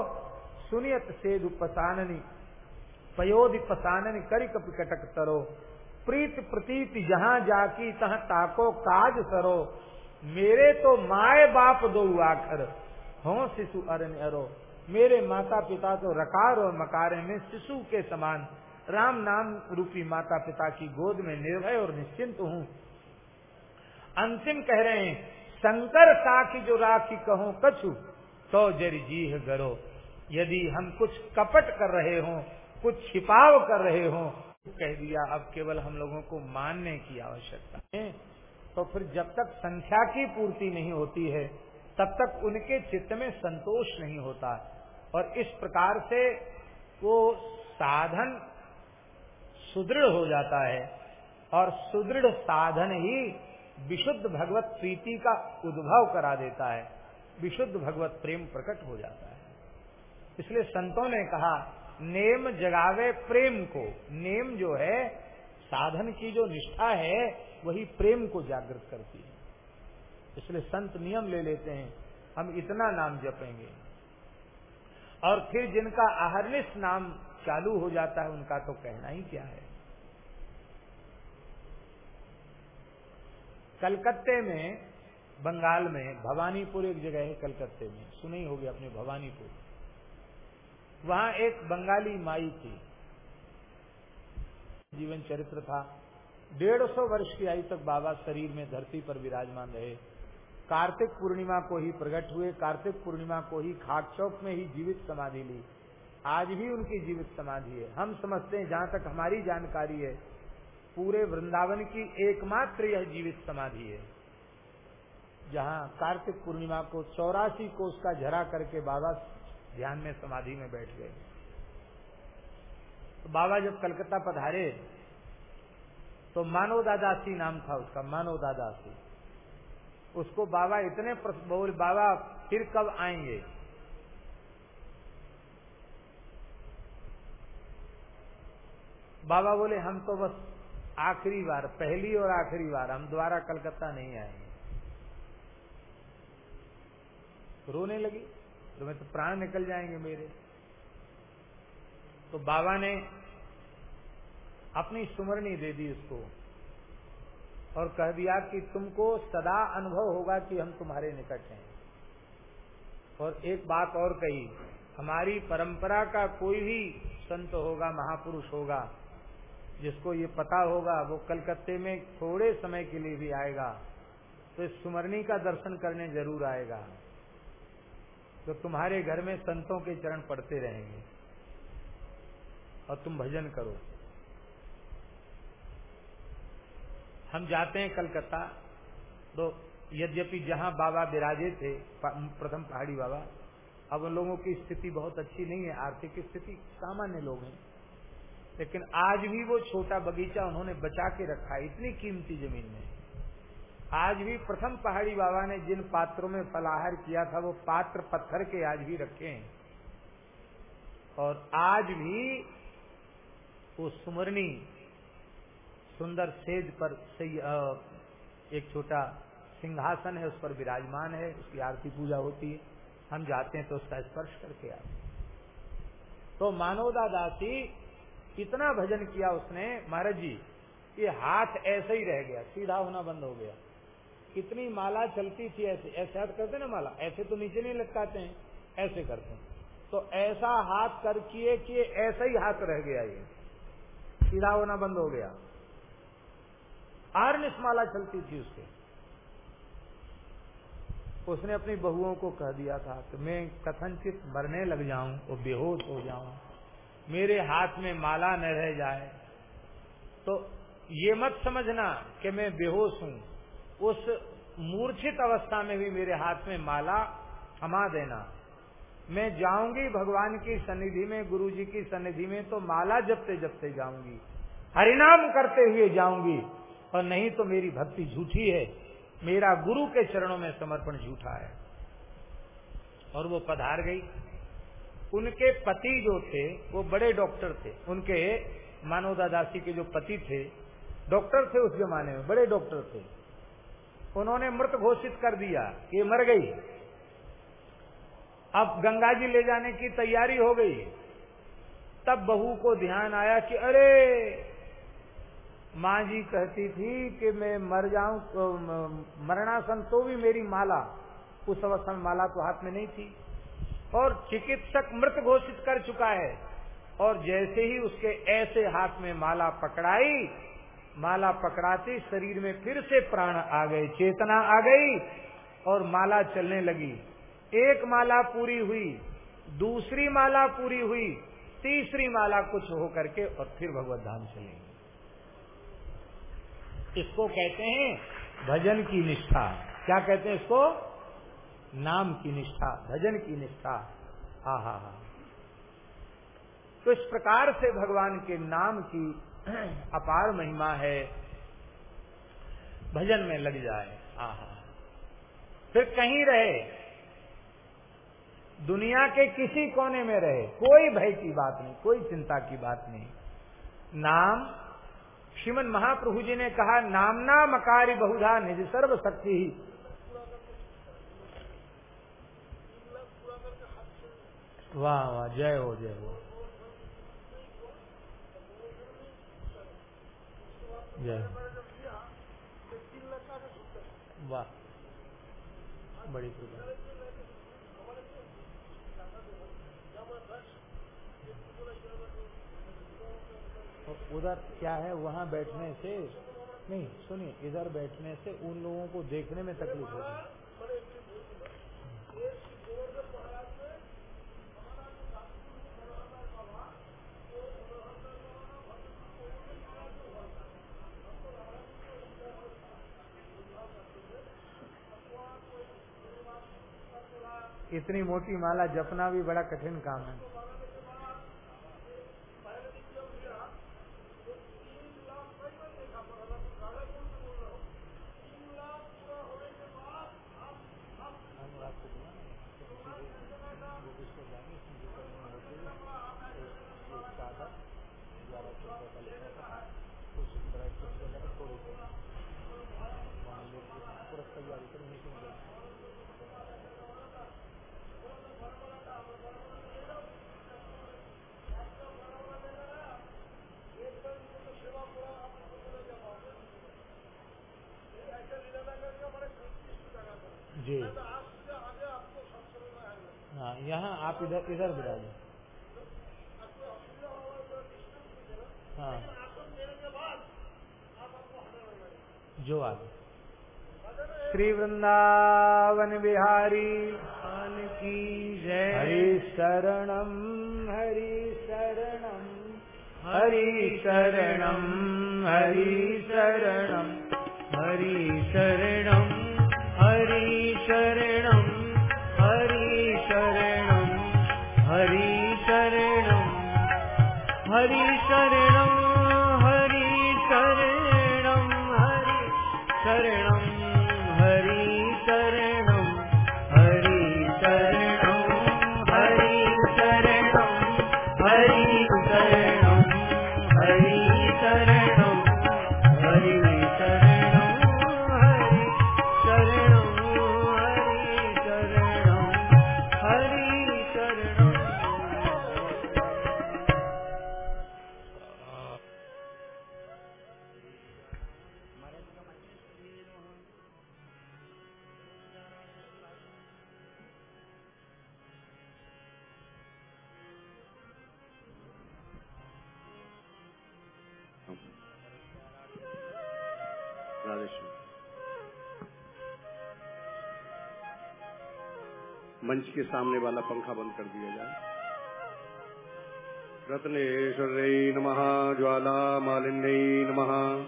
सुनियत सेद पसाननी, पयोधि पसाननी, करी कपि कटक तरो। प्रीत प्रतीत जहाँ जाकी, तह ताको काज सरो। मेरे तो माए बाप दो आखर, हो शिशु अरण्य अरो। मेरे माता पिता तो रकार और मकारे में शिशु के समान राम नाम रूपी माता पिता की गोद में निर्भय और निश्चिंत हूँ। अंतिम कह रहे हैं, शंकर साखी जो राखी कहो कछु तो जरी जीह गरो। यदि हम कुछ कपट कर रहे हो, कुछ छिपाव कर रहे हो, कह दिया अब केवल हम लोगों को मानने की आवश्यकता है। तो फिर जब तक संख्या की पूर्ति नहीं होती है, तब तक उनके चित्त में संतोष नहीं होता। और इस प्रकार से वो साधन सुदृढ़ हो जाता है और सुदृढ़ साधन ही विशुद्ध भगवत प्रीति का उद्भव करा देता है। विशुद्ध भगवत प्रेम प्रकट हो जाता है। इसलिए संतों ने कहा, नेम जगावे प्रेम को। नेम जो है, साधन की जो निष्ठा है, वही प्रेम को जागृत करती है। इसलिए संत नियम ले लेते हैं, हम इतना नाम जपेंगे। और फिर जिनका आहरनिश नाम चालू हो जाता है, उनका तो कहना ही क्या है? कलकत्ते में, बंगाल में, भवानीपुर एक जगह है कलकत्ते में, सुनी होगी अपने भवानीपुर। वहाँ एक बंगाली माई थी। जीवन चरित्र था। डेढ़ सौ वर्ष की आयु तक बाबा शरीर में धरती पर विराजमान रहे। कार्तिक पूर्णिमा को ही प्रकट हुए, कार्तिक पूर्णिमा को ही खाक चौक में ही जीवित समाधि ली। आज भी उनकी जीवित समाधि है। हम समझते हैं, जहाँ तक हमारी जानकारी है, पूरे वृंदावन की एकमात्र यह जीवित समाधि है। जहाँ कार्तिक पूर्णिमा को चौरासी कोष का झरा करके बाबा ध्यान में समाधि में बैठ गए। तो बाबा जब कलकत्ता पधारे तो मानव दादासी नाम था उसका, मानव दादासी। उसको बाबा इतने बोल, बाबा, फिर कब आएँगे? बाबा बोले, हम तो बस आखिरी बार, पहली और आखिरी बार, हम दोबारा कलकत्ता नहीं आएँगे. रोने लगी तो मैं तो प्राण निकल जाएँगे मेरे। तो बाबा ने अपनी सुमरनी दे दी उसको। और कह दिया कि तुमको सदा अनुभव होगा कि हम तुम्हारे निकट हैं। और एक बात और कही, हमारी परंपरा का कोई भी संत होगा, महापुरुष होगा, जिसको ये पता होगा, वो कलकत्ते में थोड़े समय के लिए भी आएगा तो इस सुमरणी का दर्शन करने ज़रूर आएगा तो तुम्हारे घर में संतों के चरण पड़ते रहेंगे, और तुम भजन करो। हम जाते हैं कलकत्ता तो यद्यपि जहाँ बाबा विराजे थे प्रथम पहाड़ी बाबा, अब उन लोगों की स्थिति बहुत अच्छी नहीं है, आर्थिक स्थिति सामान्य लोग हैं। लेकिन आज भी वो छोटा बगीचा उन्होंने बचा के रखा है, इतनी कीमती ज़मीन में। आज भी प्रथम पहाड़ी बाबा ने जिन पात्रों में फलाहार किया था, वो पात्र पत्थर के आज भी रखे हैं। और आज भी वो सुमरनी सुंदर सेज पर एक छोटा सिंहासन है, उस पर विराजमान है, उसकी आरती पूजा होती है। हम जाते हैं तो उसका स्पर्श करके आते तो मानवदा दासी इतना भजन किया उसने, महाराज जी? कि हाथ ऐसे ही रह गया, सीधा होना बंद हो गया। कितनी माला चलती थी ऐसे ऐसे हाथ करते ना माला, ऐसे तो नीचे नहीं लटकाते हैं, ऐसे करते हैं। तो ऐसा हाथ कर किए किए ऐसा ही हाथ रह गया ये। सीधा होना बंद हो गया। आर्निस माला चलती थी उसके। उसने अपनी बहुओं को कह दिया था कि मैं कथनचित मरने लग जाऊँ और बेहोश हो जाऊँ। मेरे हाथ में माला न रह जाए। तो ये मत समझना कि मैं बेहोश हूँ। उस मूर्छित अवस्था में भी मेरे हाथ में माला थमा देना। मैं जाऊँगी भगवान की सन्निधि में गुरु जी की सन्निधि में तो माला जपते जपते जाऊँगी। हरिनाम करते हुए जाऊँगी। और नहीं तो मेरी भक्ति झूठी है। मेरा गुरु के चरणों में समर्पण झूठा है। और वो पधार गई। उनके पति जो थे, वो बड़े डॉक्टर थे। उनके मानवदा दासी के जो पति थे, डॉक्टर थे उस जमाने में, बड़े डॉक्टर थे। उन्होंने मृत घोषित कर दिया कि मर गई। अब गंगा जी ले जाने की तैयारी हो गई। तब बहू को ध्यान आया कि अरे माँ जी कहती थी कि मैं मर जाऊँ तो मरणासन तो भी मेरी माला, उस अवस्था में माला तो हाथ में नहीं थी। और चिकित्सक मृत घोषित कर चुका है। और जैसे ही उसके ऐसे हाथ में माला पकड़ाई, माला पकड़ाते शरीर में फिर से प्राण आ गए, चेतना आ गई और माला चलने लगी। एक माला पूरी हुई, दूसरी माला पूरी हुई, तीसरी माला कुछ हो करके और फिर भगवत धाम चलेंगे इसको कहते हैं भजन की निष्ठा। क्या कहते हैं इसको? नाम की निष्ठा, भजन की निष्ठा। हा हा। हा तो इस प्रकार से भगवान के नाम की [CLEARS THROAT] अपार महिमा है। भजन में लग जाए। आहा फिर कहीं रहे, दुनिया के किसी कोने में रहे, कोई भय की बात नहीं, कोई चिंता की बात नहीं। नाम श्रीमद महाप्रभु जी ने कहा, नामना मकारी बहुधा निज सर्व शक्ति ही। वाह वाह, जय हो जय हो। जय वाह, बड़ी कृपा। उधर क्या है? वहाँ बैठने से नहीं, सुनिए, इधर बैठने से उन लोगों को देखने में तकलीफ़ होगी। इतनी मोटी माला जपना भी बड़ा कठिन काम है।
शरणं
हरी शरणम्
मंच सामने वाला पंखा बंद कर दिया जाए। रत्नेश्वर नमः ज्वाला मालिन्यै नमः।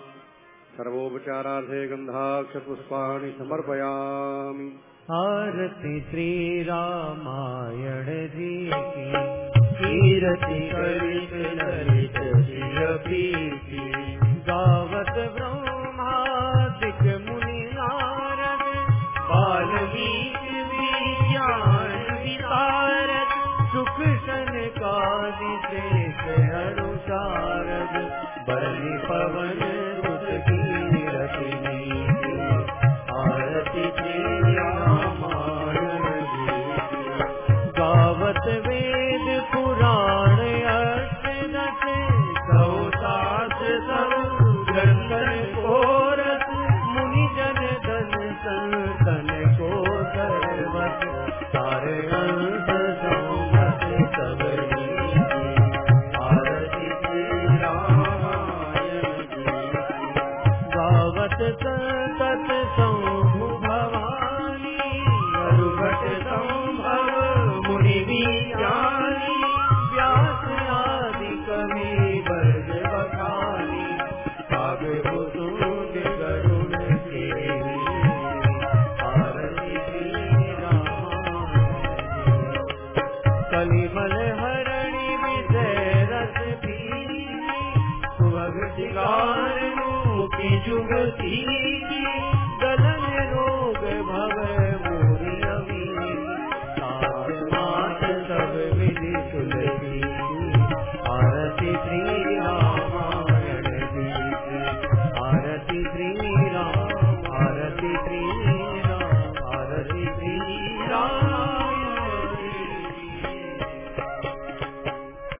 सर्वोपचारार्थे गन्धाक्षपुष्पाणि समर्पयामि।
आरती श्री रामायण जी की। कीरति करित ललित